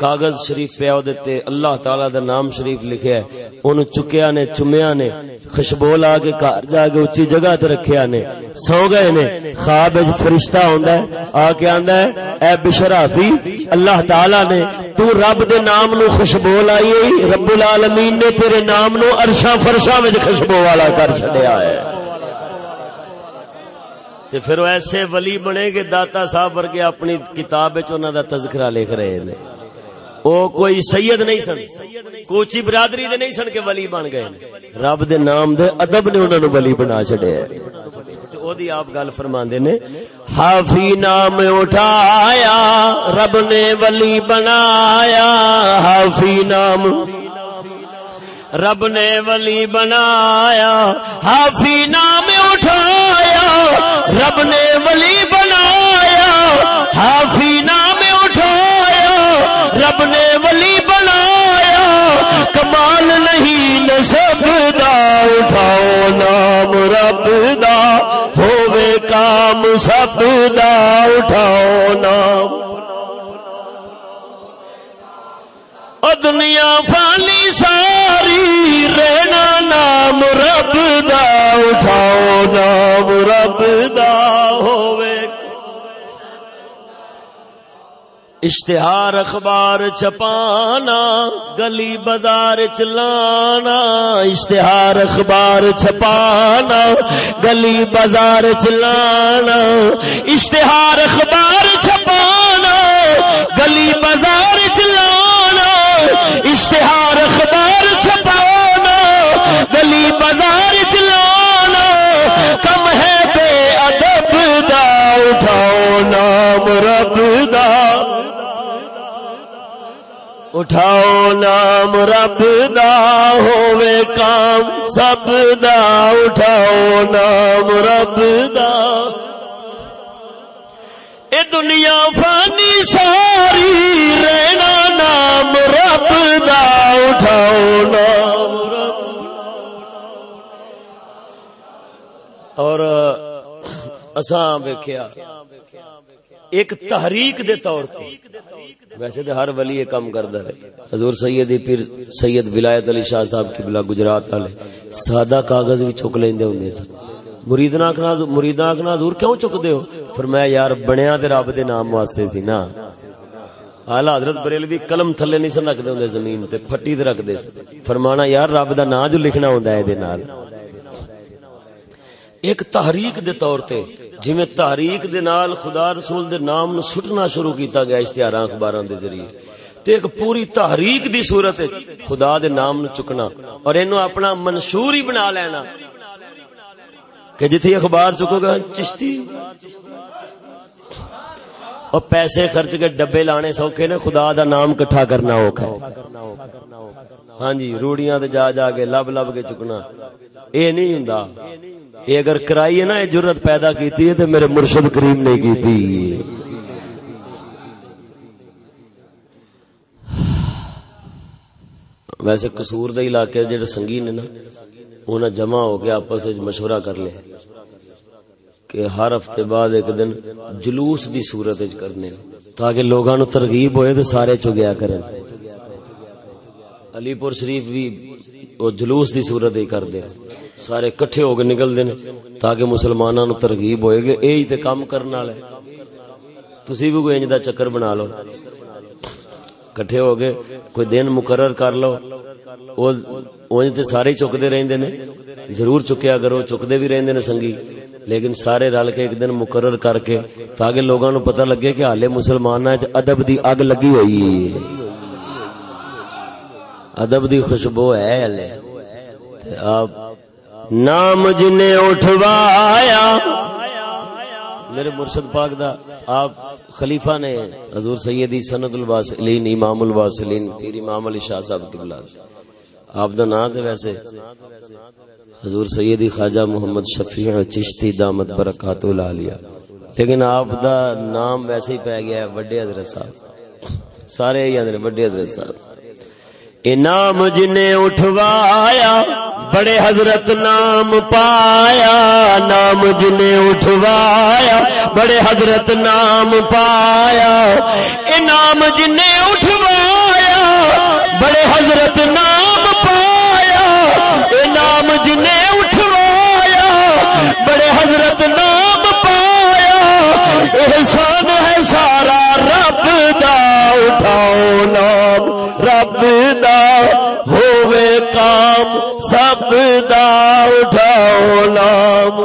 S1: کاغذ شریف پیا دے تے اللہ تعالی دا نام شریف لکھیا ہے۔ اون چکیا نے چمیا نے، خوشبو لا کے گھر جا کے اونچی جگہ تے رکھیا نے۔ سو گئے نے، خواب وچ فرشتہ ہوندا ہے، آ کے آندا ہے، اے بشرافی اللہ تعالی نے، تو رب دے نام نو خوشبو لائی رب العالمین نے تیرے نام نو عرشاں فرشاں وچ خوشبو والا کر چھڈیا ہے۔ تے پھر وہ ایسے ولی بنے گے داتا صاحب ورگے اپنی کتاب وچ انہاں دا تذکرہ لکھ رہے نے او کوئی سید نہیں سن، کوچی برادری دے نہیں سن کے ولی بن گئے رب دے نام دے ادب نے انہاں نو ولی بنا چھڈیا ہے۔ او دی آپ گل فرماندے نے، حافی نام اٹھایا، رب نے ولی بنایا، حافی نام رب نے ولی بنایا، حافی نام اٹھایا، رب نے ولی بنایا، حافی نام اٹھایا، رب نے ولی بنایا، کمال نہیں نسب دا اٹھاؤ نام رب دا، ہووے کام سب دا اٹھاؤ نام۔ دنیا فانی ساری اٹھاؤ نام رب دا ہووے اشتہار اخبار چھپانا، گلی بازار چلانا اشتہار اخبار چھپانا، گلی بازار چلانا اشتہار اخبار چھپانا، گلی بازار چلانا اشتہار اخبار چھپانا، گلی بازار اٹھاؤ نام رب دا ہووے کام، سب دا اٹھاؤ نام رب دا۔ اے دنیا فانی ساری رہنا نام رب دا، اٹھاؤ نام رب اور اساں ویکھیا ایک تحریک دے طور تے۔ ویسے تے ہر ولی یہ کام کردا ہے حضور سید پیر سید ولایت علی شاہ صاحب کی بلا گجرات والے سادہ کاغذ بھی چک لیندے ہوندے سن۔ مریدنا کنا مریداں کنا حضور کیوں چکدے ہو؟ فرمایا یار بنیا تے رب دے نام واسطے سی نا۔ اعلی حضرت بریلوی قلم تھلے نہیں سن رکھدے ہوندے زمین تے، پھٹی تے رکھدے فرمانا یار رب دا نام جو لکھنا ہوندا ہے دے نال۔ ایک تحریک دے طور تے، جویں تحریک دے نال خدا رسول دے نام نو سٹنا شروع کیتا گیا اشتہاراں اخباراں دے ذریعے۔ تے ایک پوری تحریک دی صورت وچ خدا دے نام نو چکنا اور اینو اپنا منشور ہی بنا لینا۔ کہ جتھے اخبار چکو گا، چشتی۔ اور پیسے خرچ کے ڈبے لانے سوکھے نے، خدا دا نام کٹھا کرنا اوکھا ہاں جی روڑیاں تے جا جا کے لب لب کے چکنا۔ اے نہیں ہوندا۔ اے اگر کرائی ہے نا اے جرت پیدا کیتی ہے تے میرے مرشد کریم نے کیتی۔ ویسے قصور دے علاقے جڑے سنگی نے نا، انہاں جمع ہو کے آپس وچ مشورہ کر لیا کہ ہر ہفتے بعد ایک دن جلوس دی صورت وچ کرنے تاکہ لوگاں نو ترغیب ہوئے تے سارے چگیا کرن علی پور شریف بھی وہ جلوس دی صورت ہی کر دے سارے کٹھے ہو کے نکل دے تاکہ مسلماناں نو ترغیب ہوئے گے اے ہی تے کام کرن والے۔ تسی بھی کوئی انج دا چکر بنا لو۔ کٹھے ہو گئے کوئی دن مقرر کر لو۔ تے سارے چکتے رہندے نے۔ ضرور چکیا کرو، چکتے بھی رہندے نے سنگی۔ لیکن سارے رل کے ایک دن مقرر کر کے تاکہ لوگاں نو پتہ لگے کہ حالے مسلماناں وچ ادب دی اگ لگی ہوئی ہے۔ ادب دی خوشبو ہے ہلے آپ نام جنے اٹھوایا۔ میرے مرشد پاک دا، آپ خلیفہ نے حضور سیدی سند الواسلین، امام الواسلین، پیر امام علی شاہ صاحب قبلہ۔ آپ دا نام تے ویسے۔ حضور سیدی خواجہ محمد شفیع چشتی دامت برکات العالیہ لیکن آپ دا نام ویسے ہی پہ گیا ہے بڑے حضرت صاحب۔ سارے ہی حضرت بڑے حضرت صاحب۔ انام جنے اٹھوایا، بڑے حضرت نام پایا، نام جنے اٹھوایا، بڑے حضرت نام پایا۔ انام جنے اٹھوایا، بڑے حضرت نام پایا۔ انام جنے اٹھوایا، بڑے حضرت نام دا ہووے کام سب دا اٹھاؤ نام۔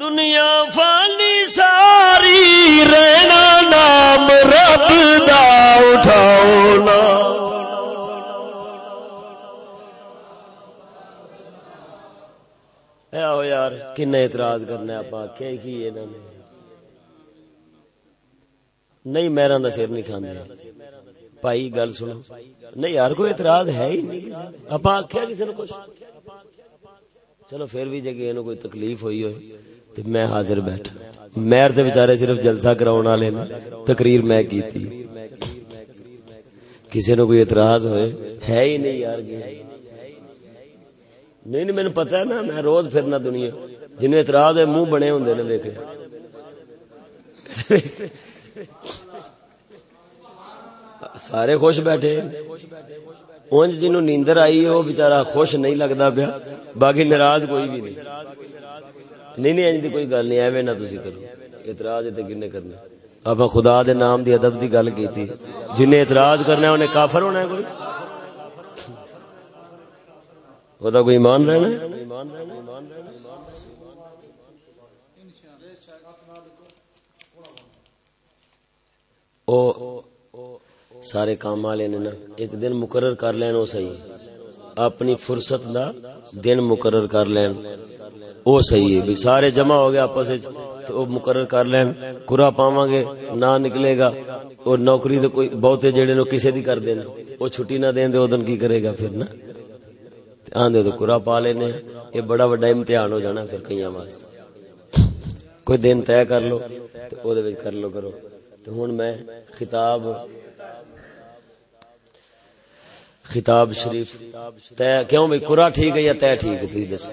S1: دنیا فانی ساری رہنا نام رب دا اٹھاؤ نام۔ یار کن اعتراض کرنا آپ آخیا کی انہوں نے؟ نہیں میرا دا سر نہیں کھانے پائی گل سنو۔ نہیں یار، کوئی اعتراض ہے ہی نہیں۔ آپ آخیا کسی نے کچھ؟ چلو پھر بھی جگہ یہ کوئی تکلیف ہوئی ہوئی تو میں حاضر بیٹھا۔ میر تے بیچارے صرف جلسہ کراؤن والے نے تقریر میں کی تھی کسی نے کوئی اعتراض ہوئے؟ ہے ہی نہیں یار نہیں نہیں مینو پتا ہے نا، میں روز پھرنا دنیا۔ جن اعتراض ہے منہ بنے ہوں نے ویکے سارے خوش بیٹھے۔ اونج جنو نیندر آئی ہے، وہ بےچارا خوش نہیں لگتا پیا۔ باقی ناراض کوئی بھی نہیں۔ نہیں نہیں انج دی کوئی گل نہیں، ایویں نہ تسی کرو۔ اعتراض تے کنے کرنے۔ آپ خدا دے نام دی ادب دی گل کیتی۔ جن اعتراض کرنا ہے، انہیں کافر ہونا ہے کوئی؟ خدا کوئی ایمان رہنا ہے؟ او سارے کام والے نے نا، ایک دن مقرر کر لین او صحیح۔ اپنی فرصت دا دن مقرر کر لین۔ او صحیح ہے۔ سارے جمع ہو گئے آپس تو او مقرر کر لین۔ کرا پاواں گے، نہ نکلے گا۔ اور نوکری تو کوئی بہتے جڑے نو کسے دی کر دین۔ او چھٹی نہ دین دے، او دن کی کرے گا پھر نا۔ آندے تو کرا پا لینے۔ یہ بڑا بڑا امتحان ہو جانا پھر کئی واسطے۔ کوئی دن طے کر لو، تو او دے وچ کر لو کرو۔ تو ہن میں خطاب خطاب شریف طے کیوں بھائی کرا ٹھیک ہے یا طے ٹھیک ہے؟ تھی دسو۔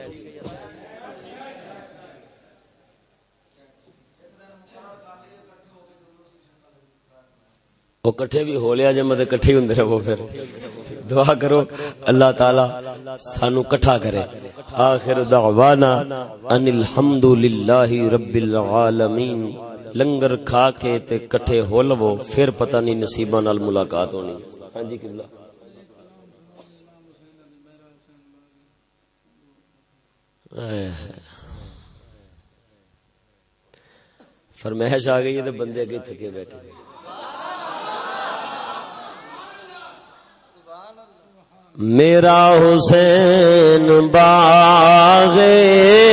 S1: وہ کٹھے بھی ہو لیا جی مطلب کٹھے ہوں رہو پھر۔ دعا کرو اللہ تعالی سانو کٹھا کرے۔ آخر دعوانا ان الحمد للہ رب العالمین۔ لنگر کھا کے تے کٹھے ہو لو پھر پتہ نہیں نصیباں نال ملاقات ہونی۔ ہاں جی قبلہ۔ فرمائش آ گئی ہے تو بندے کے تھکے بیٹھے۔ میرا حسین باغ